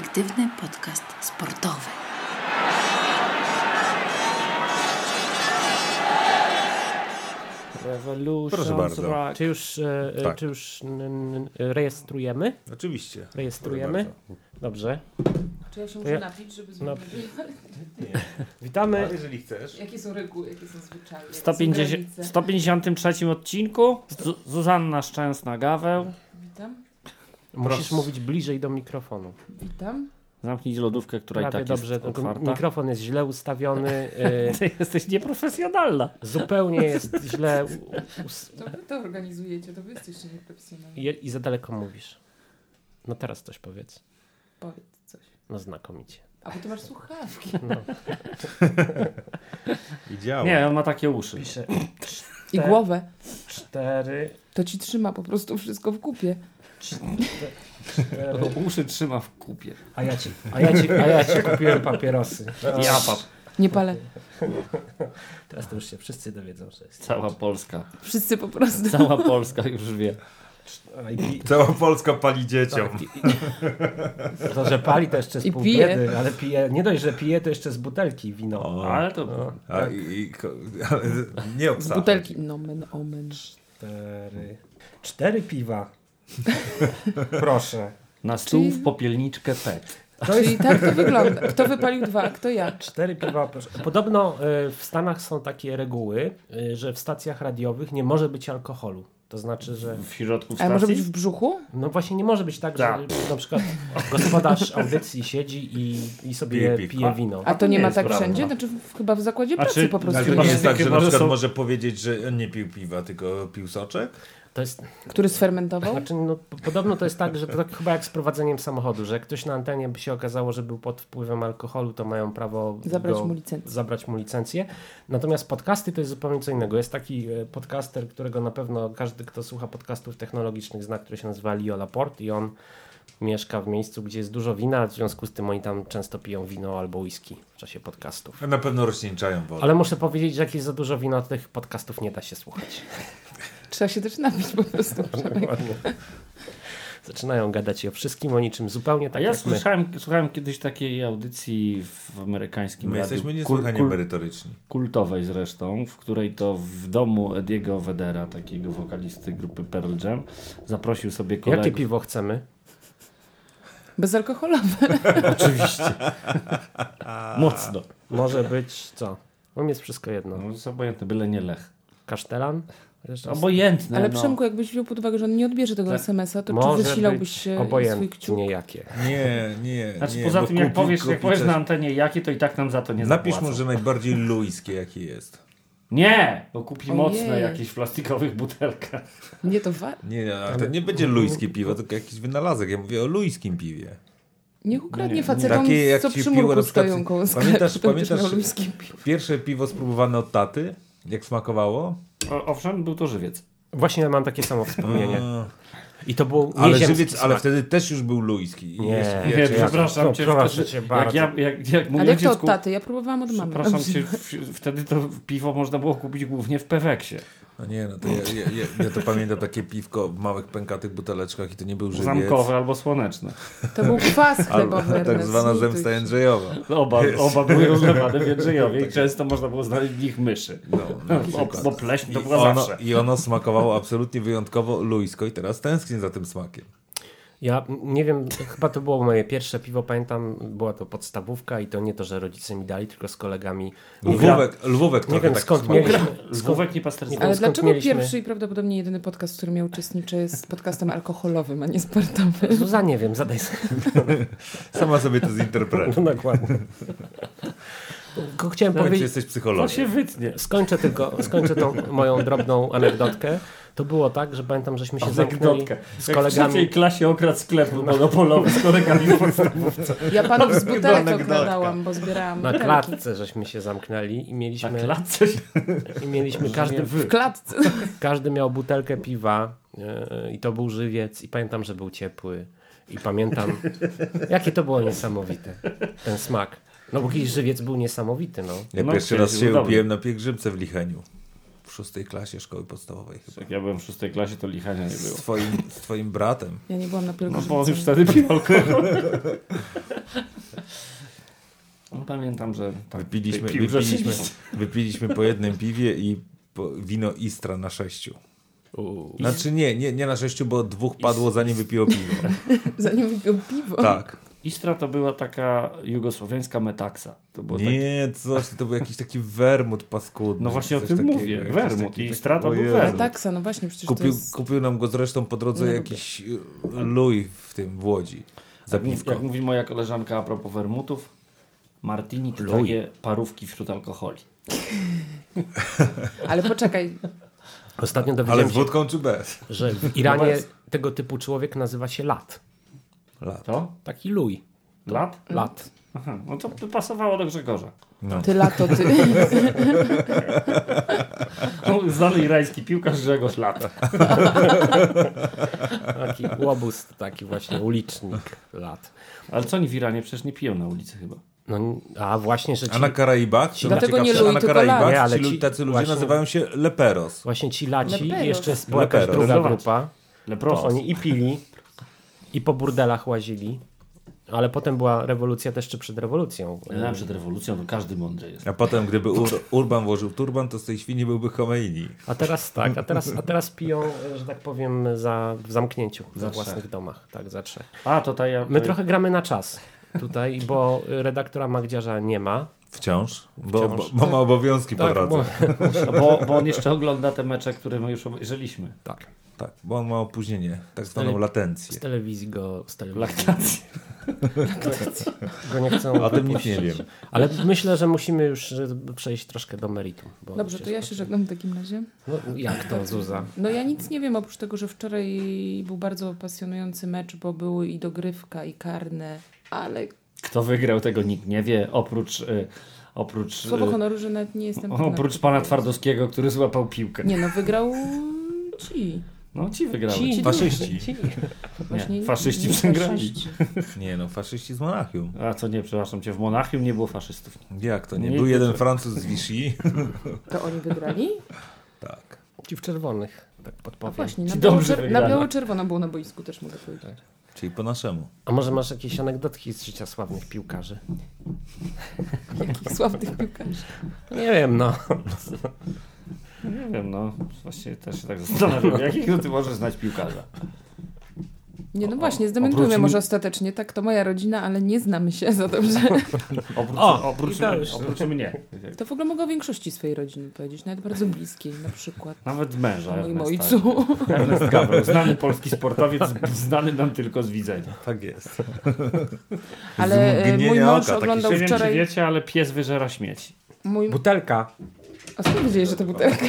perspektywny podcast sportowy. Revolution. Proszę bardzo. Rock. Czy już, e, e, Tak. czy już n, n, rejestrujemy? Oczywiście. Rejestrujemy? Proszę Dobrze. Czy ja się muszę ja- napić, żeby No. Witamy jeżeli chcesz. Jakie są reguły, jakie są zwyczaje? jakie są 150, granice? 153 odcinku. Zu- Zuzanna Szczęsna-Gaweł. Witam, Musisz Proszę. mówić bliżej do mikrofonu. witam. Zamknij lodówkę, która i Prawie tak dobrze. jest otwarta. Mikrofon jest źle ustawiony. e, Ty jesteś nieprofesjonalna. zupełnie jest źle To wy to organizujecie, to wy jesteście nieprofesjonalni. i, i za daleko mówisz. No teraz coś powiedz. Powiedz coś. No znakomicie. A bo ty masz słuchawki. No. I działa. Nie, on ma takie uszy. Piszę I głowę. cztery, To ci trzyma po prostu wszystko w kupie. Cztery. Uszy trzyma w kupie. A ja ci, a ja ci, a ja ci kupiłem papierosy. Ja pap. Nie palę. Teraz to już się wszyscy dowiedzą, że jest. Cała Polska. Wszyscy po prostu. Cała Polska już wie. Cała Polska pali dzieciom. tak, To, że pali to jeszcze z I pół pije. biedy, ale pije, nie dość, że pije, to jeszcze z butelki wino. O. Ale to... No, A, i, ale nie Z obsadza. butelki. Nomen omen. cztery. Cztery piwa. Proszę. Na stół Czyli- w popielniczkę PET. Czyli tak to wygląda. Kto wypalił dwa, a kto ja? Cztery piwa, proszę. Podobno y, w Stanach są takie reguły, y, że w stacjach radiowych nie może być alkoholu. To znaczy, że W środku A stacji? może być w brzuchu? no właśnie nie może być tak, że Tak. na przykład gospodarz audycji siedzi i, i sobie Pije pije, wino. A to nie, nie ma tak prawda. wszędzie? Znaczy w, chyba w zakładzie A pracy czy- po prostu Chyba, nie nie. jest tak, że na przykład są- może powiedzieć, że on nie pił piwa, tylko pił soczek? To jest, Który sfermentował? Znaczy, no, podobno to jest tak, że to tak chyba jak z prowadzeniem samochodu, że jak ktoś na antenie by się okazało, że był pod wpływem alkoholu, to mają prawo Zabrać go, mu licencję. zabrać mu licencję. Natomiast podcasty to jest zupełnie co innego. Jest taki e, podcaster, którego na pewno każdy, kto słucha podcastów technologicznych zna, który się nazywa Leo Laporte i on mieszka w miejscu, gdzie jest dużo wina, w związku z tym oni tam często piją wino albo whisky w czasie podcastów. Na pewno rozcieńczają wodę. Ale muszę powiedzieć, że jak jest za dużo wina, to tych podcastów nie da się słuchać. Trzeba się też napić po prostu. Zaczynają gadać i o wszystkim, o niczym zupełnie A tak ja jak my. słyszałem, słuchałem kiedyś takiej audycji w amerykańskim My radiu, jesteśmy niesłychanie kul- merytoryczni. kultowej zresztą, w której to w domu Ediego Wedera, takiego wokalisty grupy Pearl Jam, zaprosił sobie kolegów. Jakie piwo chcemy? Bezalkoholowe. Oczywiście. Mocno. Może być co? U mnie jest wszystko jedno. No, jest obojętne, byle nie Lech. Kasztelan? Obojętne, Ale no. Przemku, jakbyś wziął pod uwagę, że on nie odbierze tego Tak. SMS-a, to Może czy wysilałbyś się swój obojętnie kciuk? jakie. Nie, nie, Znaczy nie. poza tym jak kupi- powiesz, jak kupi powiesz coś- na antenie jakie, to i tak nam za to nie Napisz zapłacą. może najbardziej luiskie jakie jest. Nie, bo kupi Ojej. mocne jakieś w plastikowych butelkach. Nie, to wa- Nie, ale to nie będzie luiskie piwo, tylko jakiś wynalazek. Ja mówię o luiskim piwie. Niech ukradnie Nie, facetom, Takie jak co ci przy murku stoją koło sklepu. Pamiętasz- pamiętasz-. Pierwsze piwo spróbowane od taty, jak smakowało? O, owszem, był to żywiec. Właśnie mam takie samo wspomnienie. A, I to był ale żywiec, ale wtedy też już był luiski. I Nie. Nie, Nie, przepraszam cię, proszę cię jak, bardzo. ja, jak, jak Ale jak to od dziecku, taty? Ja próbowałam od mamy. przepraszam cię, wtedy to piwo można było kupić głównie w Peweksie. No nie, no to ja, ja, ja, ja to pamiętam takie piwko w małych pękatych buteleczkach i to nie był żywiec. Zamkowe albo słoneczne. To był kwas Albo chlebowy. tak zwana zemsta. Jędrzejowa. Oba, oba były rozlewane w Jędrzejowie i często można było znaleźć w nich myszy. No, Bo, przykład. bo pleśń to I była ono, zawsze. I ono smakowało absolutnie wyjątkowo luisko i teraz tęsknię za tym smakiem. Ja nie wiem, chyba to było moje pierwsze piwo, pamiętam, była to podstawówka i to nie to, że rodzice mi dali, tylko z kolegami. Lwówek, lwówek nie trochę wiem tak skąd smakuje. mieliśmy. Nie pasteryzowany. wiem, Ale dlaczego mieliśmy- pierwszy i prawdopodobnie jedyny podcast, w którym ja uczestniczę, jest podcastem alkoholowym, a nie sportowym? Zuza, nie wiem, zadaj sobie. Sama sobie to No zinterpretuj. dokładnie. Tylko chciałem że powiedzieć, jesteś To psychologiem. się wytnie. skończę tylko, skończę tą moją drobną anegdotkę. To było tak, że pamiętam, żeśmy się zamknęli Anegdotka. z Jak w trzeciej kolegami. klasie okradł sklep monopolowy z kolegami w podstawówce. Ja panów z butelek okradałam, bo zbierałam Na butelki. klatce żeśmy się zamknęli i Na mieliśmy, klatce się... i mieliśmy każdy, W klatce. każdy miał butelkę piwa e, i to był żywiec i pamiętam, że był ciepły i pamiętam, jakie to było niesamowite, ten smak. No bo jakiś żywiec był niesamowity, no. Ja No, pierwszy kiedyś raz się upiłem na pielgrzymce w Licheniu. W szóstej klasie szkoły podstawowej chyba. Jak ja byłem w szóstej klasie, to lichania nie Z było. twoim, z twoim bratem. Ja nie byłam na No pielgrzymce. bo on już wtedy pił alkohol. No, Pamiętam, że tak, Wypiliśmy, pił wypiliśmy, wypiliśmy po jednym piwie i po wino Istra na sześciu. U, Znaczy nie, nie, nie na sześciu, bo dwóch padło zanim wypiło piwo. Zanim wypił piwo. Tak. Istra to była taka jugosłowiańska metaksa. To było Nie, coś, to był jakiś taki wermut paskudny. No właśnie o tym takiego, mówię, wermut. taki- I Istra to był wermut. Taksa, no właśnie, przecież to Kupił, jest... kupił nam go zresztą po drodze Nie jakiś y, luj w tym, w Łodzi. Za Jak, mów- piwko. jak mówi moja koleżanka a propos wermutów, Martini to takie parówki wśród alkoholi. Ale poczekaj, Ostatnio Ale dowiedziałem z się, wódką czy bez? że w Iranie bez. tego typu człowiek nazywa się lat. Lat. To? Taki luj. Lat? Lat. Aha, no to by pasowało do Grzegorza. No. ty lato, ty... No, Znany irański piłkarz Grzegorz Lat. Taki łobuz, taki właśnie ulicznik lat. Ale co oni w Iranie? Przecież nie piją na ulicy chyba. No, a właśnie, że ci, A na Karaibach, co Dlatego nie a na Karaibach. Nie, ale ci ci tacy ludzie właśnie- nazywają się leperos. właśnie ci laci i Leperos. jeszcze była jakaś druga grupa, to Leprosos. oni i pili, i po burdelach łazili, ale potem była rewolucja też czy przed rewolucją. Ja przed rewolucją to każdy mądry jest. A potem, gdyby Ur Urban włożył turban, to z tej świni byłby Khomeini. A teraz tak, a teraz, a teraz piją, że tak powiem, za, w zamknięciu, Za trzech. własnych domach. Tak, za trzech. A, to ta ja... My trochę gramy na czas tutaj, bo redaktora Magdziarza nie ma. Wciąż, bo, Wciąż. bo, bo ma obowiązki po Tak, drodze. bo, No Bo, bo on jeszcze ogląda te mecze, które my już obejrzeliśmy. tak. Tak, bo on ma opóźnienie, tak zwaną tele- latencję. Z telewizji go, z telewizji Laktację. go nie chcą O tym nic nie wiem. Ale myślę, że musimy już przejść troszkę do meritum. Bo Dobrze, to ja się żegnam w takim razie. No, jak to, Zuza? No ja nic nie wiem, oprócz tego, że wczoraj był bardzo pasjonujący mecz, bo były i dogrywka, i karne, ale Kto wygrał, tego nikt nie wie, oprócz... Y, oprócz słowo y, honoru, że nawet nie jestem... oprócz pana. Twardowskiego, który złapał piłkę. Nie no, wygrał ci. No ci wygrali. Ci, Faszyści. ci. Właśnie faszyści nie przegrali. Nie no, faszyści z Monachium. A co nie, przepraszam cię, w Monachium nie było faszystów. Jak to nie? Nie, Był to- jeden Francuz z Vichy. To oni wygrali? Tak. Ci w czerwonych, tak A podpowiem. właśnie, na Ci dobrze biało-czer- na wygrali. biało-czerwono był na boisku, też mogę powiedzieć. Czyli po naszemu. A może masz jakieś anegdotki z życia sławnych piłkarzy? Jakich sławnych piłkarzy. Nie wiem, no. No Nie wiem, no właściwie też się tak zastanawiam, jakiego ty możesz znać piłkarza. Nie, no O- właśnie, zdementujmy oprócz- może ostatecznie. Tak, to moja rodzina, ale nie znamy się za dobrze. Oprócz, O, oprócz, oprócz mnie. To w ogóle mogę o większości swojej rodziny powiedzieć, nawet bardzo bliskiej, na przykład Nawet męża. o moim Ernesta. ojcu. Ernest Gawron, znany polski sportowiec, znany nam tylko z widzenia. Tak jest. Ale e, mój mąż oka, oglądał Nie wiem, czy wczoraj... wiecie, ale pies wyżera śmieci. Mój... Butelka. A skąd wiedzieli, że to butelka?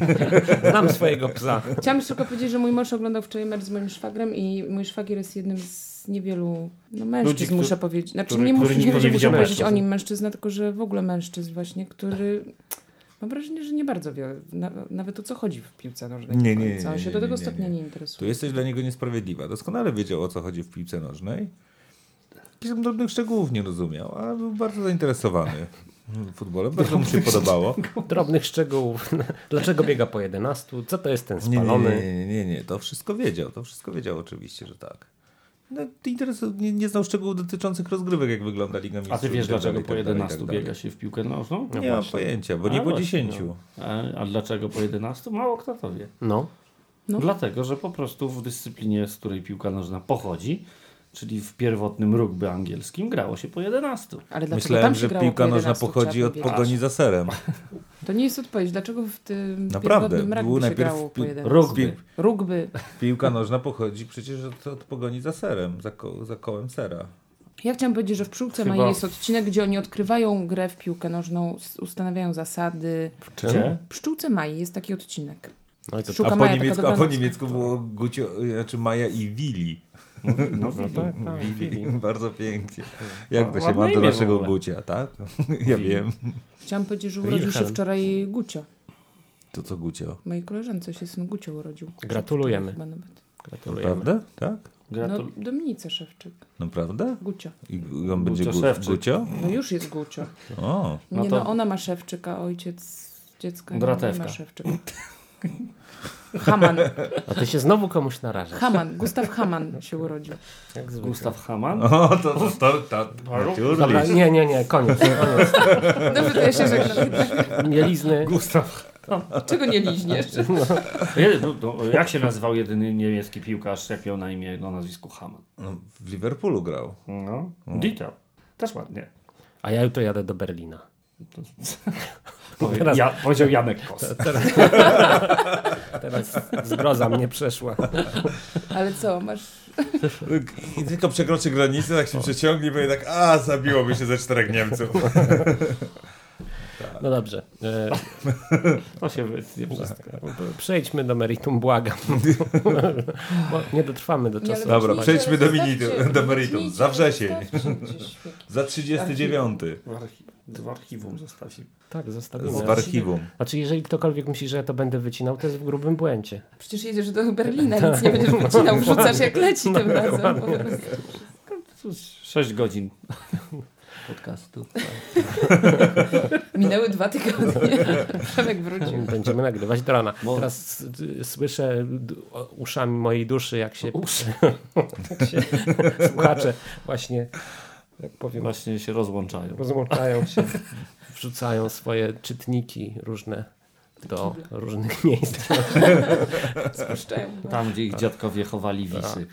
Znam swojego psa. Chciałam jeszcze tylko powiedzieć, że mój mąż oglądał wczoraj mecz z moim szwagrem i mój szwagier jest jednym z niewielu no, mężczyzn, Ludzi, muszę powiedzieć. Znaczy który- nie, muszę, nie, muszę powiedzieć o nim mężczyzna, tylko że w ogóle mężczyzn właśnie, który... Mam wrażenie, że nie bardzo wie na, nawet o co chodzi w piłce nożnej. Nie, nie, nie, On się do tego stopnia nie. nie Tu interesuje. jesteś dla niego niesprawiedliwa. Doskonale wiedział, o co chodzi w piłce nożnej. Jakichś drobnych szczegółów nie rozumiał, ale był bardzo zainteresowany futbolem. Bardzo mu się podobało. Drobnych szczegółów. Dlaczego biega po 11? Co to jest ten Nie, nie, spalony? nie, nie, nie, nie. To wszystko wiedział. To wszystko wiedział oczywiście, że tak. No, interesu, nie, nie znał szczegółów dotyczących rozgrywek, jak wygląda Liga Mistrzów. A ty wiesz, tak dlaczego po tak dalej, i 11 tak dalej. biega się w piłkę nożną? Nie No mam właśnie. pojęcia, bo A nie było właśnie, 10. A, a dlaczego po 11? Mało kto to wie. No. No. Dlatego, że po prostu w dyscyplinie, z której piłka nożna pochodzi, czyli w pierwotnym rugby angielskim, grało się po 11. Ale Myślałem, że piłka po nożna 11, pochodzi od pogoni za serem. To nie jest odpowiedź. Dlaczego w tym Naprawdę. pierwotnym rugby się najpierw grało po pi- 11? Rugby. Rugby. Piłka nożna pochodzi przecież od, od pogoni za serem, za, ko, za kołem sera. Ja chciałam powiedzieć, że w Pszczółce Chyba- jest odcinek, gdzie oni odkrywają grę w piłkę nożną, ustanawiają zasady. Gdzie? W Pszczółce Mai jest taki odcinek. No to A po, Maja, niemiecku, a po niemiecku było Gucio, znaczy Maja i No, No tak, tak. Willi. Bardzo pięknie. Jak to się ma do naszego. Gucia, tak? Ja wiem. Chciałam powiedzieć, że urodził się wczoraj Gucio. To co Gucio? Mojej koleżance się syn Gucio urodził. Gratulujemy. Gratulujemy. Prawda? Tak? No, Dominice Szewczyk. Naprawdę? Gucio. I on będzie Gucio Gu-. Gucio? No już jest Gucio. O, No Nie to- no, ona ma Szewczyk, a ojciec dziecka. Nie, Bratewka. nie ma Szewczyk. Haman. A ty się znowu komuś narażasz. Haman. Gustaw Haman się urodził. Jak zwykle. Gustaw Haman. O, to, to, to, to, to Dobra, nie, nie, nie, koniec. koniec. Dobrze, to ja się żegnam. Mielizny. Gustaw. Czego nie liźniesz? No, no, Jak się nazywał jedyny niemiecki piłkarz, jak miał na imię, no nazwisku Haman? No, w Liverpoolu grał. No, Dieter. Też ładnie. A ja jutro jadę do Berlina. Teraz- ja, powiedział Janek Kos. Teraz, teraz zgroza mnie przeszła. Ale co, masz... I tylko przekroczy granicę, tak się przeciągnie i powie tak, a zabiłoby się ze czterech Niemców. No dobrze. E, To się wytnie wszystko. Przejdźmy do meritum, błagam. Bo nie dotrwamy do czasu. Dobra, przejdźmy do minitu- do meritum. Za wrzesień. Za 39. W, archi- w archiwum zostawimy. Tak, Z zostawimy. archiwum. Znaczy, jeżeli ktokolwiek myśli, że ja to będę wycinał, to jest w grubym błędzie. Przecież jedziesz do Berlina, nic nie będziesz wycinał, wrzucasz jak leci tym razem. po prostu. 6 godzin podcastu. Minęły dwa tygodnie. Przemek wrócił. Będziemy nagrywać do rana. Mo- Teraz słyszę uszami mojej duszy, jak się, Uszy. jak się słuchacze właśnie, jak powiem, Właśnie się rozłączają. rozłączają się, wrzucają swoje czytniki różne do różnych miejsc. Spuszczają. Tam, gdzie ich dziadkowie chowali wisy.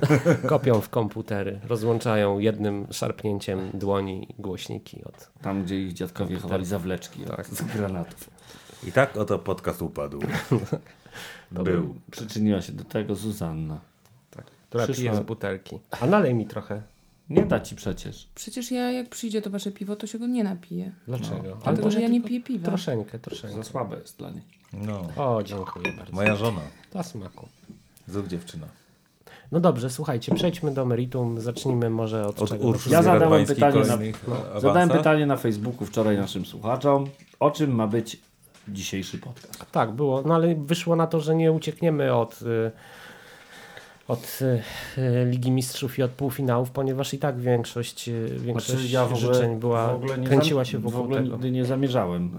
Kopią w komputery, rozłączają jednym szarpnięciem dłoni głośniki od Tam, gdzie ich dziadkowie chowali zawleczki Tak. z granatów. I tak oto podcast upadł. Był. Przyczyniła się do tego Zuzanna. która Przyszła- pije z butelki. A nalej mi trochę. Nie da ci przecież. Przecież ja jak przyjdzie to wasze piwo, to się go nie napiję. Dlaczego? Dlatego, że ja nie piję piwa. Troszeczkę, troszeczkę. Za słabe jest dla niej. No. O, dziękuję bardzo. Moja żona. Dla smaku. Zrób dziewczyna. No dobrze, słuchajcie, przejdźmy do meritum. Zacznijmy może od, Od czego? Urszuli Ja zadałem pytanie na- no. Zadałem pytanie na Facebooku wczoraj naszym słuchaczom, o czym ma być dzisiejszy podcast. Tak, było, no ale wyszło na to, że nie uciekniemy od, y, od y, Ligi Mistrzów i od półfinałów, ponieważ i tak większość, y, większość Znaczy, ja w ogóle- życzeń była, w ogóle nie kręciła się W wokół ogóle tego. nigdy nie zamierzałem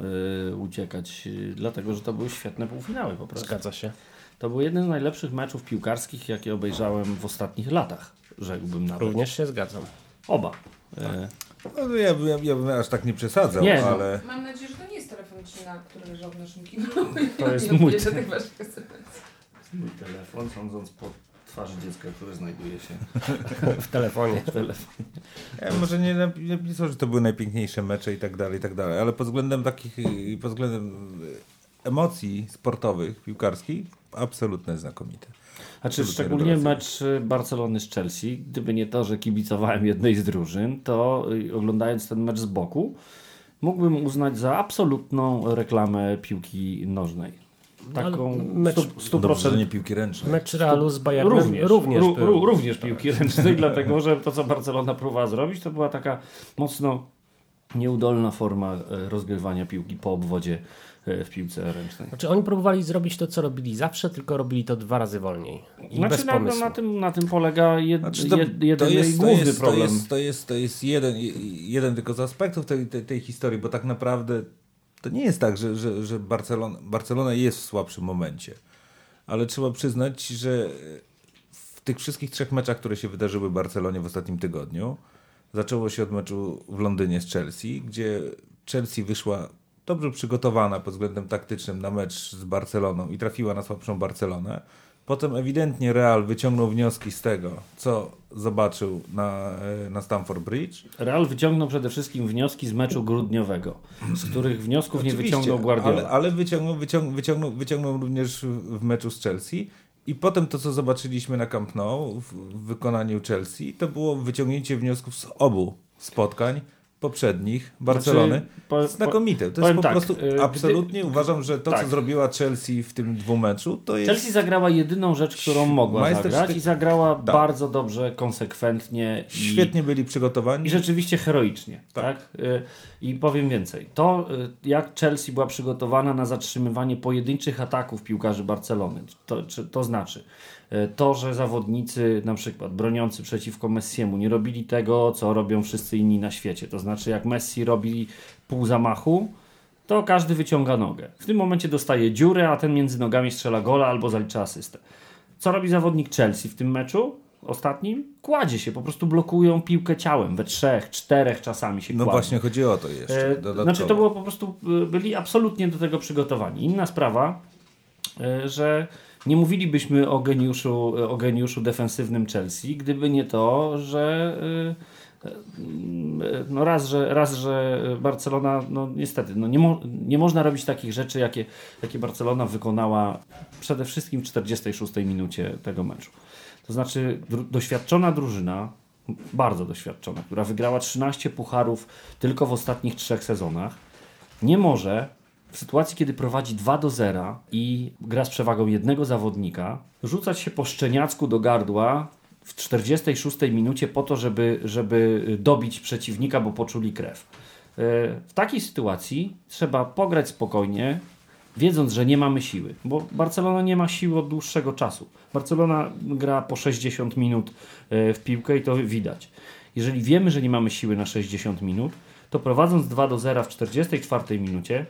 y, uciekać, y, dlatego że to były świetne półfinały po prostu. Zgadza się. To był jeden z najlepszych meczów piłkarskich, jakie obejrzałem w ostatnich latach, rzekłbym nawet. Również się zgadzam. Oba. Y, No, ja, bym- ja, ja bym aż tak nie przesadzał, Nie, no. ale... Mam nadzieję, że to nie jest telefon Cina, który leżał w naszym kiblu. To jest Nie mój. Mój telefon, sądząc po twarzy dziecka, które znajduje się W telefonie. w telefonie. Ja może nie nie napisał, że to były najpiękniejsze mecze i tak dalej, i tak dalej, ale pod względem takich, pod względem y, emocji sportowych, piłkarskich, absolutnie znakomite. Znaczy, szczególnie mecz Barcelony z Chelsea, gdyby nie to, że kibicowałem jednej z drużyn, to y, oglądając ten mecz z boku, mógłbym uznać za absolutną reklamę piłki nożnej. Taką Ale mecz- stu- stu Dobrze, że procent- nie piłki ręcznej. Mecz Realu z Bayernem Również, również, ró- również piłki ręcznej, dlatego że to, co Barcelona próbowała zrobić, to była taka mocno nieudolna forma e, rozgrywania piłki po obwodzie e, w piłce ręcznej. Znaczy oni próbowali zrobić to, co robili zawsze, tylko robili to dwa razy wolniej. I bez Znaczy, na, pomysłu. na, tym, na tym polega jed, Znaczy to, jed, jeden to jest, główny to jest, problem. To jest, to jest, to jest jeden, jeden tylko z aspektów tej, tej, tej historii, bo tak naprawdę to nie jest tak, że, że, że Barcelona, Barcelona jest w słabszym momencie. Ale trzeba przyznać, że w tych wszystkich trzech meczach, które się wydarzyły w Barcelonie w ostatnim tygodniu, zaczęło się od meczu w Londynie z Chelsea, gdzie Chelsea wyszła dobrze przygotowana pod względem taktycznym na mecz z Barceloną i trafiła na słabszą Barcelonę. Potem ewidentnie Real wyciągnął wnioski z tego, co zobaczył na, e, na Stamford Bridge. Real wyciągnął przede wszystkim wnioski z meczu grudniowego, z których wniosków nie wyciągnął Guardiola. Ale, ale wyciągnął, wyciągnął, wyciągnął, wyciągnął również w meczu z Chelsea. I potem to, co zobaczyliśmy na Camp Nou w, w wykonaniu Chelsea, to było wyciągnięcie wniosków z obu spotkań poprzednich Barcelony. Znaczy, po- Znakomite. To jest po tak, prostu y, absolutnie uważam, że to, tak. co zrobiła Chelsea w tym dwumeczu, to jest. Chelsea zagrała jedyną rzecz, którą mogła Majstersztyk- zagrać i zagrała Tak. bardzo dobrze, konsekwentnie i, Świetnie byli przygotowani. i rzeczywiście heroicznie. Tak. Tak. Y, I powiem więcej. To, y, jak Chelsea była przygotowana na zatrzymywanie pojedynczych ataków piłkarzy Barcelony, to, to znaczy to, że zawodnicy, na przykład broniący przeciwko Messiemu, nie robili tego, co robią wszyscy inni na świecie. To znaczy, jak Messi robi pół zamachu, to każdy wyciąga nogę. W tym momencie dostaje dziurę, a ten między nogami strzela gola albo zalicza asystę. Co robi zawodnik Chelsea w tym meczu? Ostatnim? Kładzie się, po prostu blokują piłkę ciałem. We trzech, czterech czasami się No kładą. właśnie chodzi o to jeszcze. E, dodatkowo. Znaczy to było po prostu, e, byli absolutnie do tego przygotowani. Inna sprawa, e, że nie mówilibyśmy o geniuszu, o geniuszu defensywnym Chelsea, gdyby nie to, że e, e, no raz, że, raz, że Barcelona, no niestety, no nie, mo, nie można robić takich rzeczy, jakie, jakie Barcelona wykonała przede wszystkim w 46 minucie tego meczu. To znaczy doświadczona drużyna, bardzo doświadczona, która wygrała 13 pucharów tylko w ostatnich trzech sezonach, nie może w sytuacji, kiedy prowadzi 2 do 0 i gra z przewagą jednego zawodnika, rzucać się po szczeniacku do gardła w 46 minucie po to, żeby, żeby dobić przeciwnika, bo poczuli krew. E, W takiej sytuacji trzeba pograć spokojnie, wiedząc, że nie mamy siły, bo Barcelona nie ma siły od dłuższego czasu. Barcelona gra po 60 minut e, w piłkę i to widać. Jeżeli wiemy, że nie mamy siły na 60 minut, to prowadząc 2 do 0 w 44 minucie,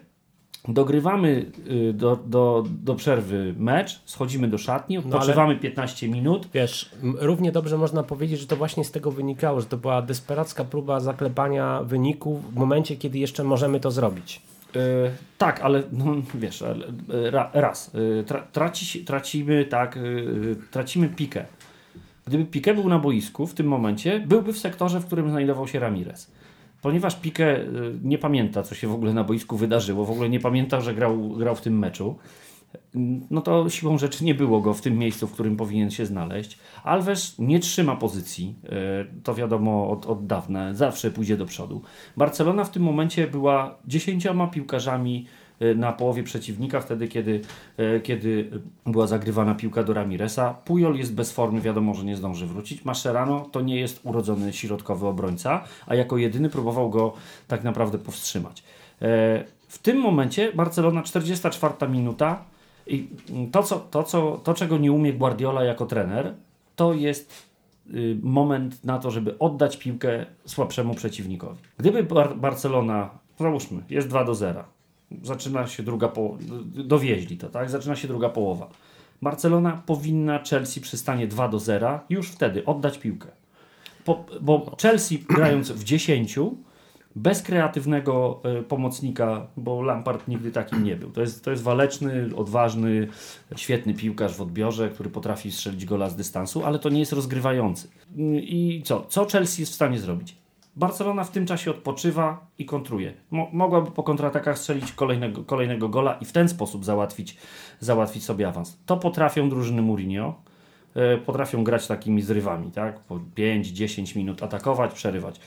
dogrywamy y, do, do, do przerwy mecz, schodzimy do szatni, odpoczywamy 15 minut. Wiesz, równie dobrze można powiedzieć, że to właśnie z tego wynikało, że to była desperacka próba zaklepania wyników w momencie, kiedy jeszcze możemy to zrobić. E, tak, ale no, wiesz, e, ra, raz, e, tra, traci, tracimy tak, e, tracimy pikę. Gdyby Piqué był na boisku w tym momencie, byłby w sektorze, w którym znajdował się Ramirez. Ponieważ Piqué e, nie pamięta, co się w ogóle na boisku wydarzyło, w ogóle nie pamięta, że grał, grał w tym meczu, no to siłą rzeczy nie było go w tym miejscu, w którym powinien się znaleźć. Alves nie trzyma pozycji, e, to wiadomo od, od dawna, zawsze pójdzie do przodu. Barcelona w tym momencie była dziesięcioma piłkarzami na połowie przeciwnika, wtedy kiedy, e, kiedy była zagrywana piłka do Ramiresa. Pujol jest bez formy, wiadomo, że nie zdąży wrócić. Mascherano to nie jest urodzony środkowy obrońca, a jako jedyny próbował go tak naprawdę powstrzymać. E, W tym momencie Barcelona 44 minuta i to, co, to, co, to, czego nie umie Guardiola jako trener, to jest y, moment na to, żeby oddać piłkę słabszemu przeciwnikowi. Gdyby Bar Barcelona, załóżmy, jest 2 do 0, zaczyna się druga połowa, dowieźli to, tak? Zaczyna się druga połowa. Barcelona powinna Chelsea przy stanie 2 do 0 już wtedy oddać piłkę. Po, bo Chelsea grając w 10 bez kreatywnego e, pomocnika, bo Lampard nigdy takim nie był. To jest, to jest waleczny, odważny, świetny piłkarz w odbiorze, który potrafi strzelić gola z dystansu, ale to nie jest rozgrywający. I co? Co Chelsea jest w stanie zrobić? Barcelona w tym czasie odpoczywa i kontruje. Mo mogłaby po kontratakach strzelić kolejnego, kolejnego gola i w ten sposób załatwić, załatwić sobie awans. To potrafią drużyny Mourinho. E, Potrafią grać takimi zrywami, tak? Po 5-10 minut atakować, przerywać.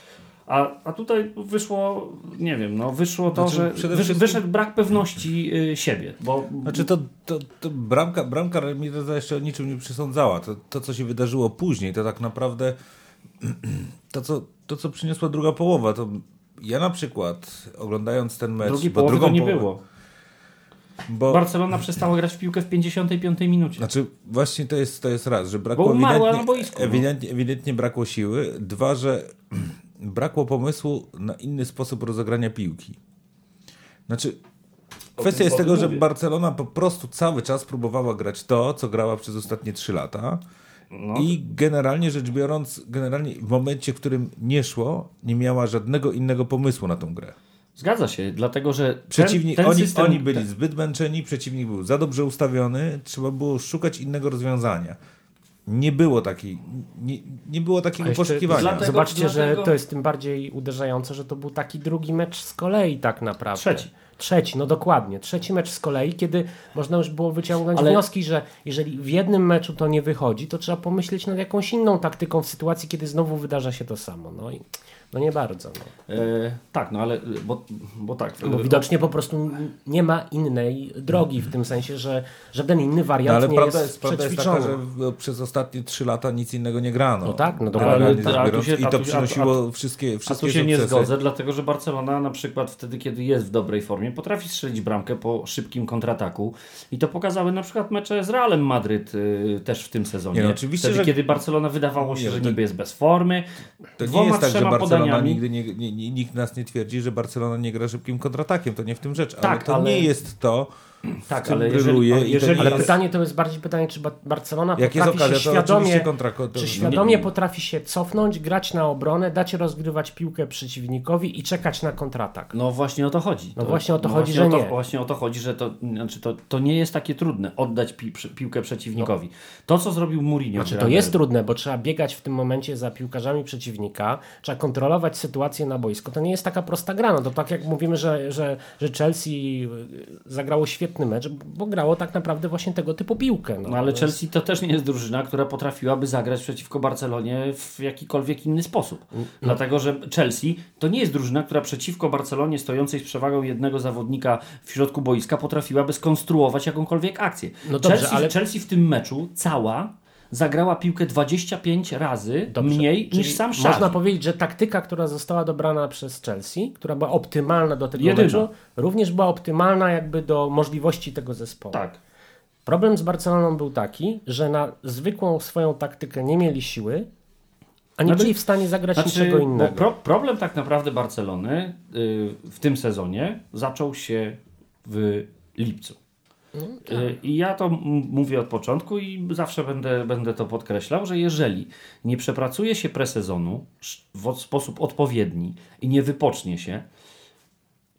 A, a tutaj wyszło, nie wiem, no wyszło to, Znaczy, że wysz, wyszedł brak pewności y, siebie, bo Znaczy to, to, to bramka, bramka Ramireza jeszcze o niczym nie przysądzała. To, to, co się wydarzyło później, to tak naprawdę to, co, to, co przyniosła druga połowa, to ja na przykład oglądając ten mecz, drugiej bo połowy drugą to nie połowę- było. Bo, Barcelona przestała grać w piłkę w 55 minucie. Znaczy właśnie to jest, to jest raz, że brakło Bo ewidentnie, na boisku, no. ewidentnie, ewidentnie brakło siły. Dwa, że brakło pomysłu na inny sposób rozegrania piłki. Znaczy kwestia jest tego, że. Barcelona po prostu cały czas próbowała grać to, co grała przez ostatnie trzy lata. No. I generalnie rzecz biorąc, generalnie w momencie, w którym nie szło, nie miała żadnego innego pomysłu na tą grę. Zgadza się, dlatego że ten, Przeciwnik, ten oni, system, oni byli zbyt męczeni, przeciwnik był za dobrze ustawiony, trzeba było szukać innego rozwiązania. Nie było takiej, nie, nie było takiego jeszcze poszukiwania. Dlatego- Zobaczcie, dlatego- że to jest tym bardziej uderzające, że to był taki drugi mecz z kolei tak naprawdę. Trzeci. Trzeci, no dokładnie. Trzeci mecz z kolei, kiedy można już było wyciągnąć Ale- wnioski, że jeżeli w jednym meczu to nie wychodzi, to trzeba pomyśleć nad jakąś inną taktyką w sytuacji, kiedy znowu wydarza się to samo. No i no nie bardzo. No. E, tak, no ale bo, bo tak. Bo y, widocznie po prostu nie ma innej drogi w tym sensie, że żaden inny No, wariant ale nie prawda jest, jest, prawda jest taka, że przez ostatnie trzy lata nic innego nie grano. No tak, no Ale- dokładnie. Ale- a tu biorąc, się- I a to przynosiło wszystkie, A wszystkie tu się nie sukcesy. zgodzę, dlatego że Barcelona na przykład wtedy, kiedy jest w dobrej formie, potrafi strzelić bramkę po szybkim kontrataku. I to pokazały na przykład mecze z Realem Madryt y, też w tym sezonie. Nie, no oczywiście, wtedy, że- kiedy Barcelona wydawało się, Nie, że to- niby jest bez formy. To nie jest tak, że trzema Barcelona nigdy nie, nie, nikt nas nie twierdzi, że Barcelona nie gra szybkim kontratakiem. To nie w tym rzecz. ale Tak, to ale- nie jest to, Tak, ale jeżeli- to jeżeli- Ale jest... pytanie to jest bardziej pytanie, czy Ba- Barcelona Jak jest potrafi okazja, się to świadomie, kontra... to- czy świadomie potrafi się cofnąć, grać na obronę, dać rozgrywać piłkę przeciwnikowi i czekać na kontratak. No właśnie o to chodzi. No właśnie o to chodzi, właśnie że o to, nie. Właśnie o to chodzi, że to, znaczy to, to nie jest takie trudne oddać pi, przy- piłkę przeciwnikowi. To, co zrobił Mourinho. Znaczy, to jest trudne, bo trzeba biegać w tym momencie za piłkarzami przeciwnika, trzeba kontrolować sytuację na boisku. To nie jest taka prosta gra. No to tak jak mówimy, że, że, że Chelsea y, zagrało świetny mecz, bo grało tak naprawdę właśnie tego typu piłkę. No, No ale To Chelsea to też nie jest drużyna, która potrafiłaby zagrać przeciwko Barcelonie w jakikolwiek inny sposób. Mm, Dlatego, że Chelsea to nie jest drużyna, która przeciwko Barcelonie stojącej z przewagą jednego zawodnika w środku boiska potrafiłaby skonstruować jakąkolwiek akcję. No dobrze, Chelsea, ale- Chelsea w tym meczu cała zagrała piłkę 25 razy Dobrze, mniej czyli niż sam Xavi. Można powiedzieć, że taktyka, która została dobrana przez Chelsea, która była optymalna do tego Jedyna. meczu, również była optymalna jakby do możliwości tego zespołu. Tak. Problem z Barceloną był taki, że na zwykłą swoją taktykę nie mieli siły, a nie Znaczy- byli w stanie zagrać Znaczy, niczego innego. pro, problem tak naprawdę Barcelony y, w tym sezonie zaczął się w lipcu. No, Y, tak. I ja to mówię od początku i zawsze będę, będę to podkreślał, że jeżeli nie przepracuje się presezonu w sposób odpowiedni i nie wypocznie się,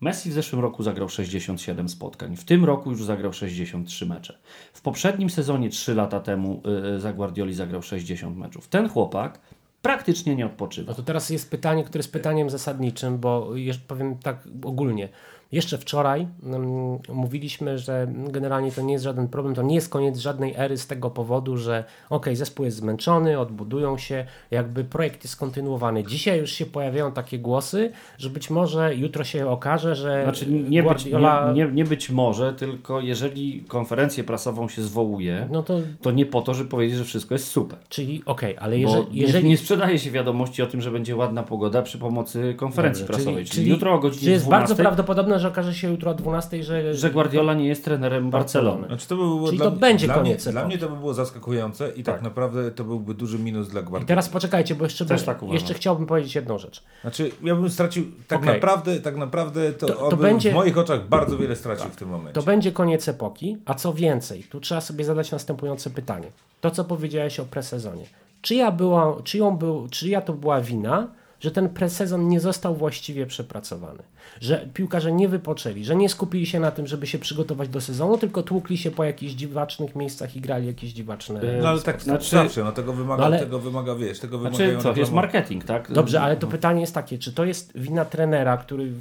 Messi w zeszłym roku zagrał 67 spotkań, w tym roku już zagrał 63 mecze. W poprzednim sezonie 3 lata temu y, za Guardioli zagrał 60 meczów. Ten chłopak praktycznie nie odpoczywa. No to teraz jest pytanie, które jest pytaniem zasadniczym, bo jeszcze powiem tak ogólnie. Jeszcze wczoraj mm, mówiliśmy, że generalnie to nie jest żaden problem, to nie jest koniec żadnej ery z tego powodu, że ok, zespół jest zmęczony, odbudują się, jakby projekt jest kontynuowany. Dzisiaj już się pojawiają takie głosy, że być może jutro się okaże, że Znaczy nie być, Guardiola... nie, nie, nie być może, tylko jeżeli konferencję prasową się zwołuje, No to, to nie po to, żeby powiedzieć, że wszystko jest super. czyli okej, ale jeżeli... nie, jeżeli nie sprzedaje się wiadomości o tym, że będzie ładna pogoda przy pomocy konferencji Dobrze, prasowej. Czyli, jutro o godzinie Czyli jest 12, bardzo prawdopodobne, że okaże się jutro o 12, że... że Guardiola nie jest trenerem Barcelony. Znaczy to by było Czyli dla, to będzie dla koniec Mnie, dla mnie to by było zaskakujące i tak, Tak. naprawdę to byłby duży minus dla I Guardioli. teraz poczekajcie, bo jeszcze, tak jeszcze chciałbym powiedzieć jedną rzecz. Znaczy, ja bym stracił, tak Okej. naprawdę, tak naprawdę to, To- to będzie- w moich oczach bardzo wiele stracił w tym momencie. To będzie koniec epoki, a co więcej, tu trzeba sobie zadać następujące pytanie. To, co powiedziałeś o presezonie. Czyja, była, czyją był, czyja to była wina, że ten presezon nie został właściwie przepracowany? Że piłkarze nie wypoczęli, że nie skupili się na tym, żeby się przygotować do sezonu, tylko tłukli się po jakichś dziwacznych miejscach i grali jakieś dziwaczne... No ale tak Znaczy- zawsze, no tego wymaga, No ale- tego wymaga, wiesz, tego Znaczy, wymagają to jest reklamowe. marketing, tak? Dobrze, ale to pytanie jest takie, czy to jest wina trenera, który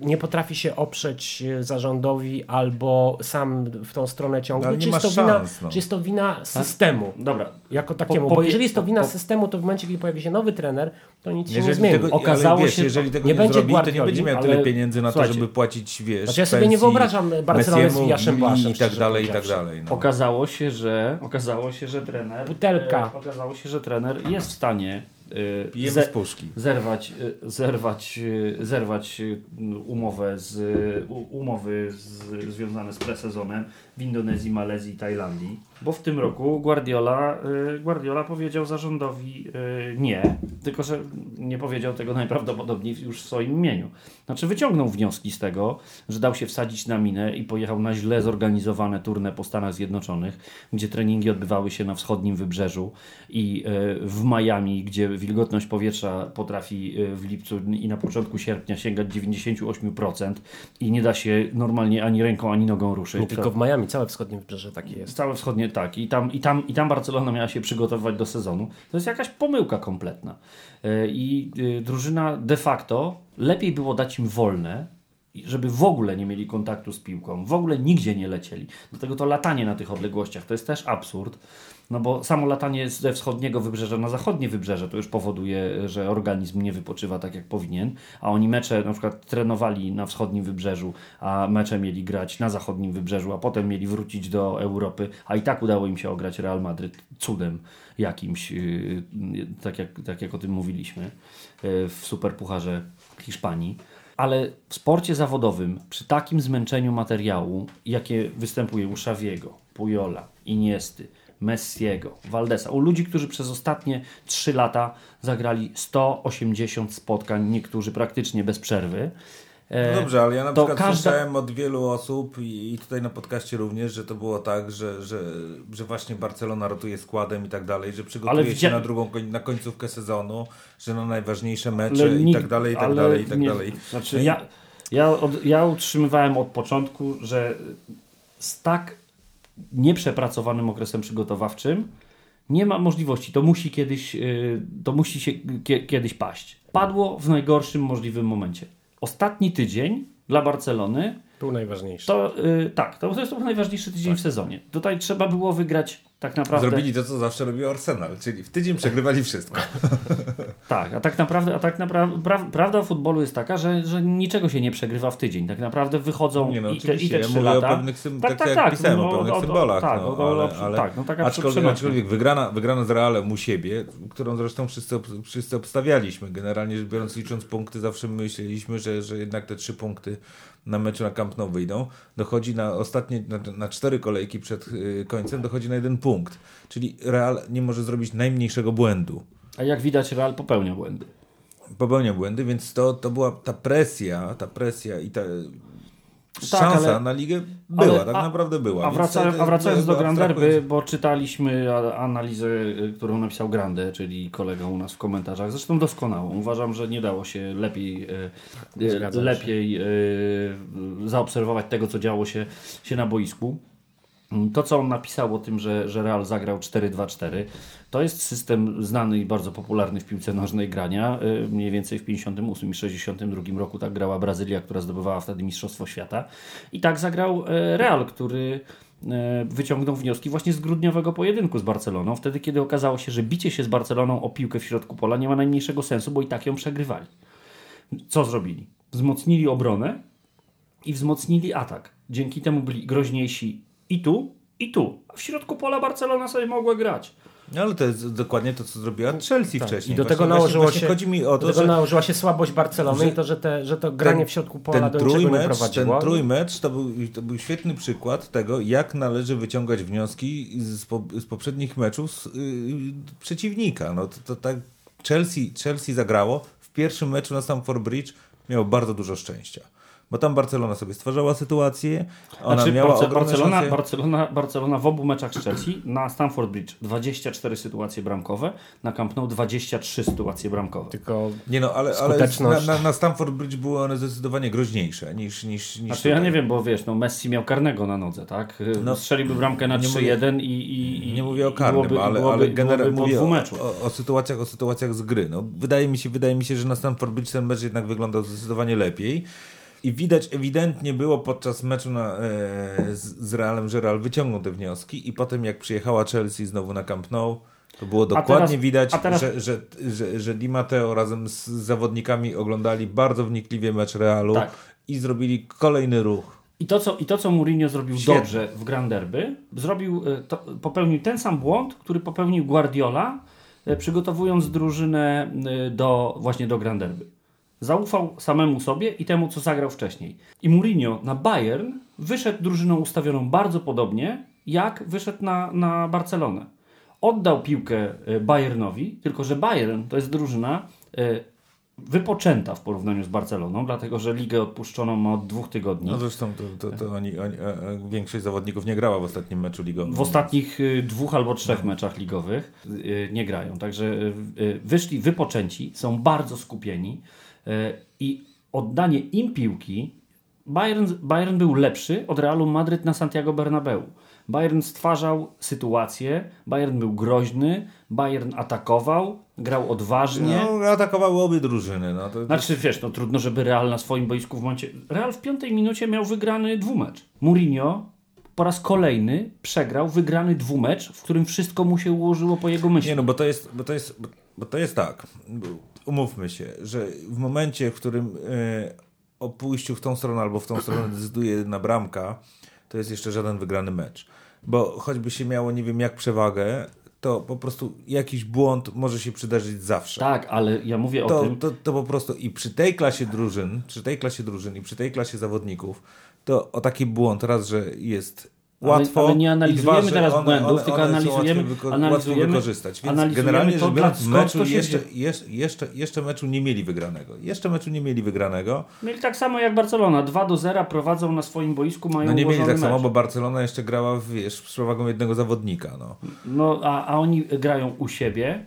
nie potrafi się oprzeć e, zarządowi albo sam w tą stronę ciągnie, No, ale nie czy, jest to wina, szans, no. czy jest to wina systemu? Dobra, Jako takiemu, po bo pie- jeżeli jest to wina po- systemu, to w momencie, kiedy pojawi się nowy trener, to nic się nie zmieni. tego, Okazało wiesz, się- jeżeli tego nie nie, będzie zrobi, to nie będzie miał ale- tyle pieniędzy na to, żeby płacić, wiesz, Znaczy ja sobie nie wyobrażam Barcelony z Jaszem Błaszem, i tak dalej, i tak dalej. No. Okazało się, że okazało się, że trener Butelka. E, okazało się, że trener jest w stanie e, ze- z puszki. zerwać, e, zerwać, e, zerwać e, umowę z u- umowy z, związane z presezonem w Indonezji, Malezji i Tajlandii. Bo w tym roku Guardiola, e, Guardiola powiedział zarządowi e, nie, tylko że nie powiedział tego najprawdopodobniej już w swoim imieniu. Znaczy wyciągnął wnioski z tego, że dał się wsadzić na minę i pojechał na źle zorganizowane turne po Stanach Zjednoczonych, gdzie treningi odbywały się na wschodnim wybrzeżu i e, w Miami, gdzie wilgotność powietrza potrafi w lipcu i na początku sierpnia sięgać 98% i nie da się normalnie ani ręką, ani nogą ruszyć. Nie tylko w Miami, całe wschodnie wybrzeże takie jest. Całe wschodnie tak. I tam, i, tam, I tam Barcelona miała się przygotowywać do sezonu. To jest jakaś pomyłka kompletna. E, I y, drużyna de facto lepiej było dać im wolne, żeby w ogóle nie mieli kontaktu z piłką, w ogóle nigdzie nie lecieli. Dlatego to latanie na tych odległościach to jest też absurd. No bo samo latanie ze wschodniego wybrzeża na zachodnie wybrzeże to już powoduje, że organizm nie wypoczywa tak jak powinien, a oni mecze na przykład trenowali na wschodnim wybrzeżu, a mecze mieli grać na zachodnim wybrzeżu, a potem mieli wrócić do Europy, a i tak udało im się ograć Real Madryt cudem jakimś, yy, tak jak, tak jak o tym mówiliśmy, yy, w Superpucharze Hiszpanii. Ale w sporcie zawodowym, przy takim zmęczeniu materiału, jakie występuje u Szawiego, Pujola, Iniesty, Messiego, Valdesa. U ludzi, którzy przez ostatnie 3 lata zagrali 180 spotkań, niektórzy praktycznie bez przerwy. E, No dobrze, ale ja na przykład każda- słyszałem od wielu osób i, tutaj na podcaście również, że to było tak, że, że, że właśnie Barcelona rotuje składem i tak dalej, że przygotuje Ale się na drugą, na końcówkę sezonu, że na najważniejsze mecze i tak dalej, i tak ale dalej, i tak nie- dalej. Znaczy No ja, ja, od, ja utrzymywałem od początku, że z tak nieprzepracowanym okresem przygotowawczym nie ma możliwości. To musi kiedyś, yy, to musi się kie, kiedyś paść. Padło w najgorszym możliwym momencie. Ostatni tydzień dla Barcelony Był najważniejszy. to yy, tak, to, to jest to najważniejszy tydzień w sezonie. Tutaj trzeba było wygrać tak naprawdę. Zrobili to, co zawsze robił Arsenal, czyli w tydzień przegrywali wszystko. Tak, a tak naprawdę, a tak naprawdę pra, prawda o futbolu jest taka, że, że niczego się nie przegrywa w tydzień. Tak naprawdę wychodzą Nie no, i te, i te ja trzy lata. o pewnych sym- tak, jak pisałem, o pewnych symbolach. Tak, no, o- o- ale, ale, tak, no taka aczkolwiek, aczkolwiek wygrana, wygrana z Realem u siebie, którą zresztą wszyscy, wszyscy obstawialiśmy. Generalnie rzecz biorąc, licząc punkty, zawsze myśleliśmy, że, że jednak te trzy punkty na meczu na Camp Nou wyjdą. Dochodzi na ostatnie, na, na cztery kolejki przed y, końcem, dochodzi na jeden punkt. Czyli Real nie może zrobić najmniejszego błędu. A jak widać, Real popełnia błędy. Popełnia błędy, więc to, to była ta presja, ta presja i ta Tak, szansa ale- na ligę była, ale- tak a- naprawdę była. A, wraca, a wracając do Grand Derby, abstrahując- bo czytaliśmy analizę, y, którą napisał Grande, czyli kolega u nas w komentarzach, zresztą doskonałą. Uważam, że nie dało się lepiej, y, Zgadzam się. lepiej y, zaobserwować tego, co działo się, się na boisku. To, co on napisał o tym, że, że Real zagrał 4-2-4, to jest system znany i bardzo popularny w piłce nożnej grania. Y, Mniej więcej w 58 i 62 roku tak grała Brazylia, która zdobywała wtedy Mistrzostwo Świata. I tak zagrał e, Real, który e, wyciągnął wnioski właśnie z grudniowego pojedynku z Barceloną, wtedy kiedy okazało się, że bicie się z Barceloną o piłkę w środku pola nie ma najmniejszego sensu, bo i tak ją przegrywali. Co zrobili? Wzmocnili obronę i wzmocnili atak. Dzięki temu byli groźniejsi i tu, i tu. A w środku pola Barcelona sobie mogła grać. No ale to jest dokładnie to, co zrobiła Chelsea Tak. wcześniej. I do tego właśnie- nałożyło właśnie się, Chodzi mi o do to, tego że nałożyła się słabość Barcelony że i to, że, te, że to granie w środku pola ten do niczego nie trójmecz, prowadziło. ten trójmecz to był, to był świetny przykład tego, jak należy wyciągać wnioski z, po, z poprzednich meczów z, yy, przeciwnika. No to, to tak Chelsea, Chelsea zagrało. W pierwszym meczu na Stamford Bridge miało bardzo dużo szczęścia. Bo tam Barcelona sobie stwarzała sytuację, ona Znaczy, miała Barce- Barcelona. Barcelona, Barcelona w obu meczach z Chelsea na Stamford Bridge 24 sytuacje bramkowe, na Camp Nou 23 sytuacje bramkowe. Tylko Nie no, ale, ale na, na, na Stamford Bridge były one zdecydowanie groźniejsze niż, niż, niż Znaczy ja nie wiem, bo wiesz, no Messi miał karnego na nodze, tak? No, Strzeliłby bramkę na nie 3-1 i, i, i Nie mówię o karnym, byłoby, ale, byłoby, ale generalnie mówię o, o, o, sytuacjach, o sytuacjach z gry. No, wydaje, mi się, wydaje mi się, że na Stamford Bridge ten mecz jednak wyglądał zdecydowanie lepiej. I widać ewidentnie było podczas meczu na, e, z, z Realem, że Real wyciągnął te wnioski i potem jak przyjechała Chelsea znowu na Camp Nou, to było dokładnie teraz- widać, teraz- że, że, że, że Di Matteo razem z zawodnikami oglądali bardzo wnikliwie mecz Realu Tak. i zrobili kolejny ruch. I to, co, I to, co Mourinho zrobił Świetnie. dobrze w Grand Derby, zrobił, e, to, popełnił ten sam błąd, który popełnił Guardiola, e, przygotowując drużynę do, właśnie do Grand Derby. Zaufał samemu sobie i temu, co zagrał wcześniej. I Mourinho na Bayern wyszedł drużyną ustawioną bardzo podobnie, jak wyszedł na, na Barcelonę. Oddał piłkę e, Bayernowi, tylko że Bayern to jest drużyna e, wypoczęta w porównaniu z Barceloną, dlatego że ligę odpuszczoną ma od dwóch tygodni. No zresztą to, to, to oni, oni, e, e, większość zawodników nie grała w ostatnim meczu ligowym. W ostatnich y, dwóch albo trzech meczach ligowych nie grają. Także wyszli wypoczęci, są bardzo skupieni i oddanie im piłki. Bayern, Bayern był lepszy od Realu Madryt na Santiago Bernabeu. Bayern stwarzał sytuację, Bayern był groźny, Bayern atakował, grał odważnie. No, atakowały obie drużyny. No, to, Znaczy, wiesz, no trudno, żeby Real na swoim boisku w momencie... Real w piątej minucie miał wygrany dwumecz. Mourinho po raz kolejny przegrał wygrany dwumecz, w którym wszystko mu się ułożyło po jego myśli. Nie no, bo to jest, bo to jest, bo to jest tak. Umówmy się, że w momencie, w którym e, o pójściu w tą stronę albo w tą stronę decyduje jedna bramka, to jest jeszcze żaden wygrany mecz. Bo choćby się miało nie wiem jak przewagę, to po prostu jakiś błąd może się przydarzyć zawsze. Tak, ale ja mówię o to, tym... to, to po prostu i przy tej klasie drużyn, przy tej klasie drużyn i przy tej klasie zawodników, to o taki błąd raz, że jest łatwo. ale nie i analizujemy dwa, teraz one, błędów, one, tylko one analizujemy- wyko- analizujemy- łatwo wykorzystać. Więc analizujemy generalnie to, biorąc, meczu jeszcze, jeszcze, jeszcze, jeszcze meczu nie mieli wygranego. Jeszcze meczu nie mieli wygranego. Mieli tak samo jak Barcelona. 2 do 0 prowadzą na swoim boisku, mają No nie mieli tak samo, mecz. bo Barcelona jeszcze grała wiesz, z przewagą jednego zawodnika. No. No, a, a oni grają u siebie.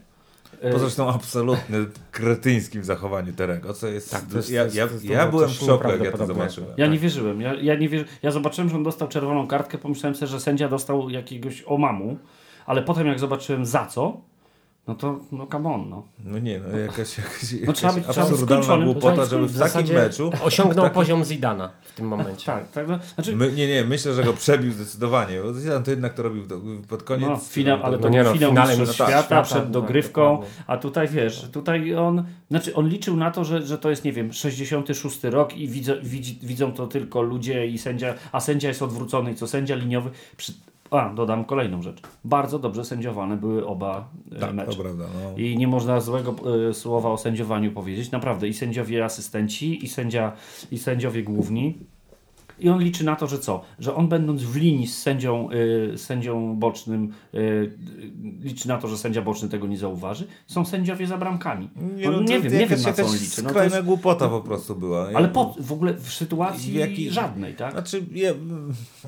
E, Po zresztą absolutnie kretyńskim zachowaniu Terego, co jest... Tak, to jest- ja to jest- ja, to jest- ja byłem w szoku, jak ja to zobaczyłem. Ja Tak. nie wierzyłem. Ja, ja, nie wierzy... ja zobaczyłem, że on dostał czerwoną kartkę, pomyślałem sobie, że sędzia dostał jakiegoś omamu, ale potem jak zobaczyłem za co, no to no come on, no. No nie, no jakaś, jakaś, No trzeba być- trzeba być absurdalna głupota, żeby w W takim meczu... osiągnął poziom Zidana w tym momencie. Tak, tak. No, znaczy, My, nie, nie, myślę, że go przebił zdecydowanie. Bo Zidane to jednak to robił do, pod koniec. No, finał, ale to No nie był no, finał finale Mistrzostw świata, Świata, przed no, dogrywką, dokładnie. a tutaj wiesz, tutaj on, znaczy on liczył na to, że, że to jest, nie wiem, 66 rok i widzą, widzi, widzą to tylko ludzie i sędzia, a sędzia jest odwrócony i co sędzia liniowy, przy, a dodam kolejną rzecz, bardzo dobrze sędziowane były oba e, Tak, mecze. to prawda. No. I nie można złego e, słowa o sędziowaniu powiedzieć. Naprawdę i sędziowie asystenci, i, sędzia, i sędziowie główni. I on liczy na to, że co? Że on będąc w linii z sędzią, y, sędzią bocznym, y, y, liczy na to, że sędzia boczny tego nie zauważy. Są sędziowie za bramkami. Nie, no, on to nie wiem, nie wiem na co on liczy. No, to skrajna jest, głupota po prostu była. ale po, w ogóle w sytuacji jaki- żadnej, tak? Znaczy, ja,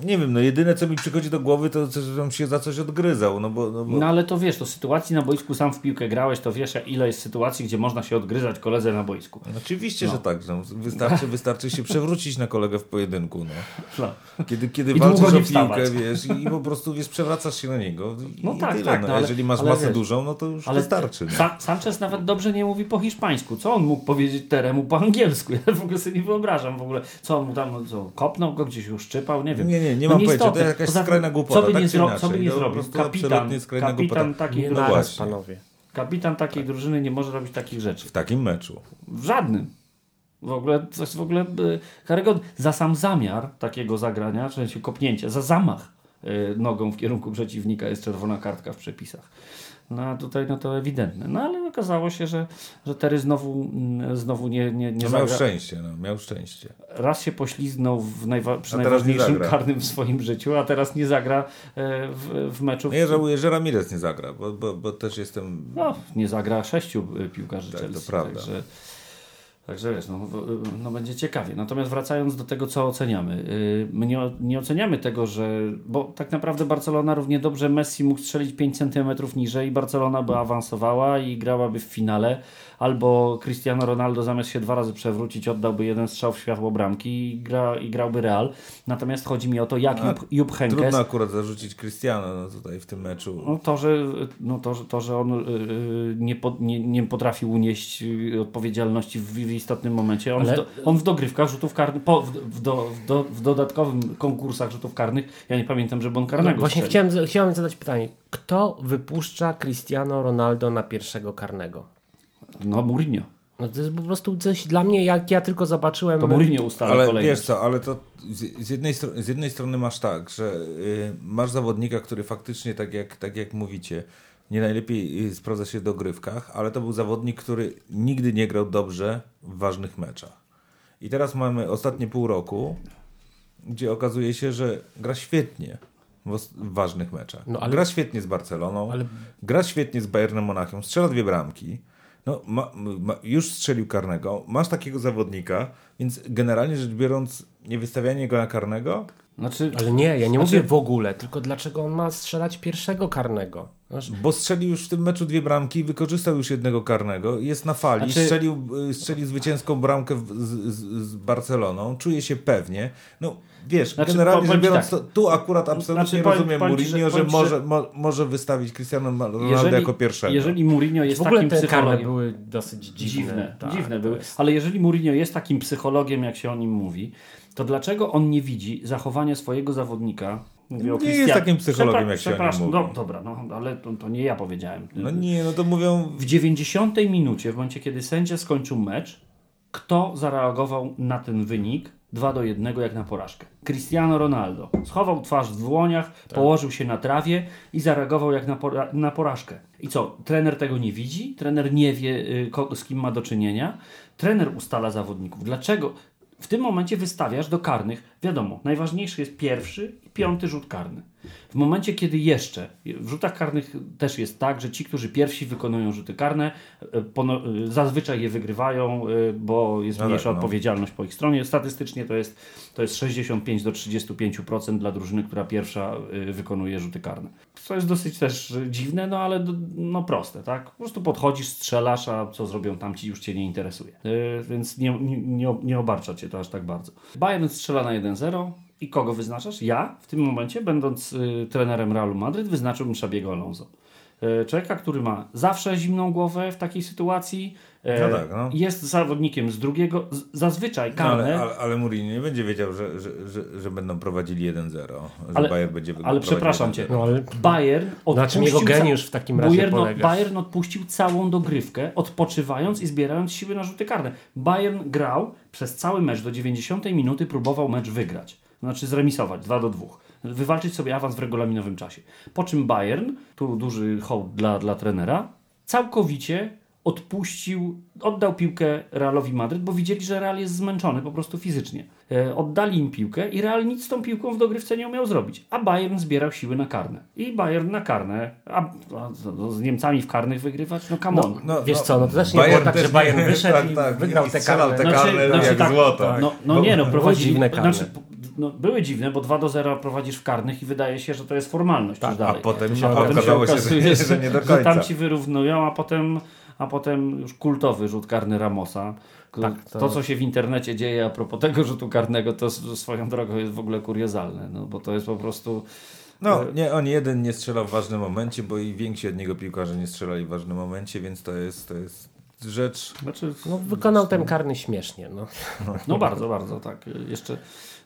nie wiem, no jedyne co mi przychodzi do głowy to, że on się za coś odgryzał, no bo... No bo... No ale to wiesz, to sytuacji na boisku sam w piłkę grałeś, to wiesz ile jest sytuacji, gdzie można się odgryzać koledze na boisku. Oczywiście, No. że tak. No. Wystarczy, wystarczy się przewrócić na kolegę w pojedynku. No. No. Kiedy, kiedy I walczysz o piłkę, wiesz, i po prostu wiesz, przewracasz się na niego. No i tak, tyle. tak, no. no ale- Jeżeli masz ale masę wiesz, dużą, no to już Ale wystarczy. No. Sa Sanchez nawet dobrze nie mówi po hiszpańsku. Co on mógł powiedzieć Teremu po angielsku? Ja w ogóle sobie nie wyobrażam w ogóle. Co on mu tam, no, co, kopnął go gdzieś, uszczypał? Nie wiem. Nie, nie, nie No mam pojęcia. To jest jakaś Poza skrajna głupota. Co by tak nie, czy zro co by nie zrobił? Kapitan, absolutnie skrajna kapitan głupota. takiej No panowie. kapitan takiej drużyny nie może robić takich rzeczy. W takim meczu. W żadnym. W ogóle, coś w ogóle y, karygodne. Za sam zamiar takiego zagrania, w sensie kopnięcia, za zamach y, nogą w kierunku przeciwnika jest czerwona kartka w przepisach. No a tutaj no to ewidentne. No ale okazało się, że, że Tery znowu, mm, znowu nie, nie, nie No miał zagra. szczęście, no, miał szczęście. Raz się pośliznął w najwa- przy nie najważniejszym karnym w swoim życiu, a teraz nie zagra e, w, w meczu. No ja żałuję, że Ramirez nie zagra, bo, bo, bo też jestem... No, nie zagra sześciu y, piłkarzy Tak, to Chelsea. prawda. Także, także wiesz, no, no będzie ciekawie. Natomiast wracając do tego, co oceniamy. y, My nie, nie oceniamy tego, że... Bo tak naprawdę Barcelona równie dobrze Messi mógł strzelić 5 cm niżej, Barcelona by awansowała i grałaby w finale. Albo Cristiano Ronaldo zamiast się dwa razy przewrócić oddałby jeden strzał w światło bramki i, gra, i grałby Real. Natomiast chodzi mi o to, jak A, Jupp, Jupp Heynckes... Trudno akurat zarzucić Cristiano no, tutaj w tym meczu. No to, że, no to, że- to, że on y, y, nie, po, nie, nie potrafił unieść y, odpowiedzialności w, w istotnym momencie. On, Ale- w, do, on w dogrywkach rzutów karnych, po, w, w, do, w, do, w dodatkowym konkursach rzutów karnych, ja nie pamiętam, żeby on karnego No, Właśnie chciałem, chciałem zadać pytanie. Kto wypuszcza Cristiano Ronaldo na pierwszego karnego? No Mourinho. No to jest po prostu coś dla mnie, jak ja tylko zobaczyłem... To Mourinho ustala Ale kolejność. wiesz co, ale to z, z, jednej, z jednej strony masz tak, że y, masz zawodnika, który faktycznie, tak jak, tak jak mówicie, nie najlepiej y, sprawdza się w dogrywkach, ale to był zawodnik, który nigdy nie grał dobrze w ważnych meczach. I teraz mamy ostatnie pół roku, gdzie okazuje się, że gra świetnie w ważnych meczach. No, ale- Gra świetnie z Barceloną, Ale- gra świetnie z Bayernem Monachium, strzela dwie bramki. No, ma, ma, już strzelił karnego, masz takiego zawodnika, więc generalnie rzecz biorąc, nie wystawianie go na karnego, Znaczy, Ale nie, ja nie Znaczy- mówię w ogóle, tylko dlaczego on ma strzelać pierwszego karnego? Znaczy, bo strzelił już w tym meczu dwie bramki, wykorzystał już jednego karnego, jest na fali, Znaczy- strzelił, y, strzelił zwycięską bramkę z, z, z Barceloną, czuje się pewnie. No wiesz, Znaczy, generalnie rzecz ci biorąc, tak. tu akurat absolutnie Znaczy, powiem- rozumiem powiem że- Mourinho, że, ci, może, że- mo, może wystawić Cristiano Ronaldo jeżeli, jako pierwszego. jeżeli Mourinho jest w ogóle takim te psychologiem... były dosyć dziwne. Dziwne, Tak, dziwne były. jest- Ale jeżeli Mourinho jest takim psychologiem, jak się o nim mówi, to dlaczego on nie widzi zachowania swojego zawodnika? Mówię Nie jest takim psychologiem, jak się o nim przepraszam, mówi. No dobra, no, ale to, to nie ja powiedziałem. No nie, no to mówią... W 90 minucie, w momencie kiedy sędzia skończył mecz, kto zareagował na ten wynik 2 do 1 jak na porażkę? Cristiano Ronaldo. Schował twarz w dłoniach, położył się na trawie i zareagował jak na, pora- na porażkę. I co? Trener tego nie widzi? Trener nie wie, y, z kim ma do czynienia? Trener ustala zawodników. Dlaczego? W tym momencie wystawiasz do karnych, wiadomo, najważniejszy jest pierwszy piąty rzut karny. W momencie, kiedy jeszcze, w rzutach karnych też jest tak, że ci, którzy pierwsi wykonują rzuty karne, e, e, zazwyczaj je wygrywają, e, bo jest No mniejsza tak, no. odpowiedzialność po ich stronie. Statystycznie to jest, to jest 65 do 35% dla drużyny, która pierwsza wykonuje rzuty karne. Co jest dosyć też dziwne, no ale no proste, tak? Po prostu podchodzisz, strzelasz, a co zrobią tamci już cię nie interesuje. Więc nie, nie, nie, nie obarcza cię to aż tak bardzo. Bayern strzela na 1-0. I kogo wyznaczasz? Ja w tym momencie, będąc y, trenerem Realu Madryt, wyznaczyłbym Szabiego Alonso. Y, człowieka, który ma zawsze zimną głowę w takiej sytuacji. y, No tak, no. Jest zawodnikiem z drugiego, z, zazwyczaj No, karne. ale, ale, ale Mourinho nie będzie wiedział, że, że, że, że będą prowadzili 1-0. Że Ale- Bayern będzie ale przepraszam 1-0. cię, No ale Bayern na czym odpuścił jego ca- geniusz w takim razie Bayern, polega? Bayern odpuścił całą dogrywkę, odpoczywając i zbierając siły na rzuty karne. Bayern grał przez cały mecz do 90 minuty, próbował mecz wygrać. Znaczy zremisować 2 do 2. Wywalczyć sobie awans w regulaminowym czasie. Po czym Bayern, tu duży hołd dla, dla trenera, całkowicie odpuścił, oddał piłkę Realowi Madryt, bo widzieli, że Real jest zmęczony po prostu fizycznie. E, oddali im piłkę i Real nic z tą piłką w dogrywce nie umiał zrobić. A Bayern zbierał siły na karne. I Bayern na karne. A, a no, z Niemcami w karnych wygrywać? No come on. No, Wiesz no, co, no to też nie Bayern było tak, też że Bayern wyszedł tak, i tak, wygrał i te karne. te Znaczy- karne znaczy jak tak, złoto. No, no Bo- nie, no były prowadzili, dziwne karne. Znaczy, no, były dziwne, bo 2 do 0 prowadzisz w karnych i wydaje się, że to jest formalność. A dalej. potem się a potem okazało się, okazuje, że, że nie do Że końca. tam ci wyrównują, a potem, a potem już kultowy rzut karny Ramosa. To, Tak, to... to- co się w internecie dzieje a propos tego rzutu karnego, to swoją drogą jest w ogóle kuriozalne, no, bo to jest po prostu... No, nie, on jeden nie strzelał w ważnym momencie, bo i więksi od niego piłkarze nie strzelali w ważnym momencie, więc to jest, to jest rzecz... Znaczy, No, wykonał ten karny śmiesznie. No. No bardzo, bardzo, tak. Jeszcze,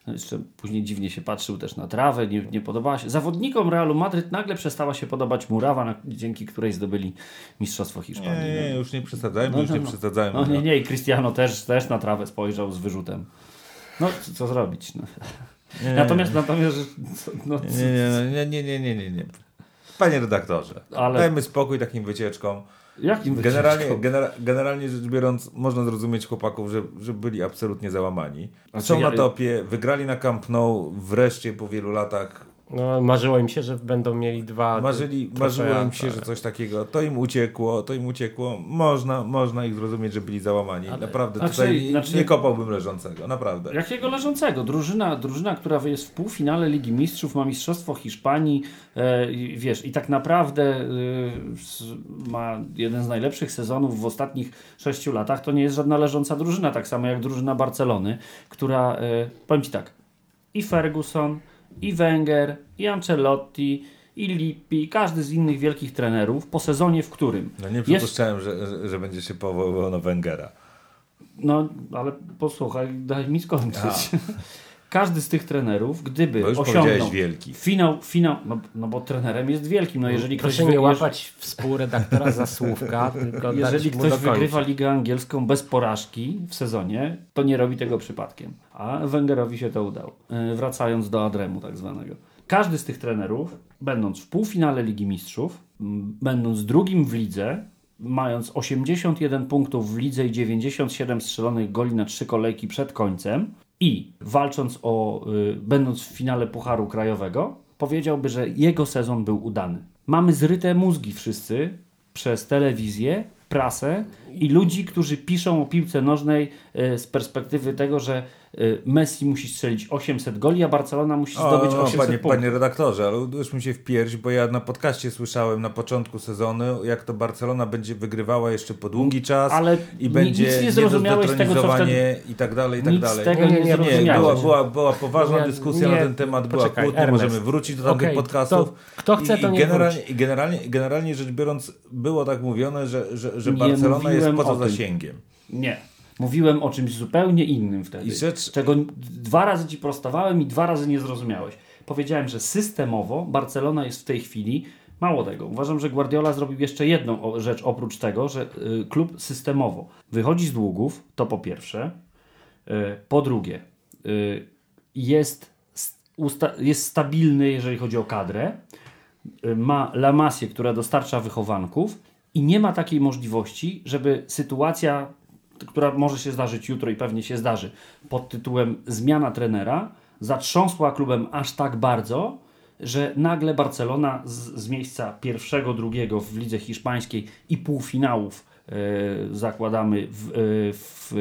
jeszcze później dziwnie się patrzył też na trawę, nie, nie podobała się. Zawodnikom Realu Madryt nagle przestała się podobać murawa, na, dzięki której zdobyli Mistrzostwo Nie, Hiszpanii. nie, już nie przesadzajmy, No, już no, nie no. przesadzajmy. No nie, nie, i Cristiano też, też na trawę spojrzał z wyrzutem. No, co, co zrobić? No. Nie, Natomiast, natomiast, no, Nie, nie, nie, nie, nie, nie, nie. Panie redaktorze, Ale- dajmy spokój takim wycieczkom. Jakim Generalnie, genera, generalnie rzecz biorąc, można zrozumieć chłopaków, że, że byli absolutnie załamani. Znaczy, Są na topie, wygrali na Camp Nou wreszcie po wielu latach. No, marzyło im się, że będą mieli dwa. Marzyli, marzyło im się, tak. że coś takiego. To im uciekło, to im uciekło. Można, można ich zrozumieć, że byli załamani. Naprawdę, Znaczy- tutaj znaczy- nie kopałbym leżącego, naprawdę. Jakiego leżącego? Drużyna, drużyna, która jest w półfinale Ligi Mistrzów, ma Mistrzostwo Hiszpanii, e, i wiesz, i tak naprawdę e, ma jeden z najlepszych sezonów w ostatnich sześciu latach, to nie jest żadna leżąca drużyna, tak samo jak drużyna Barcelony, która, e, powiem Ci tak, i Ferguson, i Wenger, i Ancelotti, i Lippi, każdy z innych wielkich trenerów po sezonie, w którym No nie jest przypuszczałem, że, że, że będzie się powoływał na Wengera. No, ale posłuchaj, daj mi skończyć. Każdy z tych trenerów, gdyby już osiągnął wielki. finał, finał no, no bo trenerem jest wielkim, no jeżeli ktoś, Proszę nie łapać współredaktora za słówka, tylko jeżeli ktoś wygrywa ligę angielską bez porażki w sezonie, to nie robi tego przypadkiem. A Wengerowi się to udało. Yy, Wracając do Adremu tak zwanego. Każdy z tych trenerów, będąc w półfinale Ligi Mistrzów, będąc drugim w lidze, mając 81 punktów w lidze i 97 strzelonych goli na trzy kolejki przed końcem i walcząc o, y, będąc w finale Pucharu Krajowego, powiedziałby, że jego sezon był udany. Mamy zryte mózgi wszyscy przez telewizję, prasę i ludzi, którzy piszą o piłce nożnej y, z perspektywy tego, że Messi musi strzelić 800 goli, a Barcelona musi zdobyć O, no, 800 panie, punktów. panie redaktorze, ale uderz mi się w pierś, bo ja na podcaście słyszałem na początku sezonu, jak to Barcelona będzie wygrywała jeszcze po długi czas Ale i będzie nic nie zrozumiałeś z tego, co niedotronizowanie i tak dalej, i tak Nic dalej. z tego Nie, nie, nie, nie, Nie, była, była, była poważna Nie, dyskusja nie, na ten temat, była poczekaj, kłótnia, możemy wrócić do tamtych podcastów. kto- kto chce, I, to i niech generalnie, wróci. generalnie, generalnie rzecz biorąc, było tak mówione, że, że, że Nie Barcelona jest poza zasięgiem. Nie. Mówiłem o czymś zupełnie innym wtedy. I rzecz- Czego dwa razy ci prostowałem i dwa razy nie zrozumiałeś. Powiedziałem, że systemowo Barcelona jest w tej chwili. Mało tego, uważam, że Guardiola zrobił jeszcze jedną rzecz oprócz tego, że y, klub systemowo wychodzi z długów, to po pierwsze. Y, po drugie, y, jest, jest stabilny, jeżeli chodzi o kadrę. Ma La Masię, która dostarcza wychowanków i nie ma takiej możliwości, żeby sytuacja, która może się zdarzyć jutro i pewnie się zdarzy, pod tytułem zmiana trenera, zatrząsła klubem aż tak bardzo, że nagle Barcelona z, z miejsca pierwszego, drugiego w lidze hiszpańskiej i półfinałów e, zakładamy, w, e, w,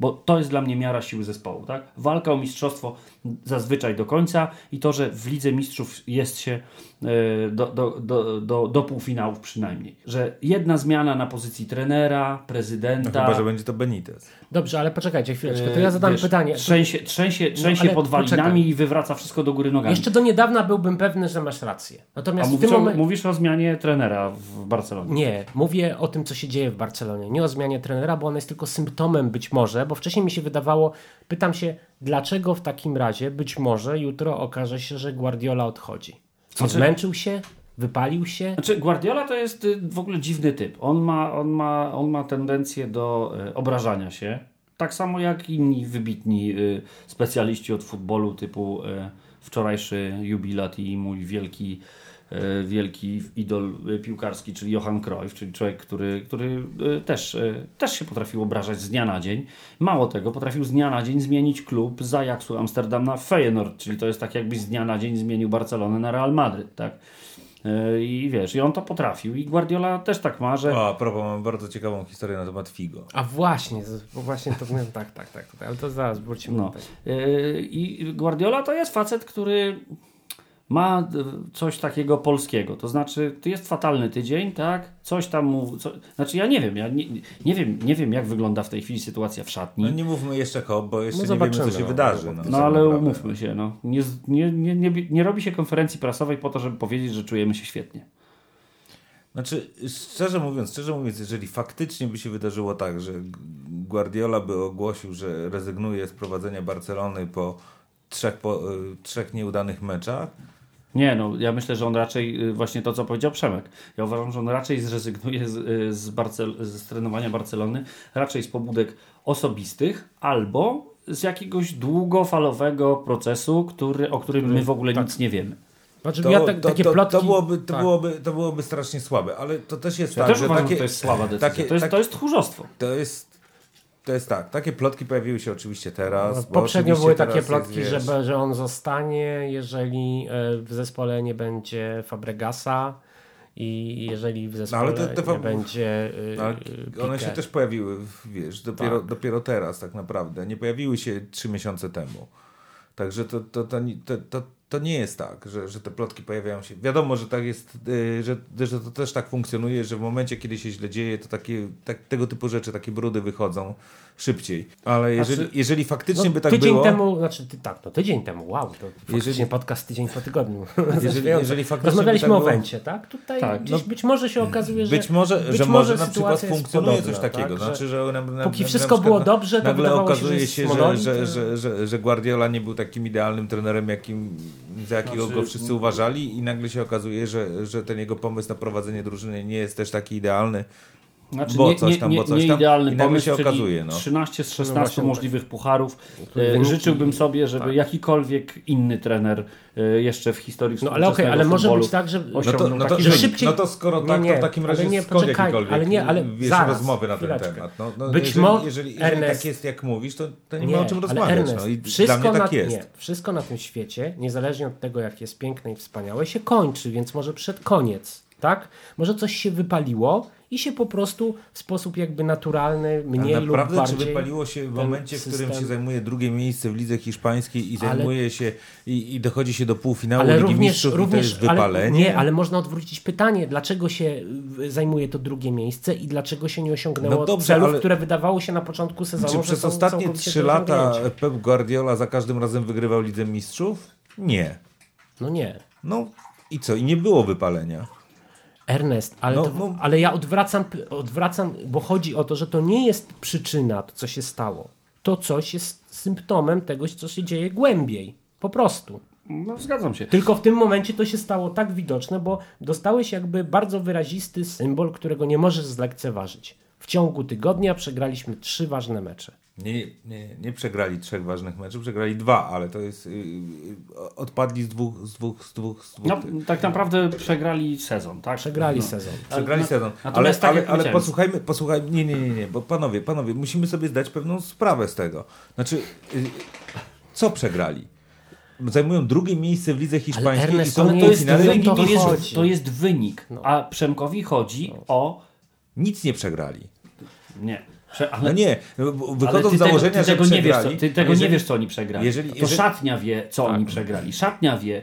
bo to jest dla mnie miara siły zespołu. Tak? Walka o mistrzostwo zazwyczaj do końca i to, że w Lidze Mistrzów jest się e, do, do, do, do, do półfinałów przynajmniej. Że jedna zmiana na pozycji trenera, No prezydenta. chyba, że będzie to Benitez. Dobrze, ale poczekajcie chwileczkę, to e, ja zadam wiesz, pytanie. Trzęsie, trzęsie, trzęsie ale podwalinami poczekaj. i wywraca wszystko do góry nogami. Jeszcze do niedawna byłbym pewny, że masz rację. A Natomiast w mówisz, tym o, mówisz o zmianie trenera w Barcelonie. Nie, mówię o tym, co się dzieje w Barcelonie. Nie o zmianie trenera, bo ona jest tylko symptomem być może, bo wcześniej mi się wydawało, pytam się, dlaczego w takim razie być może jutro okaże się, że Guardiola odchodzi. Znaczy- zmęczył się? Wypalił się? Znaczy, Guardiola to jest y, w ogóle dziwny typ. On ma, on ma, on ma tendencję do e, obrażania się. Tak samo jak inni wybitni y, specjaliści od futbolu, typu wczorajszy jubilat i mój wielki, wielki idol e, piłkarski, czyli Johan Cruyff, czyli człowiek, który, który e, też, e, też się potrafił obrażać z dnia na dzień. Mało tego, potrafił z dnia na dzień zmienić klub z Ajaxu Amsterdam na Feyenoord, czyli to jest tak jakbyś z dnia na dzień zmienił Barcelonę na Real Madryt, tak? E, I wiesz, i on to potrafił. I Guardiola też tak ma, że. O, a propos, mam bardzo ciekawą historię na temat Figo. A właśnie, bo właśnie to tak, tak, tak, tak, ale to zaraz wrócimy No. E, I Guardiola to jest facet, który ma e, coś takiego polskiego. To znaczy, to jest fatalny tydzień, tak? Coś tam mu. Co, znaczy, ja nie wiem, ja nie, nie wiem, nie wiem, jak wygląda w tej chwili sytuacja w szatni. No nie mówmy jeszcze hop, bo jeszcze No nie wiemy, co się no. wydarzy. No, No ale naprawdę. umówmy się, no. Nie, nie, nie, nie, nie robi się konferencji prasowej po to, żeby powiedzieć, że czujemy się świetnie. Znaczy, szczerze mówiąc, szczerze mówiąc, jeżeli faktycznie by się wydarzyło tak, że Guardiola by ogłosił, że rezygnuje z prowadzenia Barcelony po trzech, po, y, trzech nieudanych meczach, Nie, no ja myślę, że on raczej y, właśnie to, co powiedział Przemek. Ja uważam, że on raczej zrezygnuje z, y, z, Barcel z trenowania Barcelony, raczej z pobudek osobistych albo z jakiegoś długofalowego procesu, który, o którym my w ogóle nic nie wiemy. Znaczy, to, ja tak, to, takie to, plotki... to, byłoby, to, tak. byłoby, to byłoby strasznie słabe, ale to też jest Ja tak, też że uważam, takie, że to jest słaba decyzja. takie- to, jest, tak- to jest tchórzostwo. to jest to jest tak, takie plotki pojawiły się oczywiście teraz. bo Poprzednio były takie plotki, że, że on zostanie, jeżeli e, w zespole nie będzie Fabregasa i jeżeli w zespole ale te- te nie będzie No, ale y, one się też pojawiły, wiesz, dopiero, Tak. dopiero teraz tak naprawdę. Nie pojawiły się trzy miesiące temu. Także to, to, to, to, to, to nie jest tak, że, że te plotki pojawiają się. Wiadomo, że tak jest, y, że, że to też tak funkcjonuje, że w momencie, kiedy się źle dzieje, to takie, tak, tego typu rzeczy, takie brudy wychodzą szybciej. Ale jeżeli, Znaczy, jeżeli faktycznie No, by tak tydzień było... temu, znaczy ty, tak, no tydzień temu, wow, to Jeżeli- podcast tydzień po tygodniu. Jeżeli, jeżeli faktycznie Rozmawialiśmy by o tak było- Wencie, tak? Tutaj Tak, gdzieś no- być może się okazuje, że Być może, być że może na przykład funkcjonuje podobna, coś takiego. tak, że znaczy, że na, na, póki wszystko na było dobrze, to nagle okazuje się, że, że, że, że, że Guardiola nie był takim idealnym trenerem, jakim, za jakiego Znaczy- go wszyscy uważali i nagle się okazuje, że, że ten jego pomysł na prowadzenie drużyny nie jest też taki idealny. Znaczy, Bo nie, coś tam, nie, bo coś nie tam. idealny I pomysł, się okazuje, no. 13 z 16 właśnie tak. możliwych pucharów. Które E, Życzyłbym sobie, żeby jakikolwiek inny trener e, jeszcze w historii No ale okej, współczesnego ale może być tak, że No to, no to, taki że wynik. szybciej- no to skoro Nie, tak, nie, to w takim ale razie nie, skąd poczekaj, jakikolwiek ale nie, ale wiesz, zaraz, rozmowy na ten chwileczkę. temat. No, no, Być jeżeli, mo- jeżeli, jeżeli Ernest- tak jest, jak mówisz, to, to nie, Nie, ma o czym rozmawiać. Ernest, no. I wszystko, dla mnie tak na, jest. Nie, wszystko na tym świecie, niezależnie od tego, jak jest piękne i wspaniałe, się kończy, więc może przed koniec, tak? Może coś się wypaliło i się po prostu w sposób jakby naturalny, mniej A lub naprawdę, bardziej... czy wypaliło się w momencie, w którym się zajmuje drugie miejsce w lidze hiszpańskiej i Ale- zajmuje się i, i dochodzi się do półfinału ale Ligi również, Mistrzów i to również jest wypalenie? Ale, nie, ale można odwrócić pytanie, dlaczego się y, zajmuje to drugie miejsce i dlaczego się nie osiągnęło No dobrze, celów, ale- które wydawało się na początku sezonu, Czy przez ostatnie trzy lata? Pep Guardiola za każdym razem wygrywał Lidze Mistrzów? Nie. No nie. No i co? I nie było wypalenia. Ernest, ale, No, to, no. ale ja odwracam, odwracam, bo chodzi o to, że to nie jest przyczyna, to co się stało. To coś jest symptomem tego, co się dzieje głębiej. Po prostu. No, zgadzam się. Tylko w tym momencie to się stało tak widoczne, bo dostałeś jakby bardzo wyrazisty symbol, którego nie możesz zlekceważyć. W ciągu tygodnia przegraliśmy trzy ważne mecze. Nie, nie, nie, przegrali trzech ważnych meczów, przegrali dwa, ale to jest. Yy, yy, odpadli z dwóch, z dwóch, z dwóch. Z dwóch No, tak naprawdę przegrali sezon, tak? Przegrali no. sezon. Przegrali No, sezon. Ale, natomiast tak ale, ale posłuchajmy, posłuchajmy. Nie, nie, nie, nie, bo panowie, panowie, musimy sobie zdać pewną sprawę z tego. Znaczy, yy, co przegrali? zajmują drugie miejsce w lidze hiszpańskiej i Ernest, są to nie jest wynik, i to jest, chodzi. to jest wynik. No. A Przemkowi chodzi o. nic nie przegrali. Nie. Ale, No nie, no, wychodzą ty z założenia, tego, ty że tego nie wiesz, co, przegrali. ty tego Jeżeli- nie wiesz, co oni przegrali. jeżeli- to jeżeli- szatnia wie, co oni przegrali. Szatnia wie,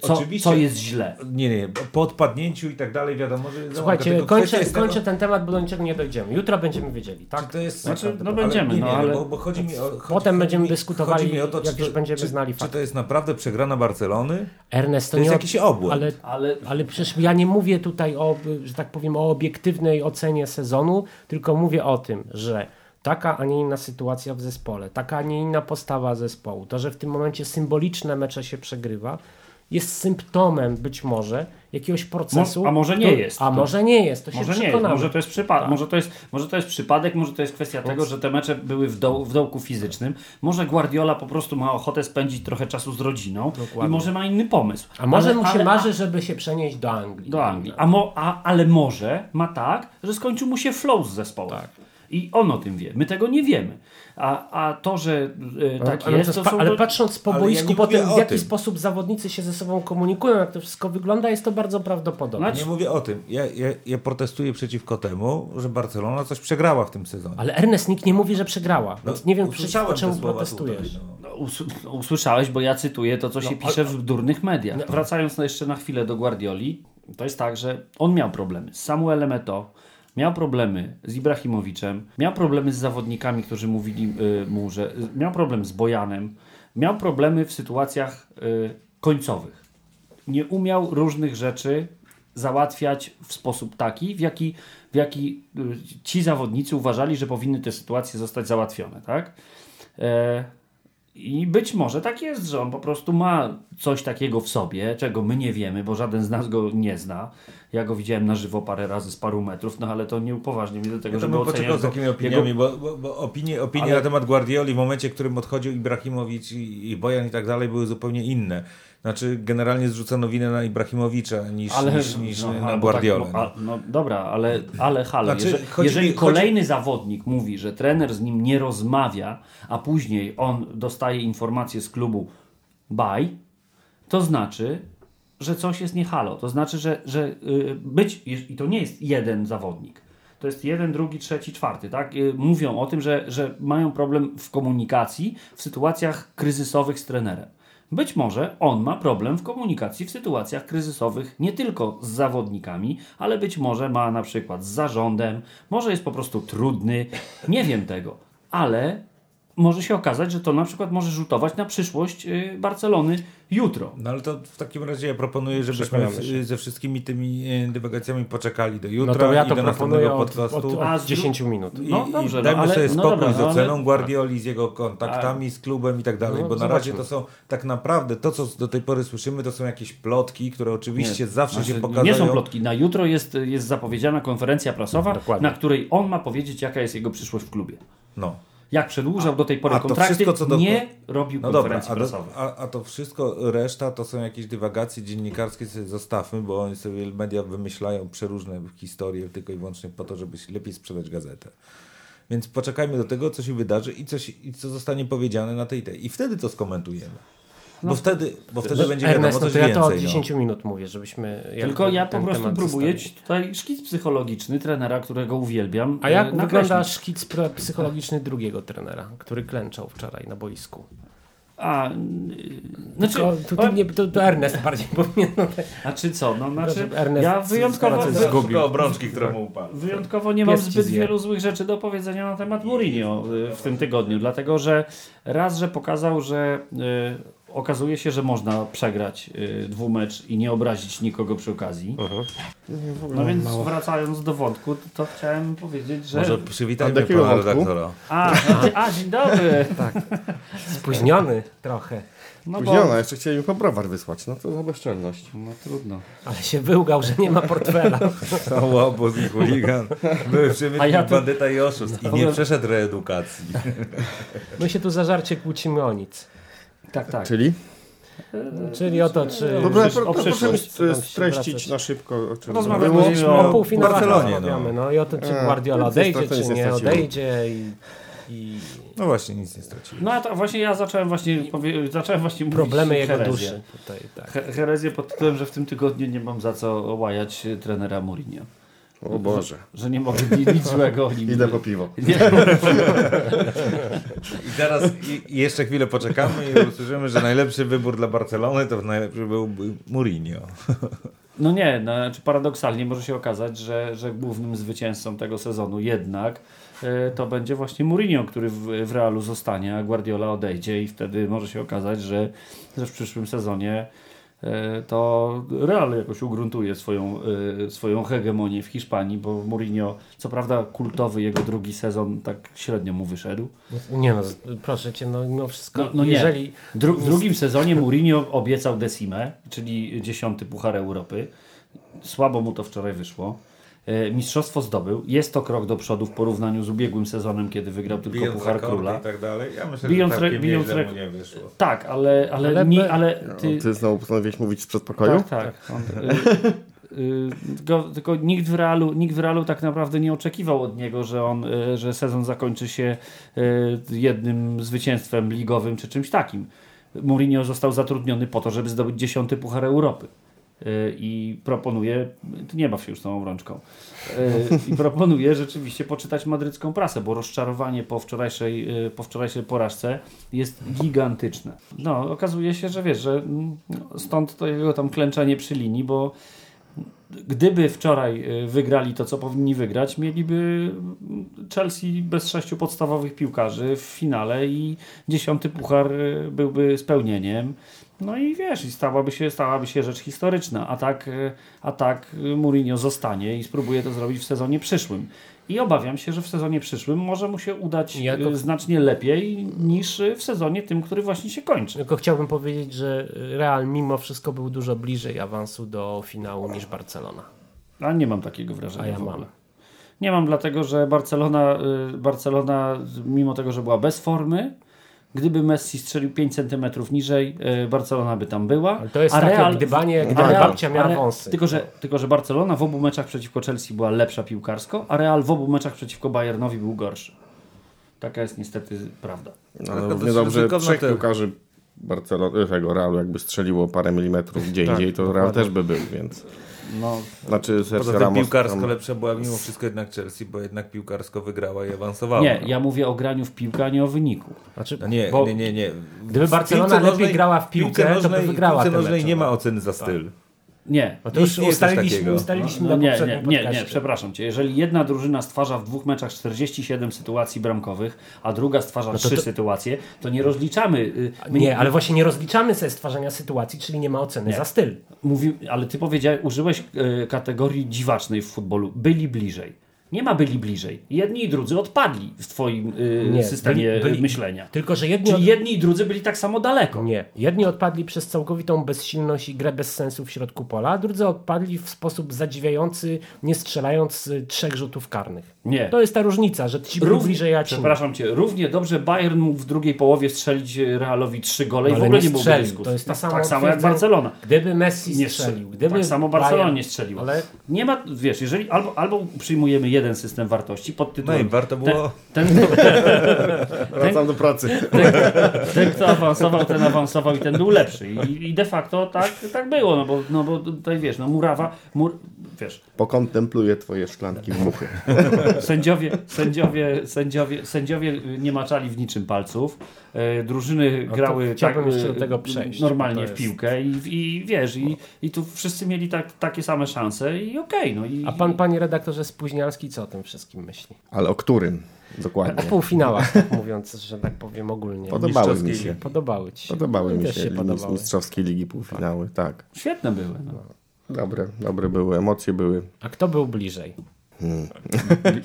co, Oczywiście- co jest źle. Nie, nie, po odpadnięciu i tak dalej wiadomo, że... Słuchajcie, kończę, jest tego- kończę ten temat, bo do niczego nie dojdziemy. Jutro będziemy wiedzieli, tak? Czy to jest... Znaczy, no ale będziemy, nie, no, ale- Bo, bo chodzi mi o, chodzi, Potem chodzi będziemy mi- dyskutowali, mi o to, jak czy już będziemy czy, znali Czy fakty. to jest naprawdę przegrana Barcelony? Ernest, to, To jest nie jakiś obłęd. Ale, Ale ale przecież ja nie mówię tutaj o, że tak powiem, o obiektywnej ocenie sezonu, tylko mówię o tym, że taka, a nie inna sytuacja w zespole, taka, a nie inna postawa zespołu, to, że w tym momencie symboliczne mecze się przegrywa, jest symptomem być może jakiegoś procesu. Mo- a może nie to- jest. A To- może nie jest, to się Może nie, przekonamy. może to jest przypadek, Tak. może, to jest, może to jest przypadek, może to jest kwestia tego, że te mecze były w, doł, w dołku fizycznym. Może Guardiola po prostu ma ochotę spędzić trochę czasu z rodziną Dokładnie. i może ma inny pomysł. A może Ale- mu się ale- marzy, żeby się przenieść do Anglii. do Anglii. A mo, a, ale może ma tak, że skończył mu się flow z zespołem. Tak. I on o tym wie. My tego nie wiemy. A, a to, że y, tak ale, jest, to to są... ale to- patrząc po Ale ja boisku, nie po mówię tym, w jaki tym. sposób zawodnicy się ze sobą komunikują, jak to wszystko wygląda, jest to bardzo prawdopodobne. Znaczy- Nie mówię o tym. Ja, ja, ja protestuję przeciwko temu, że Barcelona coś przegrała w tym sezonie. Ale Ernest nikt nie mówi, że przegrała, więc nie wiem, przeciwko czemu protestujesz. tutaj, no. No, us usłyszałeś, bo ja cytuję to, co się pisze w durnych mediach. Wracając na jeszcze na chwilę do Guardioli, to jest tak, że on miał problemy z Samuelem Eto'o, miał problemy z Ibrahimowiczem, miał problemy z zawodnikami, którzy mówili y, mu, że miał problem z Bojanem, miał problemy w sytuacjach y, końcowych. Nie umiał różnych rzeczy załatwiać w sposób taki, w jaki, w jaki y, ci zawodnicy uważali, że powinny te sytuacje zostać załatwione, tak? I być może tak jest, że on po prostu ma coś takiego w sobie, czego my nie wiemy, bo żaden z nas go nie zna. Ja go widziałem na żywo parę razy z paru metrów, no ale to nie upoważnia mnie do tego, Ja żeby oceniać poczekał z takimi opiniami, bo, bo, bo opinie, opinie Ale- na temat Guardioli w momencie, w którym odchodził Ibrahimowicz i, i Bojan i tak dalej były zupełnie inne. Znaczy generalnie zrzucono winę na Ibrahimowicza niż, niż, niż no, na albo Guardiolę. Tak, no, a, no dobra, ale, ale halo, Znaczy, jeżeli, chodzi jeżeli kolejny zawodnik mówi, że trener z nim nie rozmawia, a później on dostaje informację z klubu bye, to znaczy, że coś jest nie halo. To znaczy, że, że y, być, i to nie jest jeden zawodnik. To jest jeden, drugi, trzeci, czwarty, tak? Y, Mówią o tym, że, że mają problem w komunikacji w sytuacjach kryzysowych z trenerem. Być może on ma problem w komunikacji w sytuacjach kryzysowych nie tylko z zawodnikami, ale być może ma na przykład z zarządem, może jest po prostu trudny, nie wiem tego, ale może się okazać, że to na przykład może rzutować na przyszłość y, Barcelony jutro. No ale to w takim razie ja proponuję, żebyśmy ze wszystkimi tymi e, dywagacjami poczekali do jutra No to ja i to do proponuję następnego od, podcastu. od, A od z 10 minut. I, No dobrze, i no dajmy ale- sobie no spokój dobra, z no ale- oceną Guardioli, z jego kontaktami, z klubem i tak dalej, No, bo na razie to są tak naprawdę, to co do tej pory słyszymy, to są jakieś plotki, które oczywiście Nie, zawsze znaczy, się pokazują. Nie są plotki. Na jutro jest, jest zapowiedziana konferencja prasowa, Dokładnie. na której on ma powiedzieć, jaka jest jego przyszłość w klubie. No. Jak przedłużał do tej pory a kontrakty, wszystko, co do- nie robił No dobra, konferencji a, do, a, a to wszystko, reszta to są jakieś dywagacje dziennikarskie, sobie zostawmy, bo oni sobie media wymyślają przeróżne historie tylko i wyłącznie po to, żeby lepiej sprzedać gazetę. Więc poczekajmy do tego, co się wydarzy i, coś, i co zostanie powiedziane na tej tej. I wtedy to skomentujemy. Bo wtedy, bo wtedy będzie wiadomo Ernest, no coś to ja to od więcej. 10 minut mówię, żebyśmy... Tylko ja po prostu próbuję tutaj szkic psychologiczny trenera, którego uwielbiam. A jak e, wygląda nakreślić. szkic pro- psychologiczny drugiego trenera, który klęczał wczoraj na boisku? A, znaczy, Tylko, to, to, nie, to, to Ernest bardziej powinien... No, a czy co? No, znaczy, Ernest ja wyjątkowo, zgubił. obrączki, które mu upadły. wyjątkowo nie mam zbyt wielu złych rzeczy do powiedzenia na temat Mourinho y, w tym tygodniu, dlatego że raz, że pokazał, że y, okazuje się, że można przegrać y, dwumecz i nie obrazić nikogo przy okazji. No więc wracając do wątku, to, to chciałem powiedzieć, że... Może A przywitajmy pana wątku? redaktora. A, a, dzień dobry! Spóźniony trochę, No Późniona, jeszcze chcieli po browar wysłać, no to za bezczelność. No trudno. ale się wyłgał, że nie ma portfela. Cały obóz i chuligan. Były przymytnik, A ja tu- bandyta i oszust. I nie przeszedł reedukacji. My się tu zażarcie kłócimy o nic. Tak, tak. Czyli? Czyli o to, czy... Dobra, przysz- pro, o proszę streścić na szybko. Rozmawiamy O o półfinałach Barcelonie, rozmawiamy, no. no. i o tym, czy Guardiola odejdzie, czy nie odejdzie. I... i No właśnie, nic nie straciłem. No a to właśnie ja zacząłem właśnie, powie, zacząłem właśnie mówić problemy jego herezję. duszy. Tutaj, tak. He- Herezję pod tytułem, że w tym tygodniu nie mam za co łajać trenera Mourinho. O Boże. Że nie mogę ni- nic złego o nim. Idę po piwo. Nie, I teraz i, jeszcze chwilę poczekamy i usłyszymy, że najlepszy wybór dla Barcelony to najlepszy byłby Mourinho. no nie, no, znaczy paradoksalnie może się okazać, że, że głównym zwycięzcą tego sezonu jednak e, to będzie właśnie Mourinho, który w, w Realu zostanie, a Guardiola odejdzie i wtedy może się okazać, że, że w przyszłym sezonie to Real jakoś ugruntuje swoją, e, swoją hegemonię w Hiszpanii, bo Mourinho, co prawda kultowy jego drugi sezon tak średnio mu wyszedł. Nie no, proszę cię, no mimo wszystko, No, no nie. jeżeli... Dru w drugim sezonie Mourinho obiecał Decimę, czyli dziesiąty Puchar Europy. Słabo mu to wczoraj wyszło. E, Mistrzostwo zdobył. Jest to krok do przodu w porównaniu z ubiegłym sezonem, kiedy wygrał tylko Bijąc Puchar Króla. i tak dalej. Ja myślę, Bijąc że re- bijąc nie wyszło. Tak, ale, ale, Ale nie, ale ty, No, ty znowu postanowiłeś mówić z przedpokoju? tak, tak. On, y, y, tylko, tylko nikt, w realu, nikt w realu tak naprawdę nie oczekiwał od niego, że, on, y, że sezon zakończy się jednym zwycięstwem ligowym czy czymś takim. Mourinho został zatrudniony po to, żeby zdobyć dziesiąty Puchar Europy. Y, I proponuje, ty nie baw się już tą obrączką, y, i proponuje rzeczywiście poczytać madrycką prasę, bo rozczarowanie po wczorajszej, y, po wczorajszej porażce jest gigantyczne. No, okazuje się, że wiesz, że mm, stąd to jego tam klęczenie przy linii, bo gdyby wczoraj wygrali to, co powinni wygrać, mieliby Chelsea bez sześciu podstawowych piłkarzy w finale i dziesiąty puchar byłby spełnieniem. No i wiesz, i stałaby się, stałaby się rzecz historyczna, a tak, y, a tak y, Mourinho zostanie i spróbuje to zrobić w sezonie przyszłym. I obawiam się, że w sezonie przyszłym może mu się udać Jako- y, znacznie lepiej niż w sezonie tym, który właśnie się kończy. Tylko chciałbym powiedzieć, że Real mimo wszystko był dużo bliżej awansu do finału niż Barcelona. A nie mam takiego wrażenia. A ja mam. Nie mam, dlatego że Barcelona, Barcelona, mimo tego, że była bez formy, gdyby Messi strzelił 5 cm niżej, y, Barcelona by tam była. Ale to jest a takie Real, gdybanie, a gdyby Real- babcia miała wąsy. Tylko że, tylko, że Barcelona w obu meczach przeciwko Chelsea była lepsza piłkarsko, a Real w obu meczach przeciwko Bayernowi był gorszy. Taka jest niestety prawda. Ale to równie jest dobrze trzech piłkarzy Barcelony, tego Realu jakby strzeliło parę milimetrów gdzie Tak, indziej, to Real też by był, więc... No, Znaczy Poza tym Ramos piłkarsko tam... lepsza była mimo wszystko jednak Chelsea, bo jednak piłkarsko wygrała i awansowała. nie, ja mówię o graniu w piłkę, a nie o wyniku. Znaczy, No nie, nie, nie, nie. Gdyby Barcelona lepiej grała w piłkę, piłce to by nożnej, wygrała W piłce nożnej nie ma no. oceny za styl. Nie, no to już coś ustaliliśmy, ustaliliśmy No na nie, nie, nie, nie, przepraszam cię. Jeżeli jedna drużyna stwarza w dwóch meczach 47 sytuacji bramkowych, a druga stwarza No to trzy to- sytuacje, to nie rozliczamy. y, my Nie, ale właśnie nie rozliczamy sobie stwarzania sytuacji, czyli nie ma oceny Nie. za styl. Mówi, ale ty powiedziałeś, użyłeś y, kategorii dziwacznej w futbolu. Byli bliżej. Nie ma byli bliżej. Jedni i drudzy odpadli w twoim y, Nie, systemie byli- byli- myślenia. Tylko, że jedni... Od... jedni i drudzy byli tak samo daleko. Nie. Jedni odpadli przez całkowitą bezsilność i grę bez sensu w środku pola, a drudzy odpadli w sposób zadziwiający, nie strzelając trzech rzutów karnych. Nie. To jest ta różnica, że ci byli Rów- bliżej, a ci. Przepraszam cię, równie dobrze Bayern mógł w drugiej połowie strzelić y, Realowi trzy gole i Ale w ogóle nie nie dyskusji. To jest ta sama tak samo jak Barcelona. Gdyby Messi nie strzelił, gdyby tak samo Barcelona nie strzeliła. Ale Nie ma, wiesz, jeżeli albo, albo przyjmujemy jeden system wartości pod No tytułem i warto było... ten, ten, Wracam do pracy. ten, kto awansował, ten awansował i ten był lepszy. I, i de facto tak, tak było, no bo, no bo tutaj wiesz, no murawa, mur, wiesz, Pokontempluję twoje szklanki w muchy. sędziowie, sędziowie, sędziowie, sędziowie nie maczali w niczym palców. E, drużyny No grały tak, tego przejść, normalnie w piłkę i, i wiesz, i, i tu wszyscy mieli tak, takie same szanse i okej, no i A pan, panie redaktorze Spóźnialski, co o tym wszystkim myśli? Ale o którym? O Dokładnie. półfinałach, tak mówiąc, że tak powiem ogólnie. Podobały mi się. Podobały ci się. Podobały Mi mi się, się mis- podobały. mistrzowskiej ligi półfinały, tak. świetne były. No. Dobre, dobre były, emocje były. A kto był bliżej?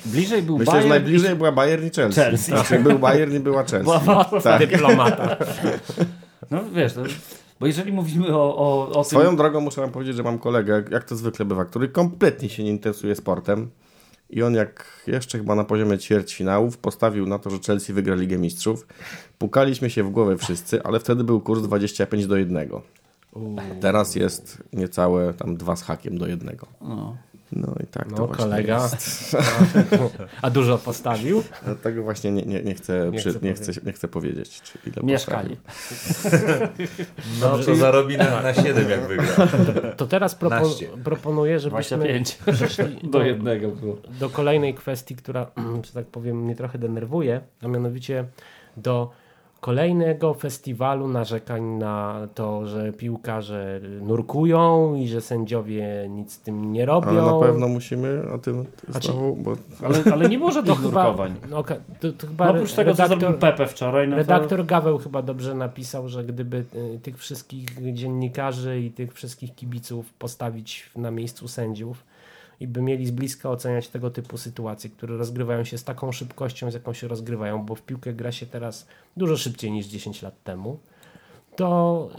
Bliżej był Myślę, Bayern że najbliżej była Bayern i Chelsea. Chelsea. Znaczy był Bayern i była Chelsea. Była Tak. dyplomata. No wiesz, to, bo jeżeli mówimy o, o, o Swoją tym... drogą muszę wam powiedzieć, że mam kolegę, jak to zwykle bywa, który kompletnie się nie interesuje sportem i on jak jeszcze chyba na poziomie ćwierćfinałów postawił na to, że Chelsea wygra Ligę Mistrzów. Pukaliśmy się w głowę wszyscy, ale wtedy był kurs 25 do 1. Teraz jest niecałe tam dwa z hakiem do jednego. No. No i tak to No, właśnie kolega. jest. A dużo postawił? No, Tego właśnie nie, nie, nie, chcę, Nie przy, chcę nie, powiedzieć. chcę, nie chcę powiedzieć. Czy ile Mieszkali. No to zarobi na, na 7 jak wygra. To teraz propo proponuję, żebyśmy 25 przeszli do do, jednego było. do kolejnej kwestii, która, że tak powiem, mnie trochę denerwuje, a mianowicie do kolejnego festiwalu narzekań na to, że piłkarze nurkują i że sędziowie nic z tym nie robią. Ale na pewno musimy o tym Znaczy- znowu, bo Ale, ale nie może to chyba, no, to, to chyba No, oprócz tego, co redaktor- zrobił Pepe wczoraj, no to... Redaktor Gaweł chyba dobrze napisał, że gdyby y, tych wszystkich dziennikarzy i tych wszystkich kibiców postawić na miejscu sędziów i by mieli z bliska oceniać tego typu sytuacje, które rozgrywają się z taką szybkością, z jaką się rozgrywają, bo w piłkę gra się teraz dużo szybciej niż 10 lat temu, to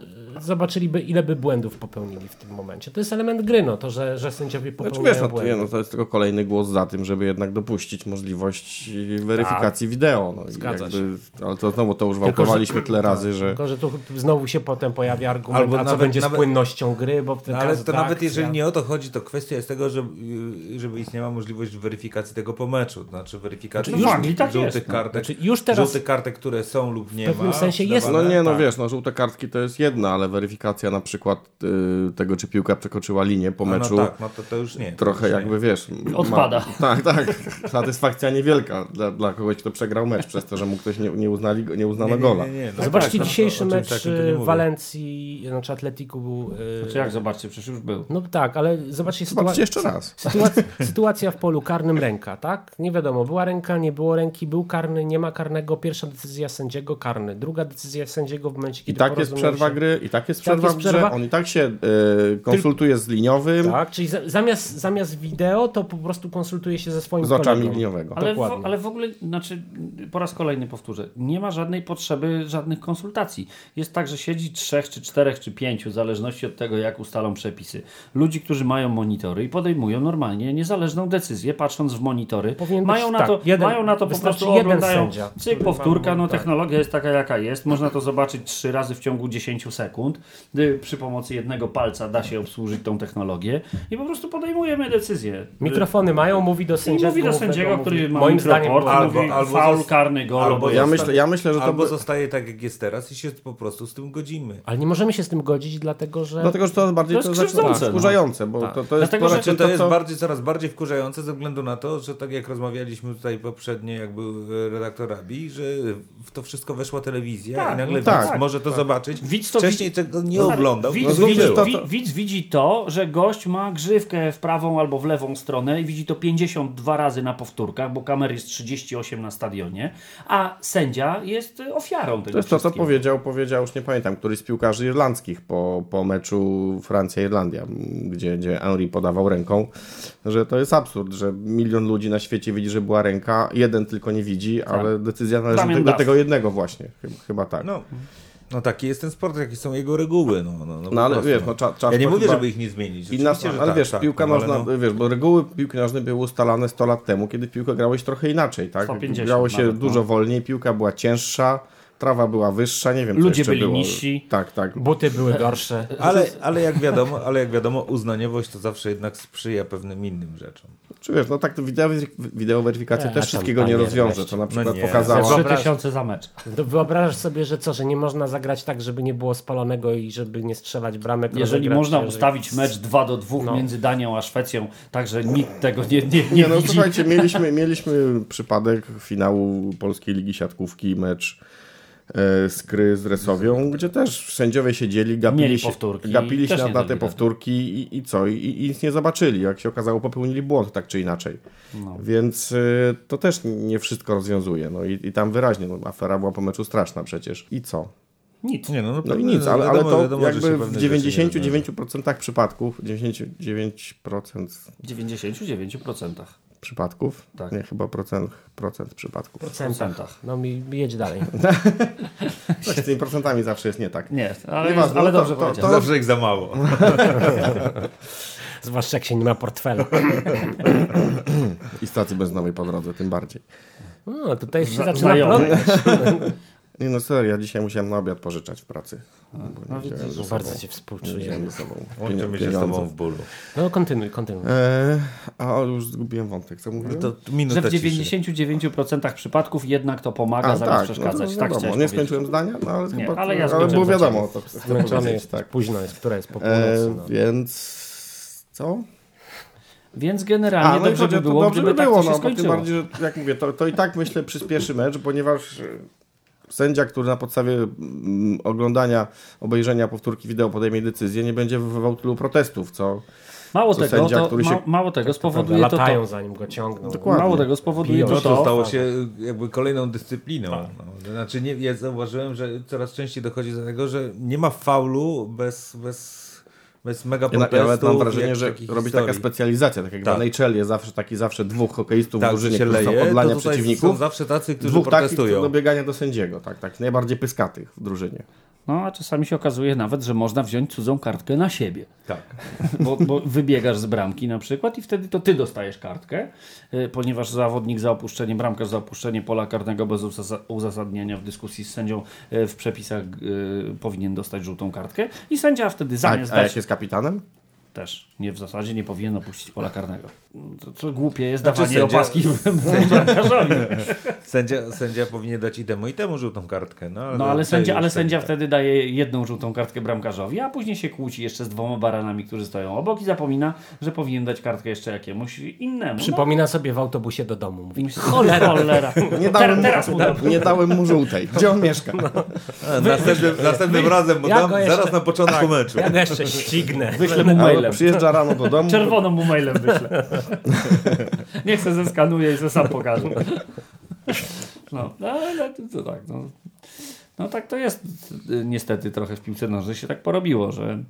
zobaczyliby, ile by błędów popełnili w tym momencie. To jest element gry, no, to, że, że sędziowie Znaczy popełniają wiesz, no, to, błędy. nie, no, to jest tylko kolejny głos za tym, żeby jednak dopuścić możliwość weryfikacji wideo. No, Tak. Zgadza jakby, Ale to znowu to już że- wałkowaliśmy tyle razy, że Tylko, że tu znowu się potem pojawia argument, Albo a co nawet- będzie nawet- z płynnością gry, bo wtedy No, ale to nawet akcja- jeżeli nie o to chodzi, to kwestia jest tego, że, y, żeby istniała możliwość weryfikacji tego po meczu. Znaczy weryfikacji Znaczy, Anglii tak żółtych jest, no. kartek. Znaczy, już teraz Żółtych kartek, które są lub nie W pewnym ma. sensie jest- no nie, no Tak. wiesz, no żółte kartki to jest jedna, ale weryfikacja na przykład y, tego, czy piłka przekroczyła linię po A meczu, No tak, no to, to już nie. trochę już jakby, wiesz... ma- Odpada. tak, tak. Satysfakcja niewielka dla, dla kogoś, kto przegrał mecz, przez to, że mu ktoś nie, nie, uznali, nie nie. uznano Nie, gola. nie, nie, nie. No Zobaczcie tak, no, dzisiejszy o czymś mecz takim nie y. Walencji, znaczy Atletiku był... y, Znaczy jak zobaczcie, przecież już był. No tak, ale zobaczcie Zobaczcie sytuację. jeszcze raz. Sytuacja, sytuacja w polu karnym ręka, tak? Nie wiadomo, była ręka, nie było ręki, był karny, nie ma karnego. Pierwsza decyzja sędziego karny. Druga decyzja sędziego w momencie, I kiedy tak jest przerwa się- gry, i tak jest Tak przerwa jest w grze, przerwa. on i tak się y, konsultuje z liniowym, Tak, czyli za, zamiast, zamiast wideo, to po prostu konsultuje się ze swoim z oczami kolegą. liniowego. Ale w, ale w ogóle, znaczy, po raz kolejny powtórzę, nie ma żadnej potrzeby żadnych konsultacji. Jest tak, że siedzi trzech, czy czterech, czy pięciu, w zależności od tego, jak ustalą przepisy. Ludzi, którzy mają monitory i podejmują normalnie niezależną decyzję, patrząc w monitory. Powinien być mają, na tak, to, jeden- mają na to po prostu jeden oglądają. sędzia, Cyk, powtórka, no tak. technologia jest taka, jaka jest. Można to zobaczyć trzy razy w ciągu 10 sekund. gdy Przy pomocy jednego palca da się obsłużyć tą technologię i po prostu podejmujemy decyzję. Mikrofony mają, mówi do sędziego. mówi do sędziego, mówi- który ma moim zdaniem mikroport, było- Albo- mówi albo faul, karny gol. albo Ja, myślę, ja myślę, że to... Albo by- zostaje tak, jak jest teraz i się po prostu z tym godzimy. Ale nie możemy się z tym godzić, dlatego że... Dlatego, że to bardziej To jest to zaczyna- krzywdzące, no. wkurzające, bo Tak. to, to jest Dlatego, że Znaczy, to jest bardziej, coraz bardziej wkurzające ze względu na to, że tak jak rozmawialiśmy tutaj poprzednio, jak był redaktor Rabi, że w to wszystko weszła telewizja Tak, i nagle no tak, widz może to zobaczyć. Widz to Wcześniej tego nie oglądał. Widz, no, widzi, wi, widz widzi to, że gość ma grzywkę w prawą albo w lewą stronę i widzi to 52 razy na powtórkach, bo kamer jest 38 na stadionie, a sędzia jest ofiarą tego To jest to, co powiedział, powiedział, już nie pamiętam, któryś z piłkarzy irlandzkich po, po meczu Francja-Irlandia, gdzie, gdzie Henry podawał ręką, że to jest absurd, że milion ludzi na świecie widzi, że była ręka, jeden tylko nie widzi, ale decyzja należy do, do tego jednego właśnie, chyba, chyba tak. No, No, no taki jest ten sport, jakie są jego reguły. No, no, no, po ale wiesz, no, cza, czas Ja nie mówię, chyba- żeby ich nie zmienić. Że ale tak, wiesz, tak, piłka no, nożna, no, wiesz, bo reguły piłki nożnej były ustalane 100 lat temu, kiedy piłkę grałeś trochę inaczej, tak? 150 Grało się nawet, no. dużo wolniej, piłka była cięższa, trawa była wyższa, nie wiem, Ludzie byli było. niżsi. Tak, tak. Buty były gorsze. Ale, ale, jak wiadomo, ale jak wiadomo, uznaniowość to zawsze jednak sprzyja pewnym innym rzeczom. Czy wiesz, no tak, to wideo, wideo weryfikacja Nie, też wszystkiego nie rozwiąże. To na przykład nie. pokazała. Za- 3000 za mecz. Wyobrażasz sobie, że co, że nie można zagrać tak, żeby nie było spalonego i żeby nie strzelać bramek. Jeżeli można ustawić mecz 2 do 2 No. między Danią a Szwecją, tak że nikt tego nie, nie, nie, Nie, no widzi. słuchajcie, mieliśmy, mieliśmy przypadek finału Polskiej Ligi Siatkówki, mecz z Kry z Resowią, gdzie też sędziowie siedzieli, gapili się, powtórki, gapili się na, na te powtórki i, i co? I, I nic nie zobaczyli. Jak się okazało, popełnili błąd, tak czy inaczej. No. Więc e, to też nie wszystko rozwiązuje. No i, i tam wyraźnie, no, afera była po meczu straszna przecież. I co? Nic. Nie, no, No i nic, ale, ale to wiadomo, jakby w pewne rzeczy nie rozwiąże. 99% przypadków, 99% W 99%. Przypadków, Tak. nie, chyba procent, procent przypadków. procentach. No mi jedź dalej. Coś z tymi procentami zawsze jest nie tak. Nie, ale, Nieważne, ale no to- dobrze to- to- Zawsze ich za mało. Zwłaszcza jak się nie ma portfela. I stacji benzynowej po drodze, tym bardziej. No, tutaj się zaczyna. Nie no serio, ja dzisiaj musiałem na obiad pożyczać w pracy. No Bardzo cię współczuję. wziąłem ze sobą Łączymy się z tobą w bólu. No kontynuuj, kontynuuj. E, a już zgubiłem wątek, co mówiłem? No to Że w ciszy. 99% przypadków jednak to pomaga A, zamiast tak, przeszkadzać. No, tak wiadomo, nie skończyłem zdania, no ale, Nie, chyba, ale ja ale było wiadomo, to chcę Zmęczony powiedzieć, jest, tak. późno jest, która jest po E, północy. No. więc co? Więc generalnie no i dobrze by to, było, dobrze gdyby by tak było, to się no, bo tym skończyło. bardziej, że jak mówię, to, to i tak myślę przyspieszy mecz, ponieważ sędzia, który na podstawie mm, oglądania, obejrzenia powtórki wideo podejmie decyzję, nie będzie wywoływał tylu protestów, co Mało co tego, sędzia, to, który ma, się- mało tego spowoduje to, Latają to zanim go ciągną. Dokładnie. Mało tego spowoduje to, się. to to stało się jakby kolejną dyscypliną. Tak. No. Znaczy nie, ja zauważyłem, że coraz częściej dochodzi do tego, że nie ma faulu bez, bez, bez mega ja, na- protestów. ja nawet mam wrażenie, że takich robi historii. taka specjalizacja, tak jak Tak. w NHL jest zawsze taki zawsze dwóch hokeistów w tak, drużynie, się którzy są leje, odlania przeciwników, są zawsze tacy, którzy dwóch takich protestują. do biegania do sędziego, tak, tak, najbardziej pyskatych w drużynie. No, a czasami się okazuje nawet, że można wziąć cudzą kartkę na siebie. Tak. Bo, bo wybiegasz z bramki na przykład i wtedy to ty dostajesz kartkę, y, ponieważ zawodnik za opuszczenie, bramkarz za opuszczenie pola karnego bez uzas- uzasadnienia w dyskusji z sędzią y, w przepisach y, powinien dostać żółtą kartkę i sędzia wtedy A, zamiast a dać jak jest kapitanem? też nie w zasadzie nie powinien opuścić pola karnego. To, to głupie jest Znaczy, dawanie sędzia- opaski bramkarzowi. Sędzia, sędzia powinien dać i temu, i temu żółtą kartkę. No, ale, No ale sędzia, ale tak, sędzia tak. wtedy daje jedną żółtą kartkę bramkarzowi, a później się kłóci jeszcze z dwoma baranami, którzy stoją obok i zapomina, że powinien dać kartkę jeszcze jakiemuś innemu. Przypomina sobie w autobusie do domu. Mówi, No, cholera, cholera. Nie dałem, teraz mu nie dałem mu żółtej. Gdzie on mieszka? A, następnym, następnym razem Ja dam jeszcze- zaraz na początku meczu. Ja jeszcze ścignę. Wyślę mu mailem. przyjeżdża rano do domu. Czerwoną mu mailem wyślę. Niech se zeskanuje i se sam pokaże. No, no ale to, to tak. No. no tak to jest y, niestety trochę w piłce nożnej się tak porobiło, że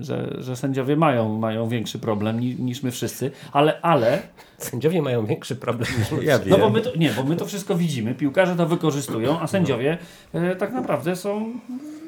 y, że, że sędziowie mają, mają większy problem ni, niż my wszyscy, ale, ale Sędziowie mają większy problem niż my. Ja no bo my to, nie, bo my to wszystko widzimy, piłkarze to wykorzystują, a sędziowie e, tak naprawdę są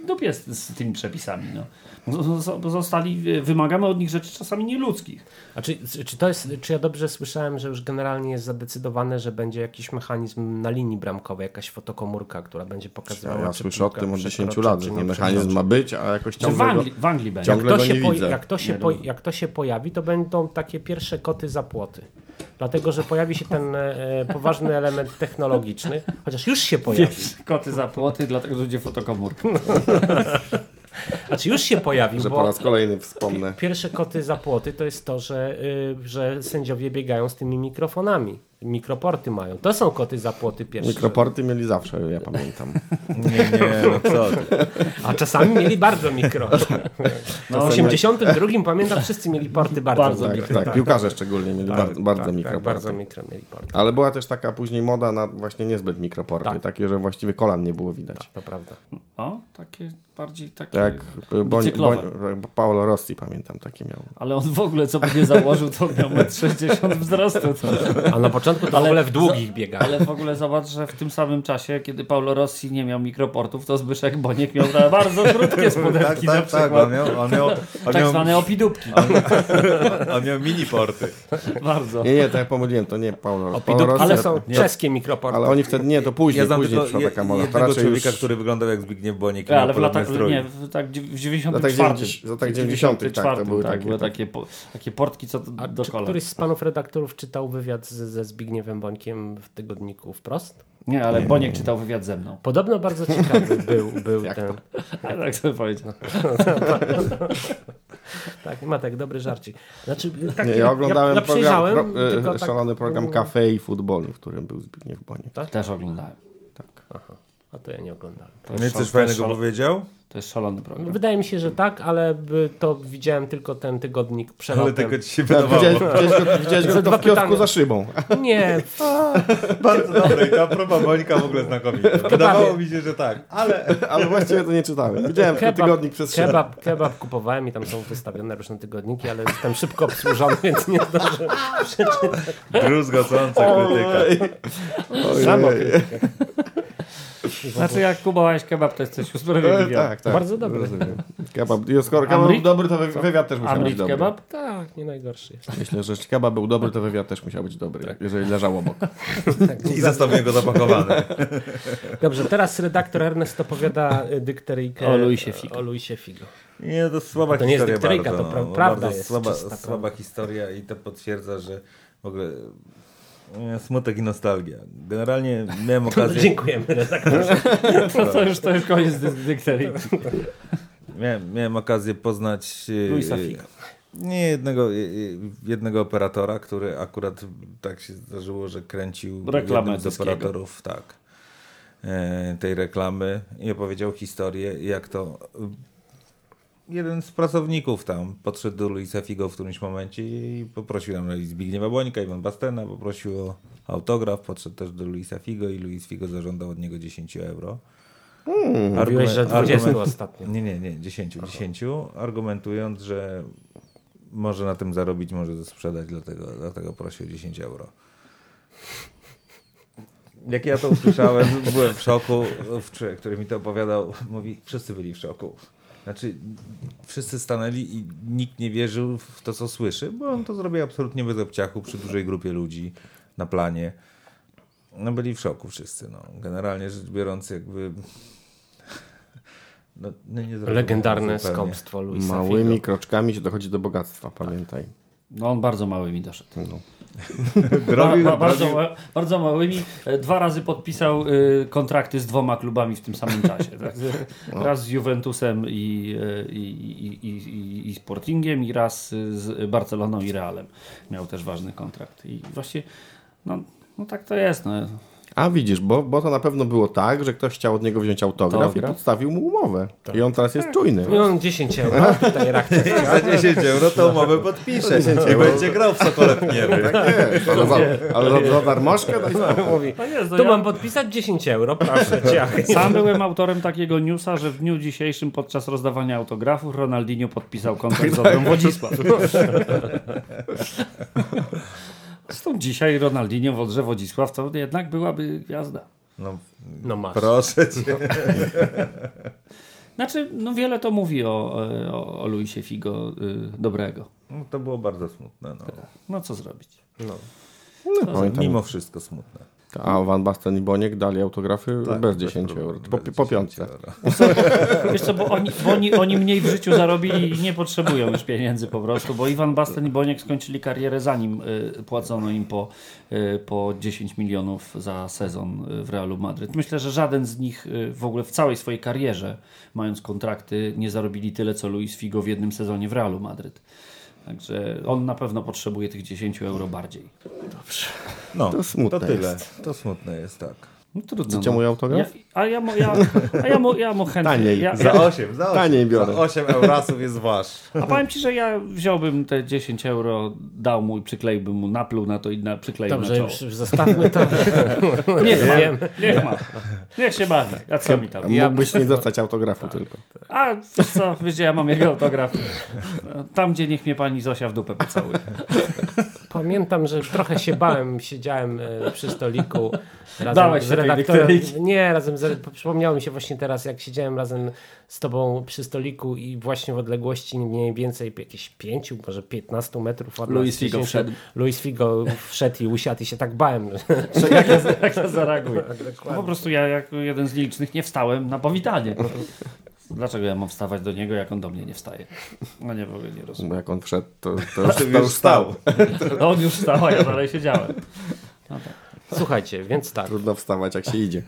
w dupie z, z tymi przepisami. No. Z- z- Zostali, wymagamy od nich rzeczy czasami nieludzkich. A czy, czy, to jest, czy ja dobrze słyszałem, że już generalnie jest zadecydowane, że będzie jakiś mechanizm na linii bramkowej, jakaś fotokomórka, która będzie pokazywała, Ja czy słyszę o tym od 10 przekroczy, lat, że ten mechanizm przekroczy. ma być, a jakoś Czy w ciągle go... Anglii, w Anglii będzie. ciągle Jak to, się po, jak, to się po, jak to się pojawi, to będą takie pierwsze koty za płoty. Dlatego, że pojawi się ten e, poważny element technologiczny, chociaż już się pojawi. Koty za płoty, dlatego że będzie fotokomórka. Znaczy już się pojawił, Że po bo raz kolejny wspomnę. pierwsze koty za płoty to jest to, że, y, że sędziowie biegają z tymi mikrofonami. Mikroporty mają. To są koty za płoty pierwsze. Mikroporty mieli zawsze, ja pamiętam. Nie, nie, no co ty. A czasami mieli bardzo mikro. No, w 82 pamiętam, wszyscy mieli porty bardzo, Bardzo mikro. Tak, tak, piłkarze szczególnie mieli bardzo, bardzo tak, mikroporty. Tak, bardzo mikro mieli porty. Ale była też taka później moda na właśnie niezbyt mikroporty, Tak. takie, że właściwie kolan nie było widać. To prawda. O, takie bardziej takie... Tak jak Boń, Bicyklowe. Boń, Paolo Rossi pamiętam takie miał. Ale on w ogóle co by nie założył, to miał 1,60 m wzrostu. To. A na początku to Ale w ogóle w długich biegach. Ale w ogóle zobacz, że w tym samym czasie, kiedy Paulo Rossi nie miał mikroportów, to Zbyszek Boniek miał bardzo krótkie Tak, spodenki na tak, tak, przykład. on miał, on miał, on tak miał, zwane opidupki. on miał mini porty. bardzo. Nie, nie, to ja pomyliłem, to nie Paulo Rossi. Paulo Opidupki, Rossi, ale są nie. czeskie mikroporty. ale oni wtedy, nie, to później, Ja znam później tylko przyszła taka moda. To jednego raczej człowieka, już który wyglądał jak Zbigniew Boniek miał ale w latach, strój. nie, w, tak, w 94. latach 90, w latach 90, tak, to 94, były tak, takie, były tak. takie, po, takie portki, co do czy kolan. któryś z panów redaktorów czytał wywiad z, ze Zbigniewem Bońkiem w tygodniku wprost? Nie, ale Boniek czytał wywiad ze mną. Podobno bardzo ciekawy był, był ten. Ale tak sobie powiedział. Tak, ma tak dobry żarcik. Znaczy, tak, Nie, ja oglądałem ja, ja program, pro, e, tak- szalony program Cafe i Futbolu, w którym był Zbigniew Boniek. Tak? Też oglądałem. Aha, a to ja nie oglądałem. To Nie coś szal- to, jest fajnego szal- powiedział? To jest szalony program. Wydaje mi się, że tak, ale by to widziałem tylko ten tygodnik Ale przelotem. tego ci się Tak, wydawało. widziałeś, widziałeś go, widziałeś go w kiosku za szybą. Nie, Bardzo dobre i ta próba Bońka w ogóle znakomita. Wydawało mi się, że tak. Ale Ale właściwie to nie czytałem. Widziałem ten tygodnik przez trzy kebab, kebab kupowałem i tam są wystawione różne tygodniki, ale jestem szybko obsłużony, więc nie zdążyłem przeczytać. druzgocąca krytyka. Samo Ojej. Znaczy jak kubałeś kebab, to jesteś usprawiedliwiony. Tak, tak. Bardzo dobry. Rozumiem. Kebab, i skoro kebab Amrit? był dobry, to wy- wywiad też musiał być Amrit dobry. kebab? Tak, nie najgorszy jest. Myślę, że jeśli kebab był dobry, to wywiad też musiał być dobry, jeżeli leżał obok. I zostawiłem go zapakowany. Dobrze, teraz redaktor Ernest opowiada y, dykteryjkę O Luisie Figo. O Luisie Figo. Nie, to słaba To nie jest historia dykteryjka, bardzo. to pra- no, prawda jest, Słaba, czysta słaba historia i to potwierdza, że w ogóle smutek i nostalgia. Generalnie miałem okazję... Dziękujemy redaktorze. To, to, już, to już koniec dy- dykterii. Miałem, miałem okazję poznać e, Luisa Figo. nie jednego, e, jednego operatora, który akurat tak się zdarzyło, że kręcił Reklamę z operatorów tak, e, tej reklamy i opowiedział historię, jak to jeden z pracowników tam podszedł do Luisa Figo w którymś momencie i poprosił tam Zbigniewa Bońka, Iwan Bastena, poprosił o autograf, podszedł też do Luisa Figo i Luis Figo zażądał od niego 10 euro. Że Argument- 20 argument- ostatnio. Nie, nie, nie, 10, 10, argumentując, że może na tym zarobić, może to sprzedać, dlatego, dlatego prosił 10 euro. Jak ja to usłyszałem, byłem w szoku. Człowiek, który mi to opowiadał, mówi, wszyscy byli w szoku. Znaczy, wszyscy stanęli i nikt nie wierzył w to, co słyszy, bo on to zrobił absolutnie bez obciachu przy dużej grupie ludzi na planie. No byli w szoku wszyscy. No. Generalnie rzecz biorąc, jakby... No, no Legendarne skąpstwo Luisa Małymi Figo. kroczkami się dochodzi do bogactwa, pamiętaj. No on bardzo mały mi doszedł. No. Ba, ba, bardzo, ma, bardzo małymi. E, Dwa razy podpisał y, kontrakty z dwoma klubami w tym samym czasie. Tak? Raz z Juventusem i, e, i, i, i, i, Sportingiem i raz z Barceloną i Realem. Miał też ważny kontrakt. I właściwie, no, no tak to jest. No. A widzisz, bo, bo to na pewno było tak, że ktoś chciał od niego wziąć autograf Autograf? i podstawił mu umowę. I on teraz jest czujny. I on 10 euro, tutaj. Za 10 euro to umowę podpisze i będzie grał w Sokole Pniewy. Tak jest, ale za, ale za, darmożkę daj. Mówi, No tu ja- mam podpisać 10 euro, proszę cię. Sam byłem autorem takiego newsa, że w dniu dzisiejszym podczas rozdawania autografów Ronaldinho podpisał kontrakt z Odrą Wodzisław. Zresztą dzisiaj Ronaldinho w Odrze Wodzisław to jednak byłaby gwiazda. No, No masz. proszę cię. Znaczy, no wiele to mówi o, o, o Luisie Figo y, dobrego. No, to było bardzo smutne. No. No co zrobić? No. No. Mimo wszystko smutne. A Van Basten i Boniek dali autografy Tak, bez bez 10 problemu, euro. Po, bez po 10 piątce. Wiesz co, bo oni, bo oni, oni mniej w życiu zarobili i nie potrzebują już pieniędzy po prostu, bo Iwan Basten i Boniek skończyli karierę zanim y, płacono im po, y, po 10 milionów za sezon y, w Realu Madryt. Myślę, że żaden z nich y, w ogóle w całej swojej karierze, mając kontrakty, nie zarobili tyle co Luis Figo w jednym sezonie w Realu Madryt. Także on na pewno potrzebuje tych 10 euro bardziej. No, To smutne to tyle. jest. To smutne jest, tak. No trudno. Chcecie no. mój autograf? Ja, a ja mu, ja, a ja mu, ja mu chętnie. Taniej. Ja, Za ja, 8, za 8. Taniej biorę. Za 8 eurasów jest wasz. A powiem Ci, że ja wziąłbym te 10 euro, dał mu i przykleiłbym mu, napluł na to i na, przykleił Dobrze, na czoło. już, już zostawmy to. Niech ma, wiem. niech ma. Niech się bawi. A co mi tam? Mógłbyś nie dostać autografu tylko. A wiesz co, wiesz gdzie ja mam jego autograf? Tam, gdzie niech mnie pani Zosia w dupę pocałuje. Pamiętam, że trochę się bałem, siedziałem e, przy stoliku razem Dałeś z redaktorem. Nie, razem z, przypomniało mi się właśnie teraz, jak siedziałem razem z tobą przy stoliku i właśnie w odległości mniej więcej jakieś 5, może 15 metrów od nas. Luis Figo 10, wszedł. Luis Figo wszedł i usiadł i się tak bałem. Że jak, ja, jak ja zareaguję. No, po prostu ja jako jeden z licznych nie wstałem na powitanie. Dlaczego ja mam wstawać do niego, jak on do mnie nie wstaje? No nie, w ogóle nie rozumiem. Bo jak on wszedł, to, to, już, To to już stał. No, on już wstał, a ja dalej siedziałem. No tak. Słuchajcie, więc tak. Trudno wstawać, jak się idzie.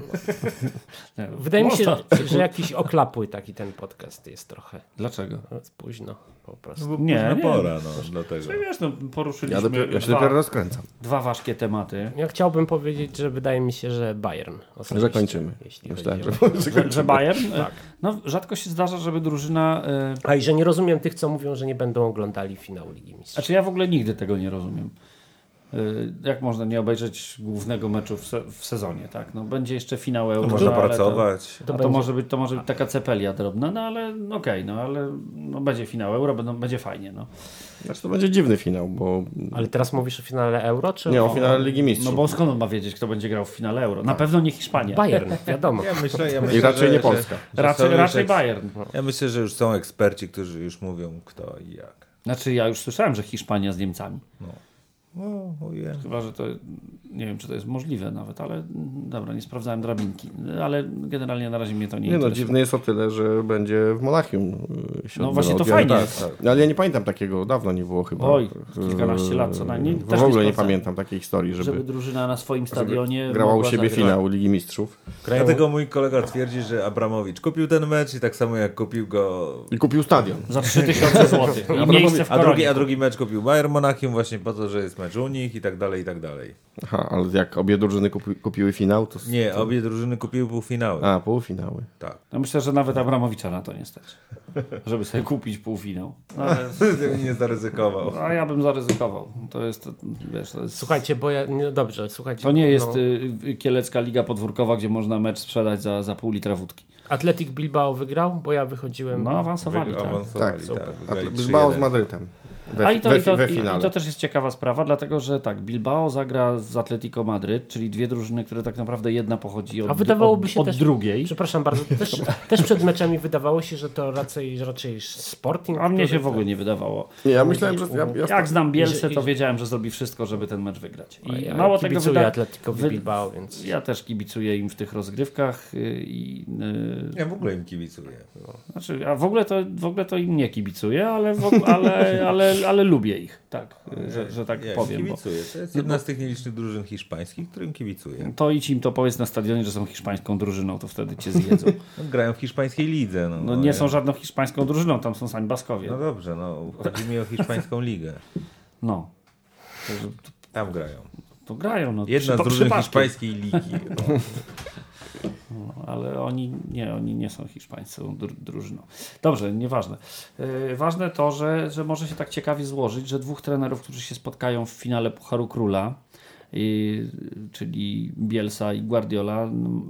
No, Wydaje mi się, można. że jakiś oklapły taki ten podcast jest trochę. Dlaczego? No, Późno po prostu. Nie, Nie, nie. pora, no, dlatego. No wiesz, no, poruszyliśmy Ja, dopiero, ja się dwa, dopiero rozkręcam. dwa ważkie tematy. Ja chciałbym powiedzieć, że wydaje mi się, że Bayern. Że kończymy. Jeśli Myślałem, że, że Że, że Bayern? Tak. No, rzadko się zdarza, żeby drużyna... E, A i że nie rozumiem tych, co mówią, że nie będą oglądali finału Ligi Mistrzów. znaczy ja w ogóle nigdy tego nie rozumiem. Y, Jak można nie obejrzeć głównego meczu w, se w sezonie, tak? No, będzie jeszcze finał Euro. Można no, pracować. To, a to, będzie- może być, to może być taka cepelia drobna, no ale okej, no ale no, będzie finał Euro, będą, będzie fajnie. No. Znaczy to będzie dziwny finał, bo... Ale teraz mówisz o finale Euro, czy Nie, o o finale Ligi no Mistrzów. bo skąd on ma wiedzieć, kto będzie grał w finale Euro? Na pewno nie Hiszpania. Bayern, wiadomo. Ja myślę, ja myślę I raczej że, nie Polska. Że, że Raczej, raczej eks- Bayern. Ja myślę, że już są eksperci, którzy już mówią kto i jak. Znaczy ja już słyszałem, że Hiszpania z Niemcami. No, ojej. Chyba, że to nie wiem, czy to jest możliwe nawet, ale dobra, nie sprawdzałem drabinki. Ale generalnie na razie mnie to nie, Nie no, interesuje. dziwny jest o tyle, że będzie w Monachium y, się No właśnie to fajnie. Tak, tak. Ale ja nie pamiętam takiego, dawno nie było chyba. Oj, kilkanaście lat co najmniej. W ogóle nie sprawdzałem. pamiętam takiej historii, żeby, Żeby drużyna na swoim stadionie grała u siebie zagrać. finał Ligi Mistrzów. Grają, Dlatego mój kolega twierdzi, że Abramowicz kupił ten mecz i tak samo jak kupił go... I kupił stadion. Za 3000 zł. I miejsce w A drugi, a drugi mecz kupił Bayern Monachium właśnie po to, że jest mecz u nich i tak dalej, i tak dalej. Aha, ale jak obie drużyny kupi, kupiły finał, to... Nie, to... obie drużyny kupiły półfinały. A, półfinały. Tak. No myślę, że nawet Abramowicza na to nie stać. Żeby sobie kupić półfinał. No, ale, nie zaryzykował. a ja bym zaryzykował. To jest, wiesz, to jest... Słuchajcie, bo ja... Nie, dobrze, słuchajcie. To nie jest no, y, kielecka liga podwórkowa, gdzie można mecz sprzedać za, za pół litra wódki. Atletic Bilbao wygrał, bo ja wychodziłem... No awansowali, tak. Awansowali, Tak, tak. Bilbao z 3-1. Madrytem. We, A i to, we, i, to, we i, finale. I to też jest ciekawa sprawa, dlatego że tak, Bilbao zagra z Atletico Madryt, czyli dwie drużyny, które tak naprawdę jedna pochodzi od, A wydawałoby od, się od też- drugiej. Przepraszam bardzo, też, też przed meczami wydawało się, że to raczej, raczej Sporting. A mnie się w ogóle nie wydawało. Nie, ja myślałem, że... Ja, ja Jak znam Bielsę, to wiedziałem, że zrobi wszystko, żeby ten mecz wygrać. I ja mało tego kibicuję wyda... Atleticowi wy- Bilbao, więc... Ja też kibicuję im w tych rozgrywkach y, i y, Ja w ogóle im kibicuję. znaczy, a w ogóle to, w ogóle to im nie kibicuję, ale, w, og- ale, ale, ale lubię ich, tak, że, że tak Ja powiem. Bo kibicuję. To jest jedna z tych nielicznych drużyn hiszpańskich, którym kibicuję. to idź im to powiedz na stadionie, że są hiszpańską drużyną, to wtedy cię zjedzą. No, grają w hiszpańskiej lidze. No, No nie ja- są żadną hiszpańską drużyną, tam są sami Baskowie. No dobrze, no chodzi mi o hiszpańską ligę. No, Tam grają. to grają. No, Jedna z drużyn hiszpańskiej ligi. No, ale oni nie, oni nie są hiszpańską dru drużyną. Dobrze, nieważne. Yy, ważne to, że, że może się tak ciekawie złożyć, że dwóch trenerów, którzy się spotkają w finale Pucharu Króla, czyli Bielsa i Guardiola, no,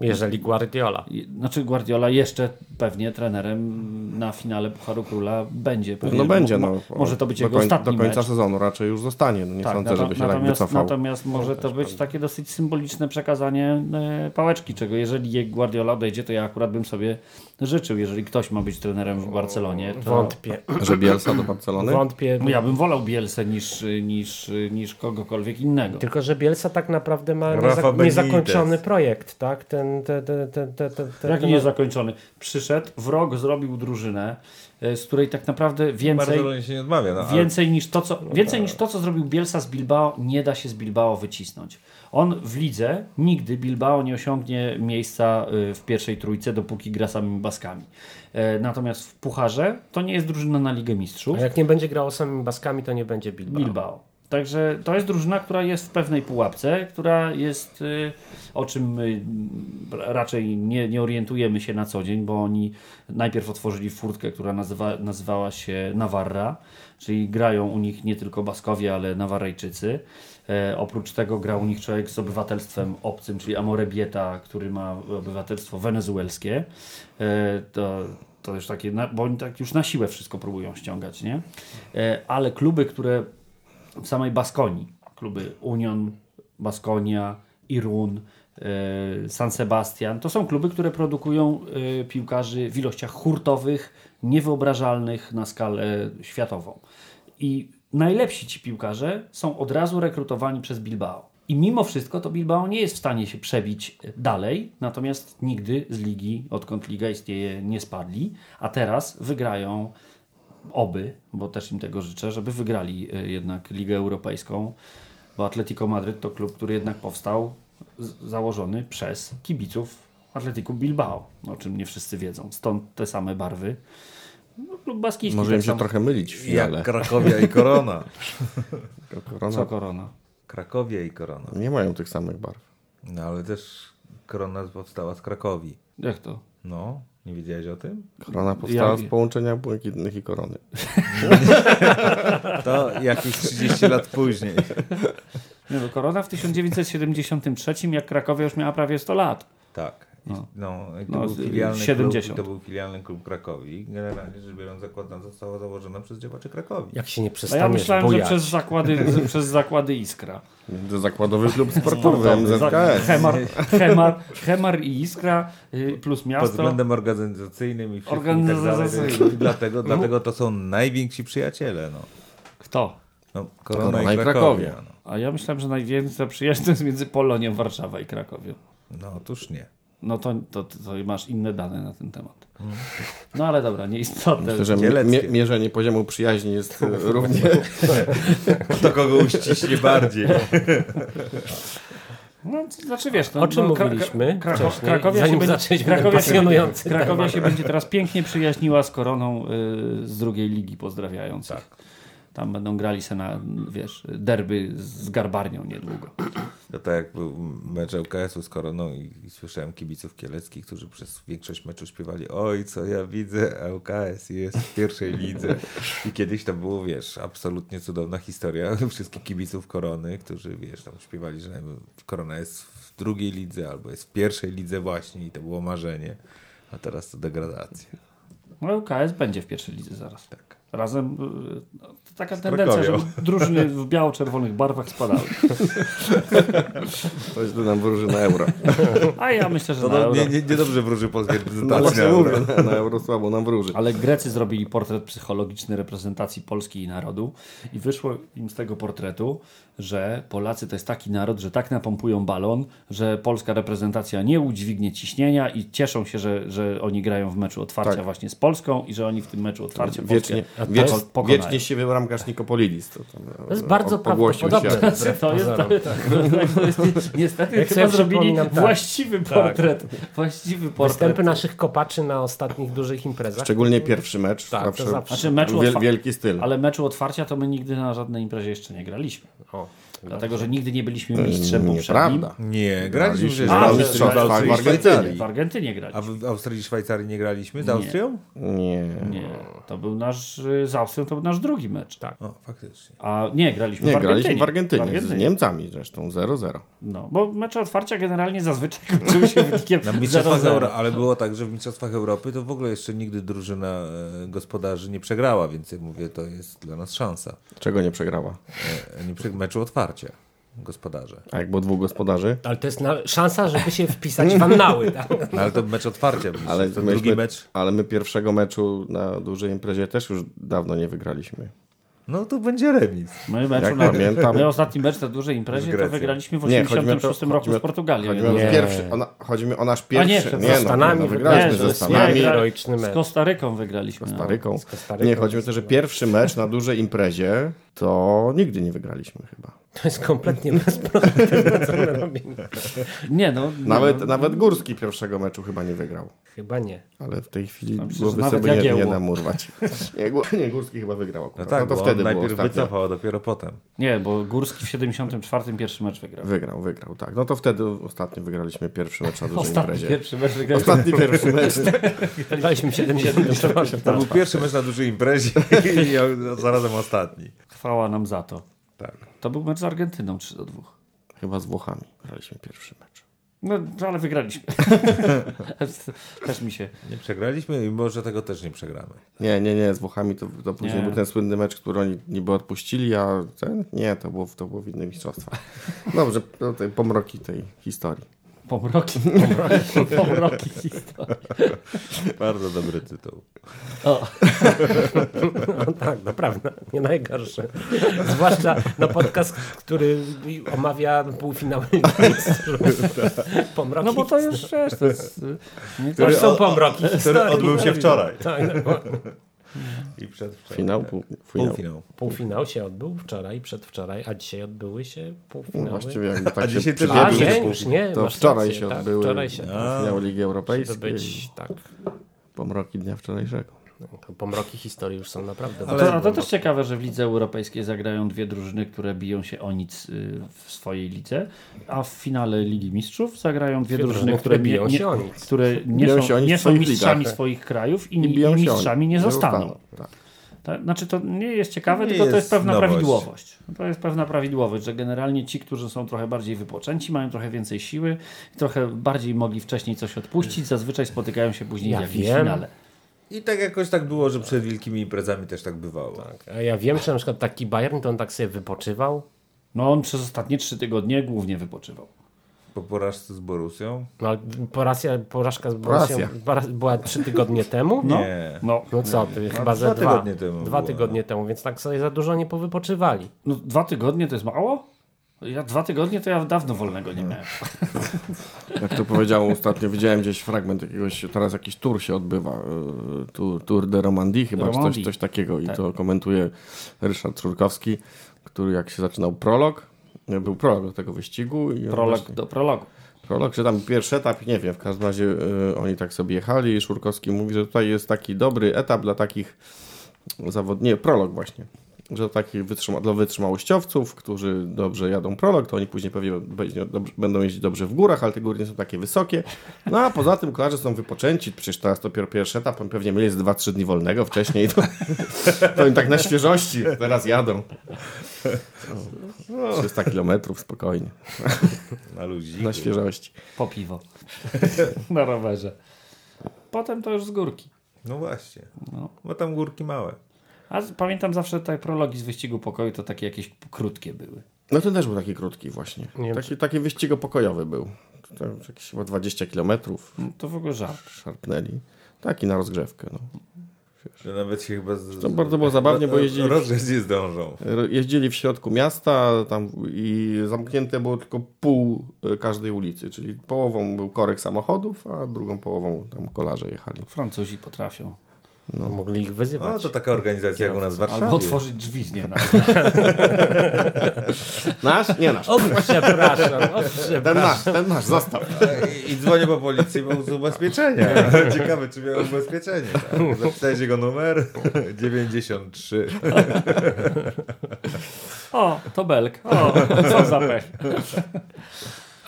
Jeżeli Guardiola. znaczy Guardiola jeszcze pewnie trenerem na finale Pucharu Króla będzie. Pewnie, No będzie, mo- no. Może to być jego koń, ostatni do końca mecz. sezonu raczej już zostanie. No nie sądzę, nata- żeby się tak natomiast, wycofał. natomiast może to być takie dosyć symboliczne przekazanie e, pałeczki, czego jeżeli je Guardiola odejdzie, to ja akurat bym sobie życzył. Jeżeli ktoś ma być trenerem w Barcelonie, to Wątpię. Że Bielsa do Barcelony? Wątpię. No ja bym wolał Bielsę niż, niż, niż kogokolwiek innego. Tylko, że Bielsa tak naprawdę ma niezak- niezakończony projekt, tak? Ten, te, te, te, te, te, te, Jaki ten- niezakończony? Przyszedł, w rok zrobił drużynę, e, z której tak naprawdę więcej, Barcelonie się nie odmawia. No, ale Więcej niż, to, co, więcej niż to, co zrobił Bielsa z Bilbao, nie da się z Bilbao wycisnąć. On w lidze nigdy Bilbao nie osiągnie miejsca y, w pierwszej trójce, dopóki gra samymi Baskami. E, Natomiast w Pucharze to nie jest drużyna na Ligę Mistrzów. A jak nie będzie grał samymi Baskami, to nie będzie Bilbao. Bilbao. Także to jest drużyna, która jest w pewnej pułapce, która jest, y, o czym my raczej nie, nie orientujemy się na co dzień, bo oni najpierw otworzyli furtkę, która nazywa, nazywała się Navarra, czyli grają u nich nie tylko Baskowie, ale Nawarrejczycy. E, oprócz tego gra u nich człowiek z obywatelstwem obcym, czyli Amorebieta, który ma obywatelstwo wenezuelskie. E, to, to już takie, bo oni tak już na siłę wszystko próbują ściągać, nie? E, ale kluby, które w samej Baskonii, kluby Union, Baskonia, Irun, San Sebastian, to są kluby, które produkują piłkarzy w ilościach hurtowych, niewyobrażalnych na skalę światową. I najlepsi ci piłkarze są od razu rekrutowani przez Bilbao. I mimo wszystko to Bilbao nie jest w stanie się przebić dalej, natomiast nigdy z ligi, odkąd liga istnieje, nie spadli, a teraz wygrają oby, bo też im tego życzę, żeby wygrali y, jednak Ligę Europejską, bo Atletico Madryt to klub, który jednak powstał założony przez kibiców Atletico Bilbao, o czym nie wszyscy wiedzą. Stąd te same barwy. No, klub baskijski Może tak się trochę mylić w finale. jak Krakowia i Korona. Korona Co korona? Krakowia i Korona. nie mają tych samych barw. No ale też Korona powstała z Krakowi. Jak to? No, nie wiedziałeś o tym? Korona powstała Ja- z połączenia błękitnych i korony. To jakieś 30 lat później. Nie, no, korona w 1973, jak Krakowia już miała prawie 100 lat. Tak. No. no, i to No, był z- filialny 70. klub, i to był filialny klub Krakowi. Generalnie rzecz biorąc, zakładna została założona przez działaczy Krakowi. Jak się nie A przestaniesz ja myślałem, że bujać. przez zakłady, przez zakłady Iskra. Międzyzakładowy klub sportowy MZKS. Hemar, Hemar, Hemar i Iskra y, plus Pod miasto. względem organizacyjnym i wszystkim i tak dalej. Organizacyjnym. I dlatego, dlatego to są najwięksi przyjaciele. No. Kto? No, korona, Korona i Krakowia. Krakowia. No. A ja myślałem, że największa przyjaźń to jest między Polonią, Warszawa i Krakowią. no otóż nie. No to, to, to masz inne dane na ten temat. No ale dobra, nieistotne. Myślę, że mi- mierzenie poziomu przyjaźni jest e, równie... Kto kogo uściśnie bardziej. No, to znaczy wiesz, no, O czym no, mówiliśmy Kra- wcześniej, Krakowia, się zanim będzie, Krakowia, się, Krakowia się będzie teraz pięknie przyjaźniła z Koroną y, z drugiej ligi, pozdrawiając. Tak. Tam będą grali se na, wiesz, derby z Garbarnią niedługo. To tak jak był mecz ŁKS-u z Koroną i, i słyszałem kibiców kieleckich, którzy przez większość meczu śpiewali oj, co ja widzę, ŁKS jest w pierwszej lidze. I kiedyś to było, wiesz, absolutnie cudowna historia wszystkich kibiców Korony, którzy, wiesz, tam śpiewali, że Korona jest w drugiej lidze albo jest w pierwszej lidze właśnie i to było marzenie. A teraz to degradacja. No UKS będzie w pierwszej lidze zaraz. Tak. Razem, y, no, taka tendencja, Krakowią. żeby drużyny w biało-czerwonych barwach spadały. Coś do nam wróży na euro. A ja myślę, że To na no, euro. nie, nie, niedobrze wróży polskiej No reprezentacji właśnie na euro. na, na euro słabo nam wróży. Ale Grecy zrobili portret psychologiczny reprezentacji Polski i narodu i wyszło im z tego portretu, że Polacy to jest taki naród, że tak napompują balon, że polska reprezentacja nie udźwignie ciśnienia i cieszą się, że, że oni grają w meczu otwarcia Tak. właśnie z Polską i że oni w tym meczu otwarcia Wiecznie, Polskę wiecz, poko- pokonają. wiecznie siwy bramkarz Nikopolidis. To, tam, To jest bardzo o- ogłosił prawdopodobne. To jest, to, to jest niestety Jak chyba zrobili tak. właściwy portret. Właściwy portret. Występy naszych kopaczy na ostatnich dużych imprezach. Szczególnie pierwszy mecz. Tak, to zawsze zawsze. Znaczy meczu wiel, wielki styl. Ale meczu otwarcia to my nigdy na żadnej imprezie jeszcze nie graliśmy. O, Dlatego, że nigdy nie byliśmy mistrzem poprzednim. Nieprawda. Nie, graliśmy A, w Austrii, w Argentynie. Szwajcarii. W Argentynie A graliśmy. w Austrii i Szwajcarii nie graliśmy z Nie. Austrią? Nie. Nie, to był nasz, z Austrią to był nasz drugi mecz. Tak. O, faktycznie. A nie, graliśmy Nie, w Argentynie. graliśmy w Argentynie, W z Niemcami zresztą 0-0. No, bo mecze otwarcia generalnie zazwyczaj kończyły się wynikiem Na Mistrzostwach 0-0. Euro, ale było tak, że w Mistrzostwach Europy to w ogóle jeszcze nigdy drużyna e, gospodarzy nie przegrała, więc ja mówię, to jest dla nas szansa. Czego nie przegrała? E, nie prze... Meczu otwarcia gospodarze. A jak było dwóch gospodarzy? Ale to jest na, szansa, żeby się wpisać w annały. Tak? No, ale to mecz otwarcia był. Ale, to myśmy- drugi mecz. ale my pierwszego meczu na dużej imprezie też już dawno nie wygraliśmy. No to będzie remis. My, meczu na, pamiętam- my ostatni mecz na dużej imprezie Z to wygraliśmy w Nie, chodzi mi o 86 to- roku z Portugalią. Chodzi mi o, Nie. pierwszy, o, na, chodzi mi o nasz A nie, pierwszy. nie, no, Stanami no, wygraliśmy wygraliśmy Nie, ze Stanami. Z. Kostaryką wygraliśmy. no. Staryką. Kostaryką. Nie, chodzi mi o to, że pierwszy mecz na dużej imprezie to nigdy nie wygraliśmy chyba. To jest kompletnie bezprodukcyjne, co my robimy. Nie, no. Nawet, no, nawet Górski pierwszego meczu chyba nie wygrał. Chyba nie. Ale w tej chwili głowy sobie nie, nie Jagiełło. dam urwać. Nie, nie, Górski chyba wygrał No akurat. tak, no to bo wtedy on było najpierw ostatnio. wycofał, a dopiero potem. Nie, bo Górski w 74 pierwszy mecz wygrał. Wygrał, wygrał, tak. No to wtedy ostatnio wygraliśmy pierwszy mecz na dużej Ostatni imprezie. pierwszy mecz wygraliśmy. Ostatni pierwszy mecz. Graliśmy 74. To był pierwszy mecz na dużej imprezie i zarazem ostatni. Chwała nam za to. Tak. To był mecz z Argentyną 3 do 2. Chyba z Włochami graliśmy pierwszy mecz. No, ale wygraliśmy. Też mi się. Nie przegraliśmy i może tego też nie przegramy. Nie, nie, nie, z Włochami to, to później Nie. był ten słynny mecz, który oni niby odpuścili, a ten, nie, to było, to było w innym mistrzostwach. Dobrze, to te pomroki tej historii. Pomroki, pomroki, pomroki historii. Bardzo dobry tytuł. O, No tak, naprawdę. Nie najgorsze. Zwłaszcza na podcast, który omawia półfinały mistrzów. Pomroki. no bo to już wiesz, to jest... Już są pomroki. Który historii. odbył się wczoraj. Tak, dokładnie. I przedwczoraj. Finał, pół, finał. Półfinał. Półfinał się odbył wczoraj, przedwczoraj, a dzisiaj odbyły się No półfinały. właściwie jakby tak A się dzisiaj też A nie, już nie. to wczoraj rację, się tak, odbyły Wczoraj się A. finał Ligi to Europejskiej. być, tak. Pomroki dnia wczorajszego. Pomroki historii już są naprawdę Ale, to, a to też ciekawe, że w lidze europejskiej zagrają dwie drużyny, które biją się o nic y, w swojej lidze, a w finale Ligi Mistrzów zagrają dwie, Dwie drużyny, które, biją nie, się o nic. które nie Biją są, się o nic nie są mistrzami ligach. swoich krajów i, I i, mistrzami nie zostaną. Tak. Znaczy to nie jest ciekawe, Nie tylko to jest jest pewna nowość. prawidłowość. To jest pewna prawidłowość, że generalnie ci, którzy są trochę bardziej wypoczęci, mają trochę więcej siły, trochę bardziej mogli wcześniej coś odpuścić, zazwyczaj spotykają się później Ja w jakimś wiem. finale. I tak jakoś tak było, że przed wielkimi imprezami też tak bywało. Tak. A ja wiem, że na przykład taki Bayern to on tak sobie wypoczywał. No on przez ostatnie trzy tygodnie głównie wypoczywał. Po porażce z Borusią? No, porażka, z bara- była trzy tygodnie temu. No, Nie. no, No co ty, chyba ze dwa dwa. tygodnie temu Dwa było, tygodnie temu, więc tak sobie za dużo nie powypoczywali. no dwa tygodnie to jest mało? Ja dwa tygodnie to ja dawno wolnego nie miałem. Jak to powiedziałem ostatnio, widziałem gdzieś fragment jakiegoś, teraz jakiś tour się odbywa, y, tour, tour de Romandie chyba, czy coś, Romandie. coś takiego i Tak. to komentuje Ryszard Czurkowski, który jak się zaczynał prolog, nie, był prolog do tego wyścigu i Prolog właśnie- do prologu. prolog, czy tam pierwszy etap, nie wiem, w każdym razie y, oni tak sobie jechali i Szurkowski mówi, że tutaj jest taki dobry etap dla takich zawod... nie, prolog właśnie, że takich wytrzyma... dla wytrzymałościowców, którzy dobrze jadą prolog, to oni później pewnie będą jeździć dobrze w górach, ale te góry nie są takie wysokie. No a poza tym kolarze są wypoczęci, przecież teraz dopiero pierwszy etap, on pewnie mieli z 2-3 dni wolnego wcześniej, to, to oni tak na świeżości teraz jadą. No, 300 kilometrów spokojnie, Na ludzi. na świeżości. Po piwo. Na rowerze. Potem to już z górki. No właśnie. No. Bo tam górki małe. A z- pamiętam zawsze te prologi z wyścigu pokoju to takie jakieś krótkie były. No ten też był taki krótki właśnie. Nie taki, taki wyścigopokojowy był. To jakieś chyba 20 kilometrów No, to w ogóle żart. szarpnęli. Taki na rozgrzewkę. No. Że nawet się chyba... Z... To bardzo było zabawnie, bo jeździli- Rozgrzeć nie zdążą. Jeździli w środku miasta tam i zamknięte było tylko pół e, każdej ulicy, czyli połową był korek samochodów, a drugą połową tam kolarze jechali. Francuzi potrafią. No, mogli ich wyzywać. No to taka organizacja jak u nas w Warszawie. Albo otworzyć drzwi z nieba. Nasz? Nie nasz. O, przepraszam, o, Ten przepraszam. nasz, ten nasz, został. I, I dzwonię po policji, bo z ubezpieczenia. Ciekawe, czy miał ubezpieczenie. Tak? Zapisałeś jego numer? 93. O, to belk. O, co za pech.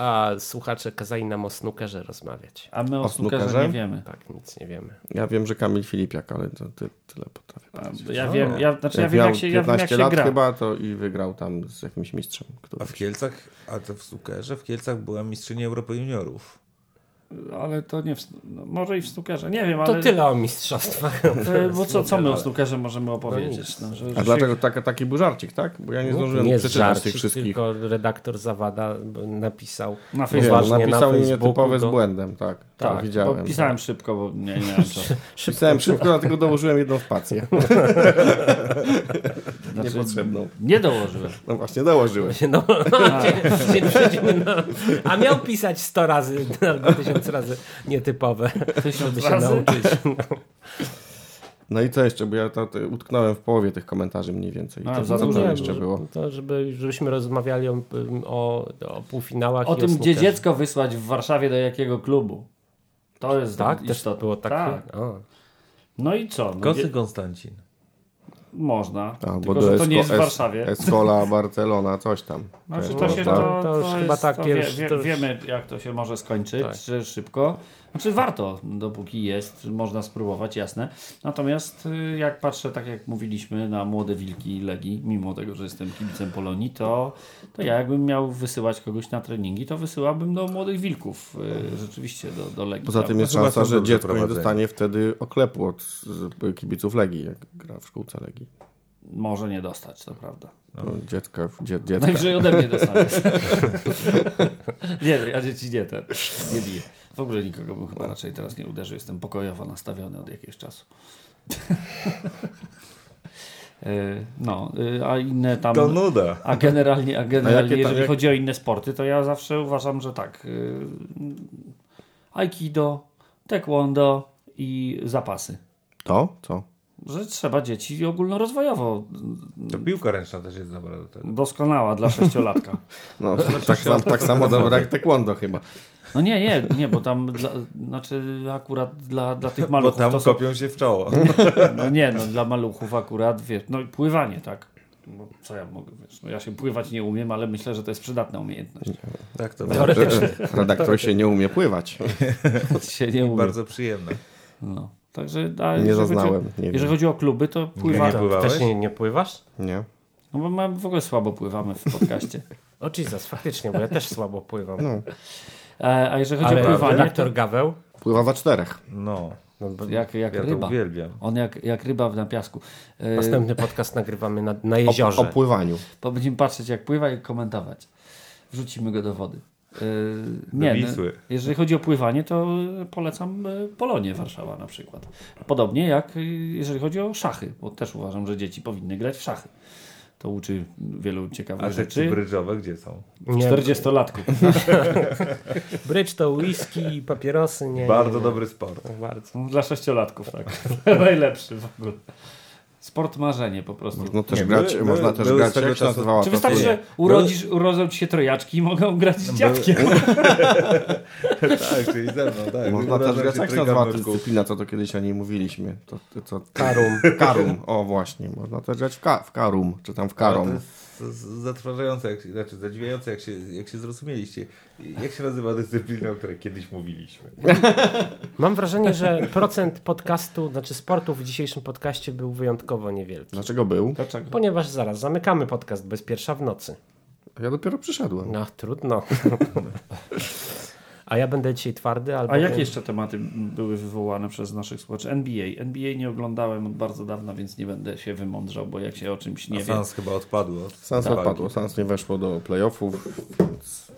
A słuchacze kazali nam o snookerze rozmawiać. A my o, O snookerze snookerze? nie wiemy. Tak, nic nie wiemy. Ja wiem, że Kamil Filipiak, ale to ty, tyle potrafię. A, Ja wiem, ja, znaczy ja wiem jak się, ja wiem, jak 15 się lat gra. chyba, to i wygrał tam z jakimś mistrzem. Który... A w Kielcach, a to w Sukerze, w Kielcach była mistrzyni Europy Juniorów. Ale to nie w, no, może i w snookerze. Nie wiem, To ale... tyle o mistrzostwach. E, Bo co, co my o snookerze możemy opowiedzieć? No, że, A że dlaczego tak, taki był żarcik, tak? Bo ja nie zdążyłem nie jest przeczytać żart, tych wszystkich. tylko redaktor Zawada napisał. Na Facebooku. Na napisał mi Facebooku nietypowe z to- błędem, tak. Tak, Tak, bo widziałem. pisałem szybko, bo nie, nie miałem czasu. Pisałem szybko, dlatego dołożyłem jedną spację. Niepotrzebną. Nie dołożyłem. No właśnie, dołożyłem. No, dzień przeciwny, no. A miał pisać 100 razy albo 1000 razy nietypowe. Tysiąc Żeby się razy? nauczyć. No i co jeszcze, bo ja to, to utknąłem w połowie tych komentarzy mniej więcej. A, to, za dużo jeszcze było? To żeby, żebyśmy rozmawiali o, o, o półfinałach O i tym, gdzie dziecko wysłać w Warszawie do jakiego klubu. To jest Tak, też istotne. było takie. Tak. O. No i co? No, Kosy Konstancin. Można. A, bo tylko, że to nie jest w Warszawie. Escola, Barcelona, coś tam. Znaczy to się tak? to, To już to chyba jest, tak to wie- wie, wie, to już- wiemy jak to się może skończyć Tak. że szybko. Znaczy warto, dopóki jest, można spróbować, jasne. Natomiast y, jak patrzę, tak jak mówiliśmy, na młode wilki Legii, mimo tego, że jestem kibicem Polonii, to, to ja jakbym miał wysyłać kogoś na treningi, to wysyłałbym do młodych wilków, y, rzeczywiście do, do Legii. Poza tym jest szansa, że dziecko nie dostanie wtedy oklepu od z- kibiców Legii, jak gra w szkółce Legii. Może nie dostać, to prawda. No, dziecka, dzie, dziecka. Najwyżej ode mnie dostaniesz. nie, ja dzieci nie, ten, nie biję. W ogóle nikogo bym chyba raczej teraz nie uderzył. Jestem pokojowo nastawiony od jakiegoś czasu. E, no, e, a inne tam... To nuda. A generalnie, a generalnie A tam- jeżeli jak- chodzi o inne sporty, to ja zawsze uważam, że tak. y, Aikido, taekwondo i zapasy. To? Co? Że trzeba dzieci ogólnorozwojowo To piłka ręczna też jest dobra do tego. doskonała dla sześciolatka. No, tak, sam, tak samo dobre jak taekwondo chyba. No nie, nie, nie, bo tam dla, znaczy akurat dla, dla tych Bo maluchów tam to są, kopią się w czoło. No nie, no dla maluchów akurat, wiesz, no i pływanie, tak. No, co ja mogę, wiesz, no ja się pływać nie umiem, ale myślę, że to jest przydatna umiejętność. Tak to Teoretycznie. Redaktor się nie umie pływać. się nie umie. bardzo przyjemne. No. Także, a Nie jeżeli zaznałem, Chodzi, nie wiem. jeżeli chodzi o kluby, to Nie pływa. pływałeś? Też nie, nie pływasz? Nie? No bo my w ogóle słabo pływamy w podcaście. O Jesus, faktycznie, bo ja też słabo pływam. No. E, a jeżeli chodzi Ale o pływanie, to redaktor Gaweł, Pływa we czterech. No, no, jak, jak ja to ryba. On jak, jak ryba na piasku. E, następny podcast nagrywamy na, na O, jeziorze. o pływaniu. bo będziemy patrzeć jak pływa i komentować. Wrzucimy go do wody. E, nie, no, Wisły. jeżeli chodzi o pływanie, to polecam Polonię Warszawa na przykład. Podobnie jak jeżeli chodzi o szachy, bo też uważam, że dzieci powinny grać w szachy. To uczy wielu ciekawych A rzeczy. brydżowe gdzie są? Nie, 40-latków. Brycz to whisky, papierosy, nie. Bardzo nie, dobry sport. nie. Bardzo. Dla sześciolatków, tak. Najlepszy w ogóle. Sport marzenie po prostu. No też Nie, grać, były- można były- też były grać, jak się nazywała Czy ta wystarczy, że urodzisz, urodzą ci się trojaczki i mogą grać z dziadkiem? tak, czyli ze mną, tak. Można też grać, jak się nazywała dyscyplina, co to kiedyś o niej mówiliśmy. To, to, co, Karum. Karum, o właśnie. Można też grać w, ka, w Karum, czy tam w Ale Zatrważające, jak, znaczy zadziwiające, jak się, jak się zrozumieliście. Jak się nazywa dyscyplina, o której kiedyś mówiliśmy? Mam wrażenie, że procent podcastu, znaczy sportu w dzisiejszym podcaście był wyjątkowo niewielki. Dlaczego był? Dlaczego? Ponieważ zaraz zamykamy podcast bez pierwsza w nocy. Ja dopiero przyszedłem. No, trudno. A ja będę dzisiaj twardy, albo... A jakie jeszcze tematy były wywołane przez naszych słuchaczy? NBA. NBA nie oglądałem od bardzo dawna, więc nie będę się wymądrzał, bo jak się o czymś nie A wie. Sans chyba odpadło. od Sans walki. odpadło, Sans nie weszło do playoffów, więc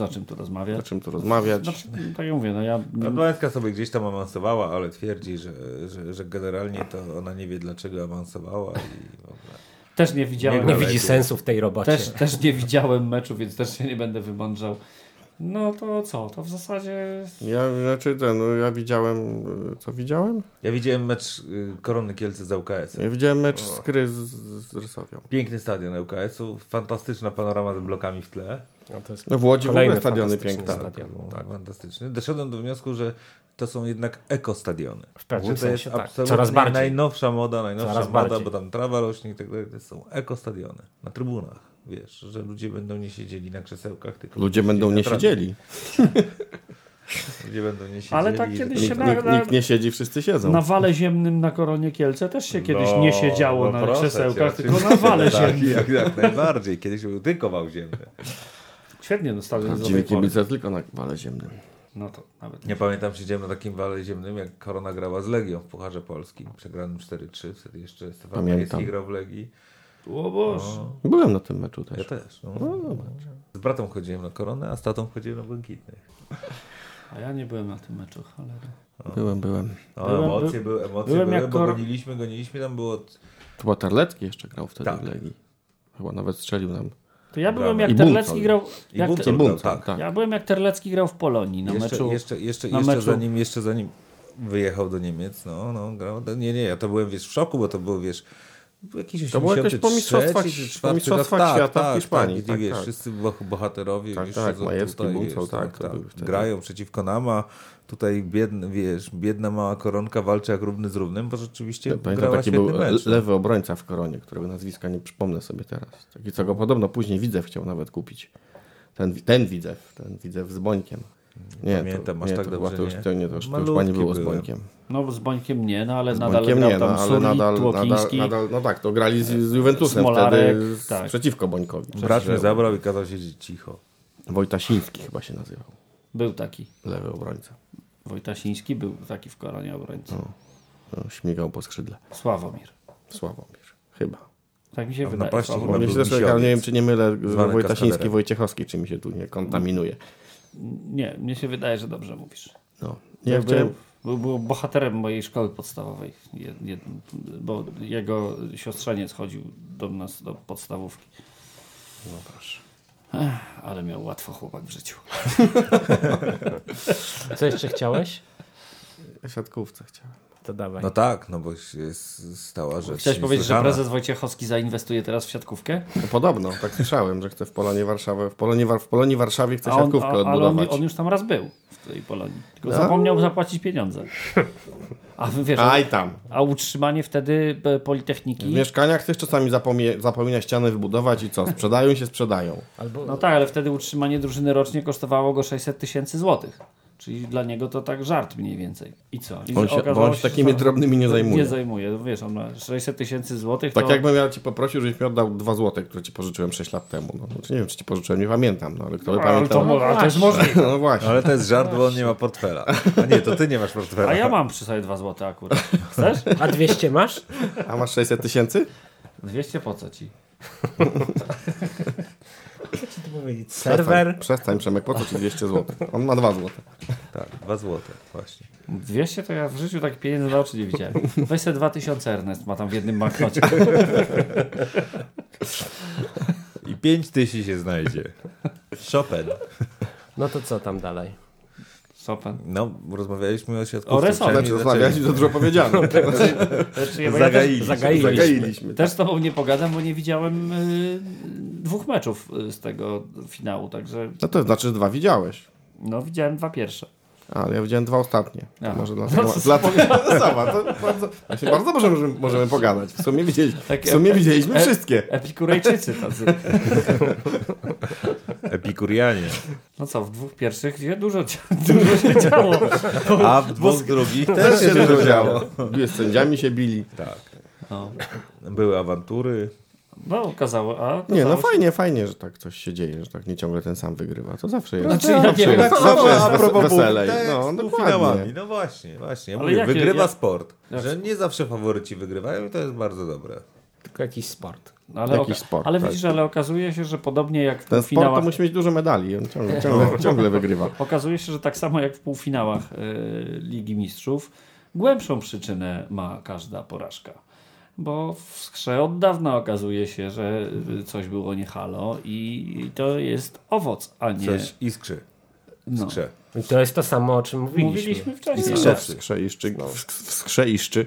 O czym tu rozmawiać? czym tu rozmawiać. Znaczy, tak jak mówię, no ja... Adłańska sobie gdzieś tam awansowała, ale twierdzi, że, że, że generalnie to ona nie wie dlaczego awansowała i w ogóle. Też nie widziałem... Nie Nie widzi sensu w tej robocie. Też, też nie widziałem meczu, więc też się nie będę wymądrzał. No to co? To w zasadzie... Ja, znaczy ten, no, ja widziałem, y, co widziałem? Ja widziałem mecz y, Korony Kielce z ŁKS. Ja widziałem mecz z Kry z, z Rysowią. Piękny stadion ŁKS-u, fantastyczna panorama z blokami w tle. No, to jest No w Łodzi w Kolejny ogóle stadiony fantastyczny piękne. stadion. Tak, fantastyczny. Doszedłem do wniosku, że to są jednak ekostadiony. W pewnym to jest sensie tak. absolutnie Coraz bardziej. najnowsza moda, najnowsza Coraz moda, bardziej. bo tam trawa rośnie i tak dalej. To są ekostadiony na trybunach. Wiesz, że ludzie będą nie siedzieli na krzesełkach, tylko Ludzie będą nie trawie. siedzieli. Ludzie będą nie siedzieli. Ale tak kiedyś się Nikt, na, nikt, na, nikt nie siedzi, wszyscy siedzą. na wale ziemnym na Koronie Kielce też się kiedyś No, nie siedziało no na krzesełkach, cię, tylko na wale tak, ziemnym. Jak, jak najbardziej. Kiedyś był tylko wał ziemny. Świetnie no stadion z Prawdziwi nowej pory. kibice tylko na wale ziemnym. No to nawet Nie pamiętam, siedziałem na takim wale ziemnym, jak Korona grała z Legią w Pucharze Polskim, przegranym 4-3. Wtedy jeszcze Stefan. Majewski grał w Legii. O Boże. Byłem na tym meczu Ja też. też. No. Z bratą chodziłem na Koronę, a z tatą chodziłem na Błękitnych. A ja nie byłem na tym meczu, cholera. Byłem, byłem. No, Byłem- emocje były, emocje byłem były, jak bo Kor- goniliśmy, goniliśmy, tam było... To była Terlecki jeszcze grał wtedy Tak. w Legii. Chyba nawet strzelił nam. To ja byłem jak I Terlecki Buncol. grał... I Jak Buncol te, grał, Buncol, tak. tak. ja byłem jak Terlecki grał w Polonii na jeszcze, meczu. jeszcze, jeszcze, na jeszcze, meczu- zanim, jeszcze zanim wyjechał do Niemiec, no, no, grał. Nie, nie, ja to byłem, wiesz, w szoku, bo to było, wiesz, jakiś To było jakieś po 83 mistrzostwach- po mistrzostwach rok. świata w tak, Hiszpanii, Tak, gdzie, tak, wiesz, tak. wszyscy boh- bohaterowie Tak, tak, Majewski, tutaj, Buncol, wiesz, tak, wtedy. grają przeciwko nam, a tutaj biedny, wiesz, biedna mała koronka walczy jak równy z równym, bo rzeczywiście Pamiętam, grała taki był mecz. no. lewy obrońca w Koronie, którego nazwiska nie przypomnę sobie teraz. Taki, co go podobno później Widzew chciał nawet kupić. Ten, ten Widzew, ten Widzew z Bońkiem. Nie, Pamiętam, to, aż nie, tak to, dobrze to już, nie. to, nie, to już, to już nie było z byłem. Bońkiem. No z Bońkiem nie, no ale Z nadal Bońkiem grał nie, tam no, ale Sulik, nadal, nadal, Tłokiński. nadal, no tak, to grali z, z Juventusem Smolarek, wtedy z, tak. przeciwko Bońkowi. Brat mnie zabrał i kazał siedzieć cicho. Wojtasiński chyba się nazywał, Był taki. lewy obrońca. Wojtasiński był taki w Koronie obrońcy. No, śmigał po skrzydle. Sławomir. Sławomir, chyba. Tak mi się A wydaje. Mnie był się też, ale nie wiem, czy nie mylę, że zwany Wojtasiński, kaskaderem. Wojciechowski, czy mi się tu nie kontaminuje. Nie, mnie się wydaje, że dobrze mówisz. No. Ja chciałem, był, był bohaterem mojej szkoły podstawowej, jed, jed, bo jego siostrzeniec chodził do nas do podstawówki. No proszę. Ech, ale miał łatwo chłopak w życiu. Co jeszcze chciałeś? w siatkówce chciałem. To dawaj. No tak, no bo jest stała rzecz. Chciałeś powiedzieć, że prezes Wojciechowski zainwestuje teraz w siatkówkę? No podobno, tak słyszałem, że chce w Polonie Warszawie, w Polonii, w Polonii Warszawie chce A on, siatkówkę a, ale on, odbudować. on już tam raz był w tej Polonii. Tylko No. zapomniał zapłacić pieniądze. A wiesz, A i tam. a utrzymanie wtedy e, W Politechniki... mieszkaniach też czasami zapomie, zapomina ścianę wybudować i co? Sprzedają się, sprzedają. Albo No tak, ale wtedy utrzymanie drużyny rocznie kosztowało go 600 tysięcy złotych. Czyli dla niego to tak żart mniej więcej. I co? I On się, okazało on się takimi drobnymi nie zajmuje. Nie zajmuje. Wiesz, on ma 600 tysięcy złotych, Tak to... jakbym ja ci poprosił, żebyś mi oddał dwa złote, które ci pożyczyłem 6 lat temu. No, znaczy nie wiem, czy ci pożyczyłem, nie pamiętam, no ale kto by Ale to, pamiętał. mo- ale to jest możliwe. No właśnie. Ale to jest żart, bo on nie ma portfela. A nie, to ty nie masz portfela. A ja mam przy sobie 2 złote akurat. Chcesz? A 200 masz? A masz 600 tysięcy? 200 po co ci? Serwer. Przestań Przemek, po co ci 200 zł? On ma 2 złote. Tak, dwa złote, właśnie. 200 to ja w życiu takich pieniędzy na oczy nie widziałem. Weź se 2000 Ernest, ma tam w jednym banknocie. I pięć tysięcy się znajdzie. Chopin. No to co tam dalej? Chopin. No, rozmawialiśmy o O siatkówce. resorcie. Znaczy i za dużo powiedziano. Zagailiśmy. Zagailiśmy. też z tobą nie pogadam, bo nie widziałem y, dwóch meczów y, z tego finału, także No to znaczy, że dwa widziałeś. no widziałem dwa pierwsze. Ale ja widziałem dwa ostatnie. To może No, dlatego... co dlatego Zobacz, to bardzo, właśnie bardzo dobrze możemy, możemy pogadać. W sumie, widzieliśmy, Tak, w sumie e- widzieliśmy e- wszystkie. Epikurejczycy tacy. Epikurianie. No co, w dwóch pierwszych się dużo, dużo się działo. A w dwóch drugich też się dużo działo. działo. Z sędziami się bili. Tak. No, Były awantury. No okazało, a Nie, no okazało się- fajnie, fajnie, że tak coś się dzieje, że tak nie ciągle ten sam wygrywa. To zawsze jest. Znaczy, ja zawsze nie wiem, jest, jak- zawsze jest a propos weselej. tak, No, dokładnie. półfinałami. No właśnie, właśnie. Ja mówię, jakie- wygrywa jak- sport. jak- Że nie zawsze faworyci wygrywają i to jest bardzo dobre. Tylko jakiś sport. No, ale, Jakiś sport, ale tak. widzisz, ale okazuje się, że podobnie jak w Ten sport to półfinałach... musi mieć dużo medali. On ciągle, ciągle, ciągle wygrywa. Okazuje się, że tak samo jak w półfinałach e, Ligi Mistrzów, głębszą przyczynę ma każda porażka. Bo w skrze od dawna okazuje się, że coś było nie halo i to jest owoc, a nie... Coś iskrzy w no. skrze. I to jest to samo, o czym mówiliśmy. Mówiliśmy wcześniej. I W skrze. skrze iszczy, w w skrze iszczy,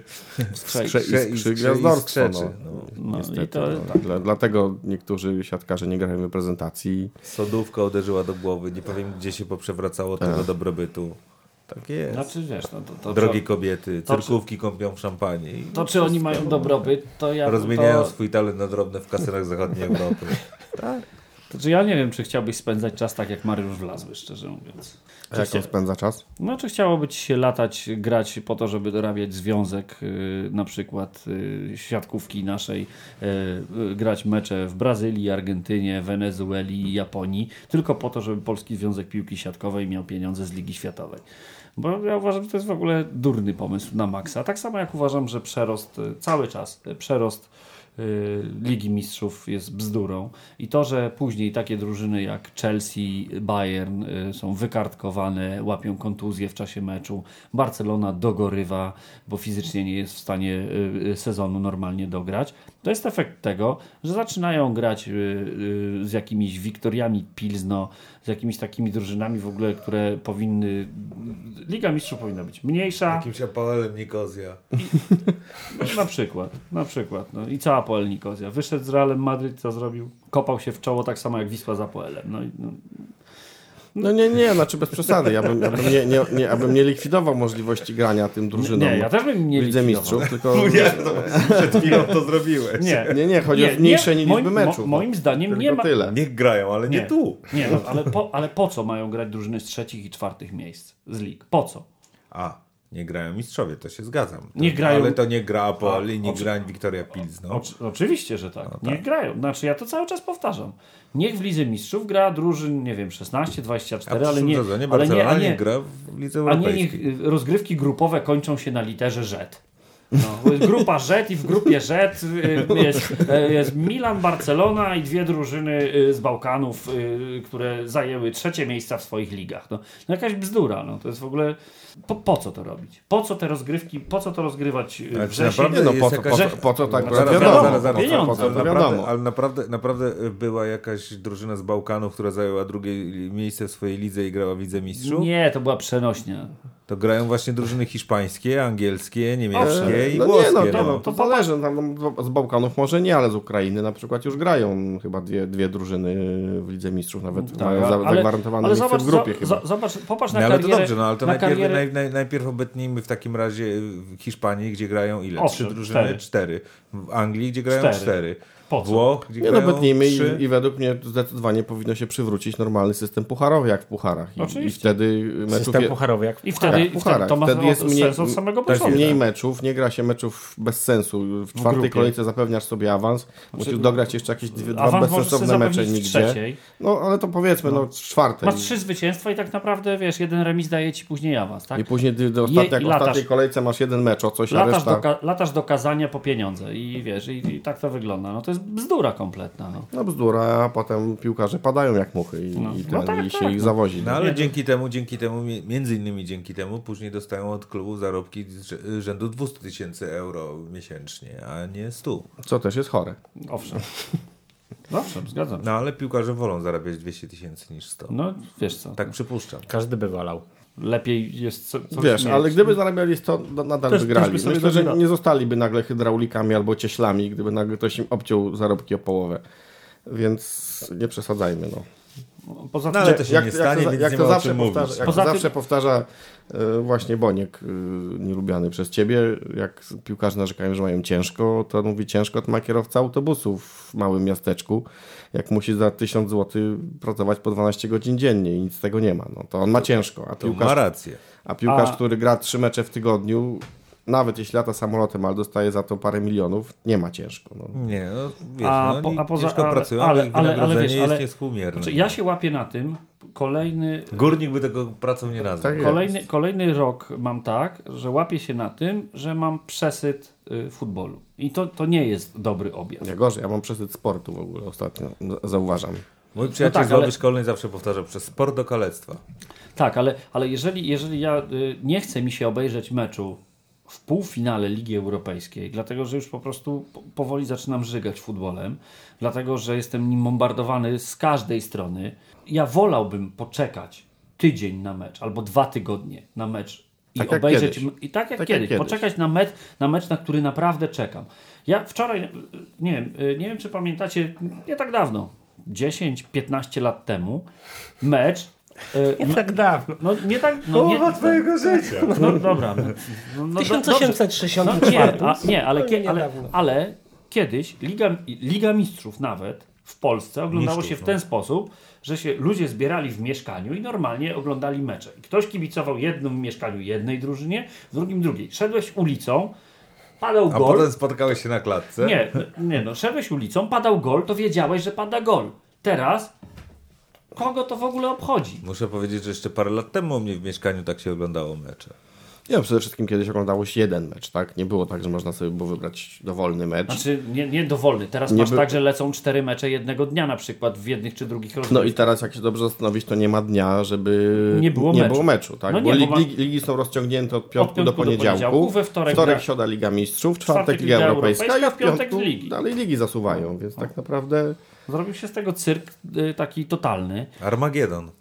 w skrze Skrze i- iskrzy skrze i gwiazdorstwo. No. No, Niestety, i to, no. Dla, dlatego niektórzy siatkarze nie grają w reprezentacji. Sodówka uderzyła do głowy. Nie powiem, gdzie się poprzewracało tego dobrobytu. Tak jest. Znaczy wiesz, no to, to, Drogie kobiety, to- cyrkówki kąpią w szampanie i to czy oni mają dobrobyt, to ja... rozmieniają to, swój talent na drobne w kasynach zachodniej Europy. to, czy ja nie wiem, czy chciałbyś spędzać czas tak jak Mariusz Wlazły, szczerze mówiąc. A jak on spędza czas? No, czy chciałoby ci się latać, grać po to, żeby dorabiać związek, y, na przykład y, siatkówki naszej, y, y, grać mecze w Brazylii, Argentynie, Wenezueli i Japonii, tylko po to, żeby Polski Związek Piłki Siatkowej miał pieniądze z Ligi Światowej. Bo ja uważam, że to jest w ogóle durny pomysł na maksa. Tak samo jak uważam, że przerost, y, cały czas y, przerost y, Ligi Mistrzów jest bzdurą i to, że później takie drużyny jak Chelsea, Bayern są wykartkowane, łapią kontuzje w czasie meczu, Barcelona dogorywa, bo fizycznie nie jest w stanie sezonu normalnie dograć, to jest efekt tego, że zaczynają grać y, y, z jakimiś Wiktoriami Pilzno, z jakimiś takimi drużynami w ogóle, które powinny... Liga Mistrzów powinna być mniejsza, Jakimś apelem Nikozja. na przykład, na przykład. No. I co Apoel Nikozja? Wyszedł z Realem Madryt, co zrobił? Kopał się w czoło tak samo jak Wisła z Apoelem. No, i- no. No nie, nie, znaczy bez przesady. Ja bym, ja bym, nie, nie, nie, ja bym nie likwidował możliwości grania tym drużynom. Nie, ja też bym nie Lidze likwidował. Mistrzów, tylko... Przed chwilą to zrobiłeś. Nie, Nie, nie, chodzi Nie, o zmniejszenie nie, liczby meczów. mo- moim zdaniem tylko nie ma- tyle. Niech grają, ale nie, tu. Nie, no, ale, po, ale po co mają grać drużyny z trzecich i czwartych miejsc z lig? Po co? A, nie grają mistrzowie, to się zgadzam. To, Nie grają- Ale to nie gra Apol A, i nie oczy- gra Wiktoria Pilzno. Oczy, oczywiście, że tak. Niech grają. Znaczy ja to cały czas powtarzam. Niech w Lidze Mistrzów gra drużyn, nie wiem, 16, A 24, w ale nie, ale nie, nie, nie, gra w Lidze A nie niech Europejskiej. rozgrywki grupowe kończą się na literze Z. No, grupa Z i w grupie Z y, jest, y, jest Milan, Barcelona i dwie drużyny y, z Bałkanów, które zajęły trzecie miejsca w swoich ligach. No, no jakaś bzdura, no to jest w ogóle... Po, po co to robić? Po co te rozgrywki, po co to rozgrywać wrzesień? naprawdę no po co, jakaś- po, co- po co tak? Zaraz, Zaraz, wiadomo, po co- pieniądze. po co, Ale to naprawdę, wiadomo. ale naprawdę, naprawdę była jakaś drużyna z Bałkanów, która zajęła drugie miejsce w swojej lidze i grała w Lidze Mistrzów? Nie, to była przenośnia. To grają właśnie drużyny hiszpańskie, angielskie, niemieckie i no włoskie. nie, no, no. to, no, to zależy. Tam, no, z Bałkanów może nie, ale z Ukrainy na przykład już grają chyba dwie, dwie drużyny w Lidze Mistrzów, nawet mają za, zagwarantowane miejsce zobacz, w grupie chyba. zo- Zobacz, popatrz na No, ale to karierę. dobrze, no ale to na najpierw, karierę... naj, naj, najpierw obetnijmy w takim razie w Hiszpanii, gdzie grają ile? Owszem, Trzy drużyny? cztery. Cztery. W Anglii, gdzie grają Cztery. cztery. Po co? Włoch, Nie, trzy. i, i według mnie zdecydowanie powinno się przywrócić normalny system pucharowy jak w pucharach. I, i wtedy meczów System je, pucharowy jak w I pucharach. wtedy, Jak w i wtedy pucharach. to ma Wtedy jest sens mniej- od samego początku. mniej meczów, nie gra się meczów bez sensu. W czwartej grupie. kolejce zapewniasz sobie awans, musisz dograć jeszcze jakieś dwie, dwa bezsensowne mecze w nigdzie. trzeciej. No ale to powiedzmy, no, w czwartej. Masz trzy zwycięstwa i tak naprawdę, wiesz, jeden remis daje ci później awans, tak? I później do ostatniej, w latasz. ostatniej kolejce masz jeden mecz o coś, a reszta... do, latasz do kazania po pieniądze i wiesz, i, i tak to wygląda. No to jest bzdura kompletna. No. No bzdura, a potem piłkarze padają jak muchy i, No. i, ten, No tak, i się tak, ich no. zawozi. No ale dzięki temu, dzięki temu, mi- między innymi dzięki temu, później dostają od klubu zarobki z rzędu 200 tysięcy euro miesięcznie, a nie 100. Co też jest chore. Owszem. Owszem, zgadzam się. No ale piłkarze wolą zarabiać 200 tysięcy niż 100. No wiesz co, Tak przypuszczam. Każdy by wolał. Lepiej jest co, coś Wiesz, mieć. ale gdyby zarabiali 100, no, nadal Też- wygrali. też by Myślę, że nie zostaliby nagle hydraulikami albo cieślami, gdyby nagle ktoś im obciął zarobki o połowę. Więc nie przesadzajmy. No. Poza No tym, ale że- to się nie stanie, to, jak to zawsze powtarza, jak Poza to tym- zawsze powtarza właśnie Boniek, e, nielubiany przez ciebie, jak piłkarze narzekają, że mają ciężko, to on mówi ciężko, to ma kierowca autobusu w małym miasteczku, jak musi za 1000 zł pracować po 12 godzin dziennie i nic z tego nie ma. No, to on ma ciężko, a To ma piłkarz, rację. a piłkarz A- który gra 3 mecze w tygodniu, nawet jeśli lata samolotem, ale dostaje za to parę milionów, nie ma ciężko. No. Nie, no wiesz, A no, po- a poza- ciężko ale- pracują, ale- ale, ale- ale wynagrodzenie wiesz, jest ale- niewspółmierne. Znaczy, ja się łapię na tym, kolejny, Górnik by tego pracą nie nazwał. Tak kolejny, kolejny rok mam tak, że łapię się na tym, że mam przesyt y, futbolu. I to, to nie jest dobry objaw. Nie gorzej, ja mam przesyt sportu w ogóle ostatnio, no, zauważam. Mój przyjaciel tak, z ale- szkolnej zawsze powtarza przez sport do kalectwa. Tak, ale, ale jeżeli, jeżeli ja y, nie chcę mi się obejrzeć meczu w półfinale Ligi Europejskiej, dlatego że już po prostu po- powoli zaczynam żygać futbolem, dlatego że jestem nim bombardowany z każdej strony, ja wolałbym poczekać tydzień na mecz albo dwa tygodnie na mecz i Tak jak obejrzeć i tak jak Tak jak kiedyś, kiedyś. poczekać na mecz, na mecz, na który naprawdę czekam. Ja wczoraj, nie wiem, y, nie wiem czy pamiętacie, nie tak dawno, 10-15 lat temu, mecz y, Nie tak dawno. no nie tak. No, nie, twojego życia. no dobra. No, no, no, dobrze. 1864. No, nie, a, nie, ale, kie, ale, ale kiedyś Liga, Liga Mistrzów nawet w Polsce oglądało Mistrzów, się w no. ten sposób, że się ludzie zbierali w mieszkaniu i normalnie oglądali mecze. I ktoś kibicował jednym mieszkaniu jednej drużynie, w drugim drugiej. Szedłeś ulicą, padał A gol. potem spotkałeś się na klatce. Nie, nie no, szedłeś ulicą, padał gol, to wiedziałeś, że pada gol. Teraz kogo to w ogóle obchodzi? Muszę powiedzieć, że jeszcze parę lat temu u mnie w mieszkaniu tak się oglądało mecze. Nie, przede wszystkim kiedyś oglądało się jeden mecz, tak? Nie było tak, że można sobie było wybrać dowolny mecz. Znaczy, nie, nie dowolny. Teraz Nie masz był- tak, że lecą cztery mecze jednego dnia na przykład w jednych czy drugich No rozgrywkach. i teraz, jak się dobrze zastanowić, to nie ma dnia, żeby Nie było nie meczu. było meczu tak? No bo nie, ligi, bo ma- ligi, ligi są rozciągnięte od piątku, piątku do do poniedziałku. poniedziałku, we wtorek gra- środa Liga Mistrzów, w czwartek czwartek Liga Liga Europejska, Europejska, i w piątek piątku ligi. dalej ligi zasuwają, więc tak naprawdę... Zrobił się z tego cyrk y, taki totalny. Armagedon.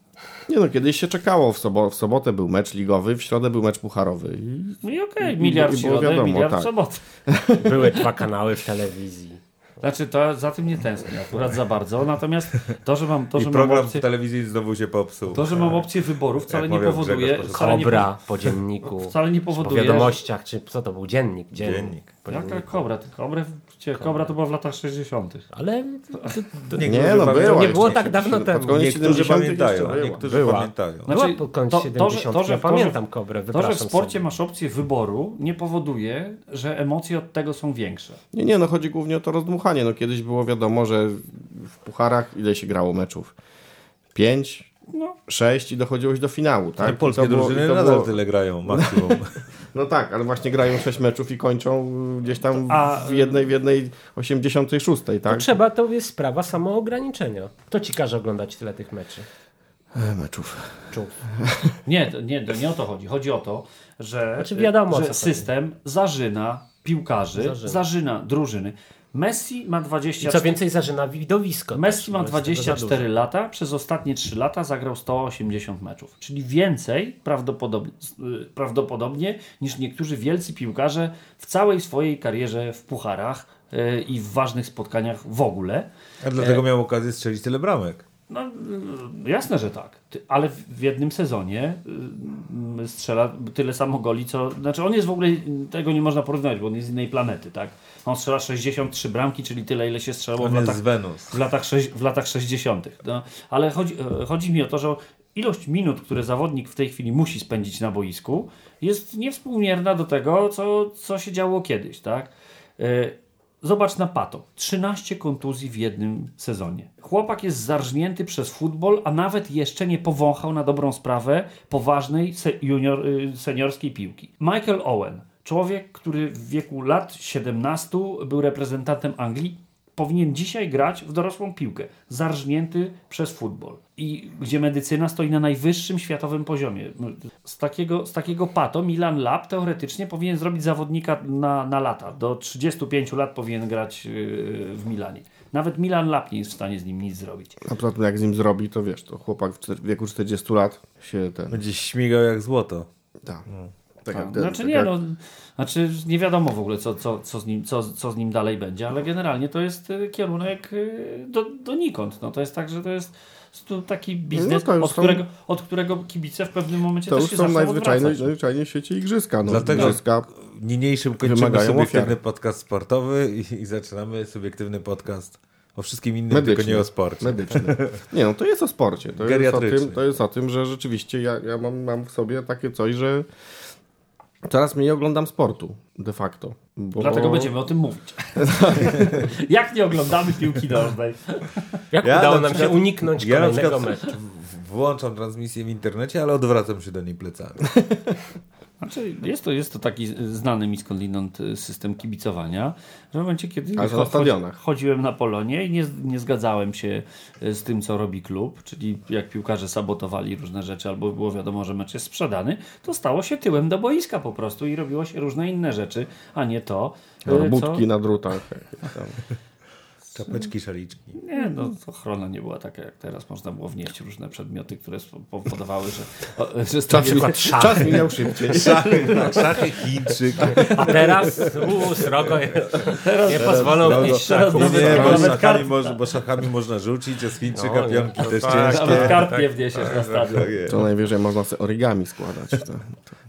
Nie no, kiedyś się czekało, w, sobo w sobotę był mecz ligowy, w środę był mecz pucharowy. I No i okej, I- miliard i w środę, wiadomo, miliard tak. w sobotę. Były dwa kanały w telewizji. Znaczy, to za tym nie tęsknię akurat za bardzo. Natomiast to, że mam, to, I że mam program opcję, w telewizji znowu się popsuł. to, że mam opcję wyboru wcale Jak nie powoduje, wcale nie, Kobra po dzienniku. wcale nie Po powoduje, wiadomościach, czy co to był? Dziennik. Dziennik. Dziennik. Jaka kobra? Ty Kobra, gdzie kobra to była w latach 60. Ale Niektórzy Nie, no była. nie było tak dawno pod temu. koniec Niektórzy 70. pamiętają, niektórzy Była. pamiętają. Znaczy, była pod koniec to- to, że- 70. to, że- ja to, pamiętam Kobrę, To, że w sporcie sobie. masz opcję wyboru, nie powoduje, że emocje od tego są większe. Nie, nie, no chodzi głównie o to rozdmuchanie. No kiedyś było wiadomo, że w pucharach ile się grało meczów? Pięć, No. sześć i dochodziłeś do finału, tak? I polskie to było- drużyny to nadal było- tyle grają, maksimum. No tak, ale właśnie grają sześć meczów i kończą gdzieś tam A- w jednej, w jednej 86, To tak? trzeba, to jest sprawa samoograniczenia. Kto ci każe oglądać tyle tych meczy? E, Meczów. Czuł. Nie, to- nie, to nie o to chodzi. Chodzi o to, że, Znaczy wiadomo, co że system zażyna piłkarzy, Zażyna. zażyna. drużyny. Messi ma I 24 co więcej, zażyna widowisko. Messi też, ma bo jest tego za 24 dużo. lata, przez ostatnie 3 lata zagrał 180 meczów, czyli więcej prawdopodobnie, y, prawdopodobnie niż niektórzy wielcy piłkarze w całej swojej karierze w pucharach y, i w ważnych spotkaniach w ogóle. A dlatego miał okazję strzelić tyle bramek. No, y, jasne, że tak. Ale w- jednym sezonie strzela tyle samo goli, co. Znaczy, on jest w ogóle. Tego nie można porównywać, bo on jest z innej planety, tak? On strzela 63 bramki, czyli tyle, ile się strzelało w latach w latach, w latach 60. No, ale chodzi, e, chodzi mi o to, że ilość minut, które zawodnik w tej chwili musi spędzić na boisku, jest niewspółmierna do tego, co, co się działo kiedyś. Tak? E, Zobacz na Pato. 13 kontuzji w jednym sezonie. Chłopak jest zarżnięty przez futbol, a nawet jeszcze nie powąchał na dobrą sprawę poważnej junior, y, seniorskiej piłki. Michael Owen. Człowiek, który w wieku lat 17 był reprezentantem Anglii, powinien dzisiaj grać w dorosłą piłkę, zarżnięty przez futbol. I gdzie medycyna stoi na najwyższym światowym poziomie. Z takiego, z takiego pato Milan Lab teoretycznie powinien zrobić zawodnika na, na lata. Do 35 lat powinien grać yy, w Milanie. Nawet Milan Lab nie jest w stanie z nim nic zrobić. A poza tym jak z nim zrobi, to wiesz, to chłopak w wieku 40 lat się ten... Będzie śmigał jak złoto. Da. Tak jak ten, znaczy tak nie, jak- no, znaczy nie wiadomo w ogóle co, co, co, z nim, co, co z nim dalej będzie, ale generalnie to jest y, kierunek y, do, donikąd. No, to jest tak, że to jest to taki biznes, No to już od, są- którego, od którego kibice w pewnym momencie To też już się są zaczną najzwyczajniej, odwracać. najzwyczajniej w świecie igrzyska. No. Dlatego- Igrzyska Niniejszym kończymy subiektywny ofiary. podcast sportowy i, i zaczynamy subiektywny podcast o wszystkim innym, medyczny. tylko nie o sporcie. Medyczny. Nie no, to jest o sporcie. To jest o, tym, to jest o tym, że rzeczywiście ja, ja mam, mam w sobie takie coś, że coraz mniej oglądam sportu de facto. Bo... Dlatego będziemy o tym mówić. Jak nie oglądamy piłki nożnej? Jak Ja udało na nam się przykład- uniknąć Ja kolejnego meczu? włączam transmisję w internecie, ale odwracam się do niej plecami. Znaczy, jest, to, jest to taki znany mi skądinąd y, system kibicowania, że w momencie, kiedy Ale to na cho- stadionach. chodziłem na Polonię i nie, nie zgadzałem się y, z tym, co robi klub, czyli jak piłkarze sabotowali różne rzeczy albo było wiadomo, że mecz jest sprzedany, to stało się tyłem do boiska po prostu i robiło się różne inne rzeczy, a nie to, Robótki na drutach. Czapeczki, szaliczki. Nie, no to ochrona nie była taka jak teraz. Można było wnieść różne przedmioty, które powodowały, że, o, że Czas, stawili- czas minął szybciej. Szachy, szachy Chińczyk. A teraz uuu, srogo nie pozwolą No, wnieść no, szachów. nawet- nie, bo nawet szachami, kart- może, bo szachami można rzucić, a z Chińczyka No, nie. pionki też tak. ciężkie. Nawet kart nie wniesiesz na stadion. Tak. To najwyżej można sobie origami składać. To.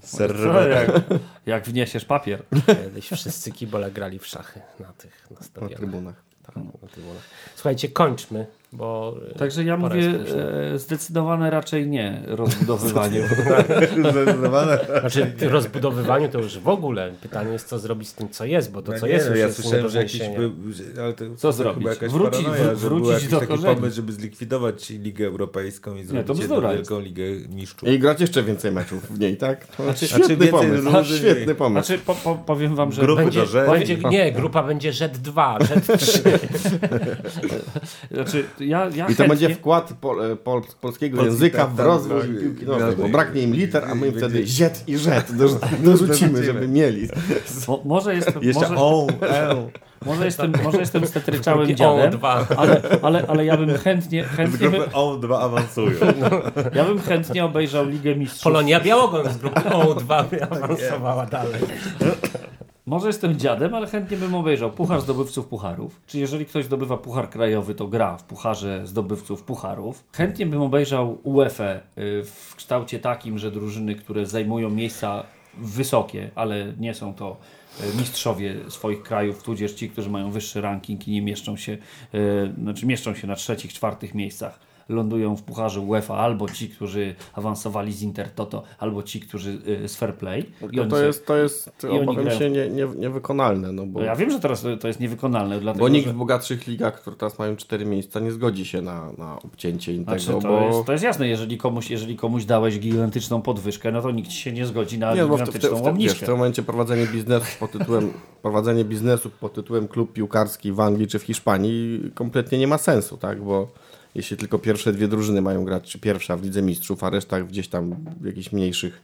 Co, jak, jak wniesiesz papier. Kiedyś wszyscy kibole grali w szachy na tych na Na stadionach. trybunach. Słuchajcie, kończmy, bo e, Także ja mówię e, zdecydowane raczej nie rozbudowywanie. Zdecydowane. Znaczy, w rozbudowywaniu to już w ogóle pytanie jest, co zrobić z tym, co jest, bo to, co nie, jest, no, już ja jest nie słyszałem, że jakiś był, ale to Co to zrobić? Chyba jakaś Wrócić- paranoja, że wrócić do taki korzeni. pomysł, żeby zlikwidować Ligę Europejską i zrobić to jedną wielką Ligę Mistrzów. I grać jeszcze więcej meczów w niej, tak? To Znaczy świetny więcej pomysł. ludzi- Świetny pomysł. Znaczy, po, po, powiem wam, że Grupy Będzie, nie, grupa będzie rzet 2, rzet 3. znaczy, ja, ja I to chętnie, będzie wkład pol, e, pol, polskiego Polski języka tak, w rozwój tak. piłki nożnej, bo braknie im liter, a my im wtedy ziet i rzet dorzu- dorzucimy, żeby mieli. mo, może jestem, Jeszcze może, o, e, może jestem, może jestem stetryczałym dziadem, O2. ale, ale, ale ja bym chętnie, chętnie, by, grupy O2 awansują. ja bym chętnie obejrzał Ligę Mistrzów. Polonia Białogą z grupy O2 awansowała dalej. Może jestem dziadem, ale chętnie bym obejrzał Puchar Zdobywców Pucharów. Czy jeżeli ktoś zdobywa Puchar Krajowy, to gra w Pucharze Zdobywców Pucharów. Chętnie bym obejrzał UEFA y, w kształcie takim, że drużyny, które zajmują miejsca wysokie, ale nie są to y, mistrzowie swoich krajów, tudzież ci, którzy mają wyższy ranking i nie mieszczą się, y, znaczy mieszczą się na trzecich, czwartych miejscach lądują w Pucharze UEFA albo ci, którzy awansowali z Intertoto, albo ci, którzy y, z Fair Play. To, jest, to jest obawiam się, nie, nie, niewykonalne. No bo, no ja wiem, że teraz to jest niewykonalne, dlatego bo nikt że... w bogatszych ligach, które teraz mają cztery miejsca, nie zgodzi się na, na obcięcie im Znaczy, to, bo... jest, to jest jasne, jeżeli komuś, jeżeli komuś dałeś gigantyczną podwyżkę, no to nikt się nie zgodzi na Nie, bo w, w, w, gigantyczną w, wiesz, w obniżkę. tym momencie prowadzenie biznesu pod tytułem prowadzenie biznesu pod tytułem klub piłkarski w Anglii czy w Hiszpanii kompletnie nie ma sensu, tak? Bo jeśli tylko pierwsze dwie drużyny mają grać, czy pierwsza w Lidze Mistrzów, a reszta gdzieś tam w jakichś mniejszych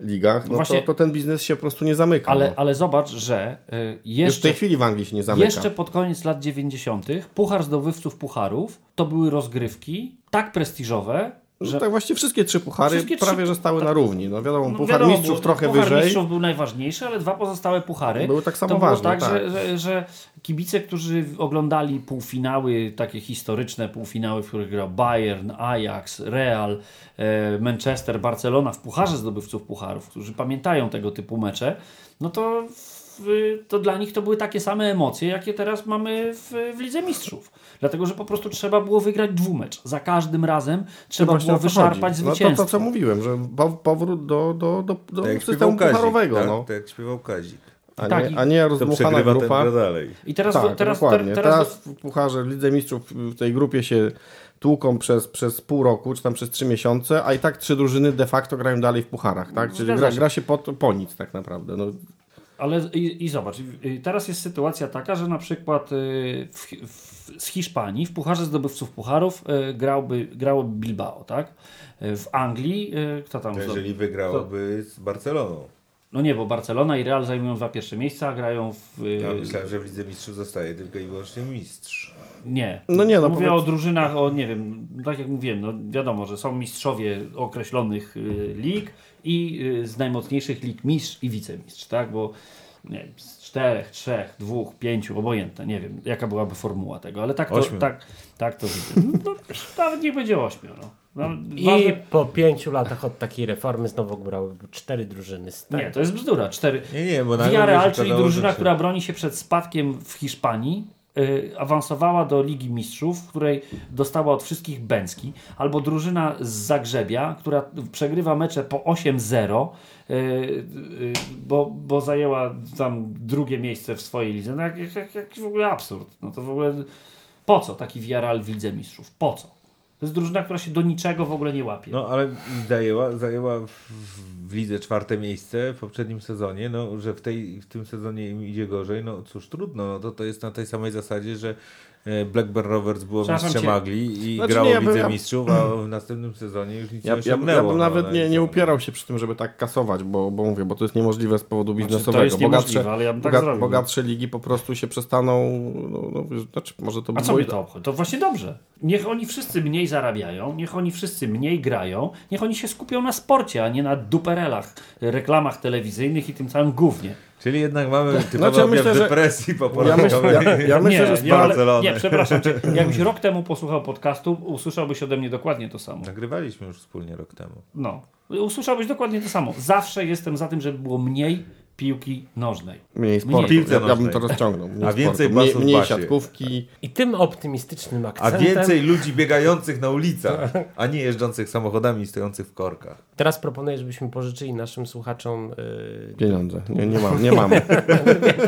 ligach, no Właśnie- to, to ten biznes się po prostu nie zamyka. Ale, no. ale zobacz, że y, Już w jeszcze, tej chwili w Anglii się nie zamyka. jeszcze pod koniec lat 90. Puchar zdobywców pucharów to były rozgrywki tak prestiżowe, No że tak właściwie wszystkie trzy puchary Wszystkie trzy- prawie że stały na równi. No wiadomo, No puchar wiadomo, mistrzów trochę puchar wyżej. mistrzów był najważniejszy, ale dwa pozostałe puchary Były tak samo ważne, tak, tak. Że, że, że kibice, którzy oglądali półfinały, takie historyczne półfinały, w których grał Bayern, Ajax, Real, e, Manchester, Barcelona w pucharze zdobywców pucharów, którzy pamiętają tego typu mecze, no to to dla nich to były takie same emocje, jakie teraz mamy w, w Lidze Mistrzów. Dlatego, że po prostu trzeba było wygrać dwumecz. Za każdym razem trzeba Właśnie było wyszarpać chodzi. No zwycięstwo. to, to co mówiłem, że po, powrót do, do, do, do Tak systemu Kazik, pucharowego. tak? no. tak jak śpiewał Kazik. A, Tak, nie, a nie rozdmuchana grupa. I teraz, tak, teraz, dokładnie. teraz, Teraz w Pucharze w Lidze Mistrzów w tej grupie się tłuką przez, przez pół roku, czy tam przez trzy miesiące, a i tak trzy drużyny de facto grają dalej w pucharach, tak? Czyli gra, się. gra się po, po nic tak naprawdę. No, Ale i, i zobacz, i teraz jest sytuacja taka, że na przykład y, w, w, z Hiszpanii w Pucharze Zdobywców Pucharów y, grałby, grało Bilbao, tak? Y, W Anglii, y, kto tam? Jeżeli wygrałoby z Barceloną. No nie, bo Barcelona i Real zajmują dwa pierwsze miejsca, a grają w... y, Ja myślałem, że w Lidze Mistrzów zostaje tylko i wyłącznie mistrz. Nie. No nie, no Mówię powiedz- o drużynach, o nie wiem, tak jak mówiłem, no wiadomo, że są mistrzowie określonych y, lig i y, z najmocniejszych lig mistrz i wicemistrz, tak? Bo nie wiem, z czterech, trzech, dwóch, pięciu, obojętne, nie wiem, jaka byłaby formuła tego, ale tak to, Ośmiu. tak, tak to widzę. No, nawet niech będzie ośmiu, no. no I ważne- po pięciu latach od takiej reformy znowu grały cztery drużyny. z Nie, to jest bzdura. Cztery. Nie, nie, bo Villarreal, się czyli drużyna, że- która broni się przed spadkiem w Hiszpanii, awansowała do Ligi Mistrzów, w której dostała od wszystkich Bęcki, albo drużyna z Zagrzebia, która przegrywa mecze po 8-0, y, y, bo, bo zajęła tam drugie miejsce w swojej lidze. No jak, jak, jak, w ogóle absurd. No to w ogóle po co taki Villarreal w Lidze Mistrzów? Po co? To jest drużyna, która się do niczego w ogóle nie łapie. No ale zajęła, zajęła w, w lidze czwarte miejsce w poprzednim sezonie, no że w, tej, w tym sezonie im idzie gorzej, no cóż trudno, no to, to jest na tej samej zasadzie, że Blackburn Rovers było mistrzem. Anglii i Znaczy grało nie, ja Lidze ja- Mistrzów, a w następnym sezonie już nic ja, nie osiągnęło. ja bym no, nawet ale nie, nie upierał się przy tym, żeby tak kasować, bo, bo mówię, bo to jest niemożliwe z powodu Znaczy, biznesowego. to jest niemożliwe, ale ja bym tak boga- zrobił. bogatsze ligi po prostu się przestaną, no, no, wiesz, znaczy może to by A co było mnie i- to obchodzi? To właśnie dobrze. Niech oni wszyscy mniej zarabiają, niech oni wszyscy mniej grają, niech oni się skupią na sporcie, a nie na duperelach, reklamach telewizyjnych i tym całym gównie. Czyli jednak mamy typowy Znaczy, ja myślę, że- depresji po Ja myślę, ja, ja myślę nie, że nie, ale, Barcelony. nie, przepraszam cię. Jakbyś rok temu posłuchał podcastu, usłyszałbyś ode mnie dokładnie to samo. Nagrywaliśmy już wspólnie rok temu. No. Usłyszałbyś dokładnie to samo. Zawsze jestem za tym, żeby było mniej piłki nożnej. mniej sportu. piłce Ja, ja bym nożnej. to rozciągnął. Mniej A więcej mniej, mniej siatkówki. I tym optymistycznym A akcentem więcej ludzi biegających na ulicach, a nie jeżdżących samochodami i stojących w korkach. teraz proponuję, żebyśmy pożyczyli naszym słuchaczom yy, Pieniądze. Nie, nie mam, nie mam.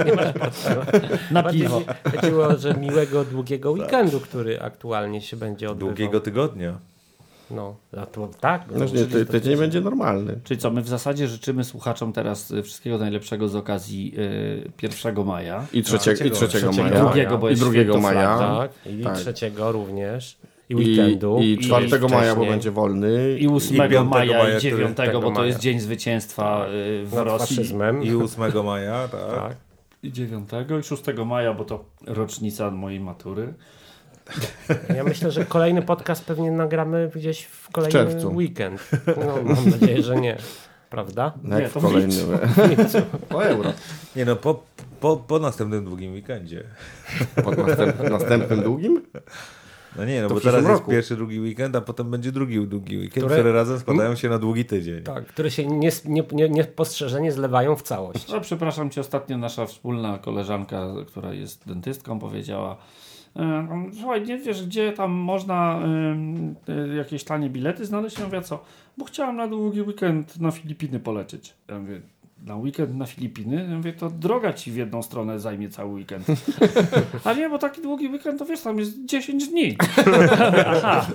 Na bardziej piwo. chodziło, że miłego, długiego weekendu, który aktualnie się będzie odbywał. Długiego tygodnia. No, a to, tak. Znaczy, nie, ty, tydzień będzie normalny. Czyli co, my w zasadzie życzymy słuchaczom teraz y, wszystkiego najlepszego z okazji y, 1 maja. I trzeciego, i trzeciego trzeciego maja. drugiego, bo I jest drugiego święto maja. flagi. Tak, i Tak. trzeciego również. I I, weekendu. i 4 maja, bo będzie wolny. I 8 I maja, maja, i 9, który- bo to maja. jest dzień zwycięstwa y, w nad Rosji. faszyzmem. I 8 maja, tak. Tak. I 9 i 6 maja, bo to rocznica mojej matury. Ja myślę, że kolejny podcast pewnie nagramy gdzieś w kolejny czerwcu. weekend. No, mam nadzieję, że nie. Prawda? Jak Nie, w to kolejnym. Po euro. Nie no, po, po, po następnym długim weekendzie. Po następ, następnym długim? No nie, no To bo w teraz przyszłym jest roku. pierwszy długi weekend, a potem będzie drugi długi weekend, Które- które, razem składają się na długi tydzień. Tak, które się nie, nie, nie, niepostrzeżenie zlewają w całość. No, przepraszam cię, ostatnio nasza wspólna koleżanka, która jest dentystką, powiedziała słuchaj, nie wiesz, gdzie tam można e, e, jakieś tanie bilety znaleźć? Ja mówię, co? Bo chciałam na długi weekend na Filipiny polecieć. Ja mówię, na weekend na Filipiny? Ja mówię, to droga ci w jedną stronę zajmie cały weekend. A nie, bo taki długi weekend, to wiesz, tam jest 10 dni. Aha,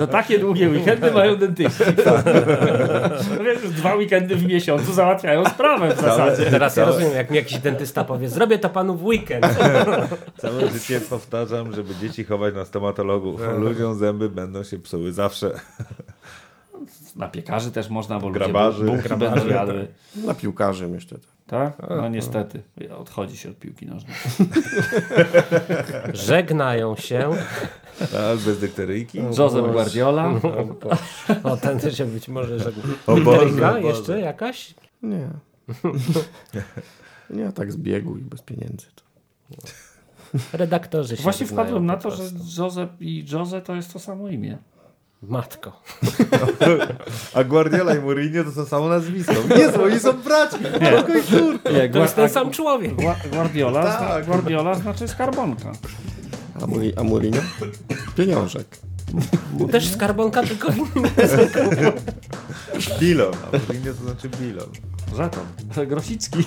no takie długie weekendy mają dentyści. No wiesz, dwa weekendy w miesiącu załatwiają sprawę w zasadzie. Teraz ja rozumiem, jak mi jakiś dentysta powie, zrobię to panu w weekend. Całe życie powtarzam, żeby dzieci chować na stomatologów. Ludziom zęby będą się psuły zawsze. Na piekarzy też można, bo Grabarzy. ludzie bułki będą jadły. Na piłkarzy myślę. Tak? No niestety. Odchodzi się od piłki nożnej. Żegnają się. Tak, bez dykteryjki. Josep Guardiola. O, ten też się być może Dykteryjka Boże. jeszcze jakaś? Nie. Nie, tak z biegu i bez pieniędzy. To. Redaktorzy się Właśnie wpadłem na to, że. Josep i Jose to jest to samo imię. Matko. A Guardiola i Mourinho to są samo nazwisko. Nie, są, oni są braćmi. Tylko i córka. Nie, To jest ten sam człowiek. Guardiola, Tak. Guardiola znaczy skarbonka. A, Muri, a Mourinho? Pieniążek. Też skarbonka, tylko inny. Bilon. A Mourinho to znaczy Bilon. Żeton. Grosicki.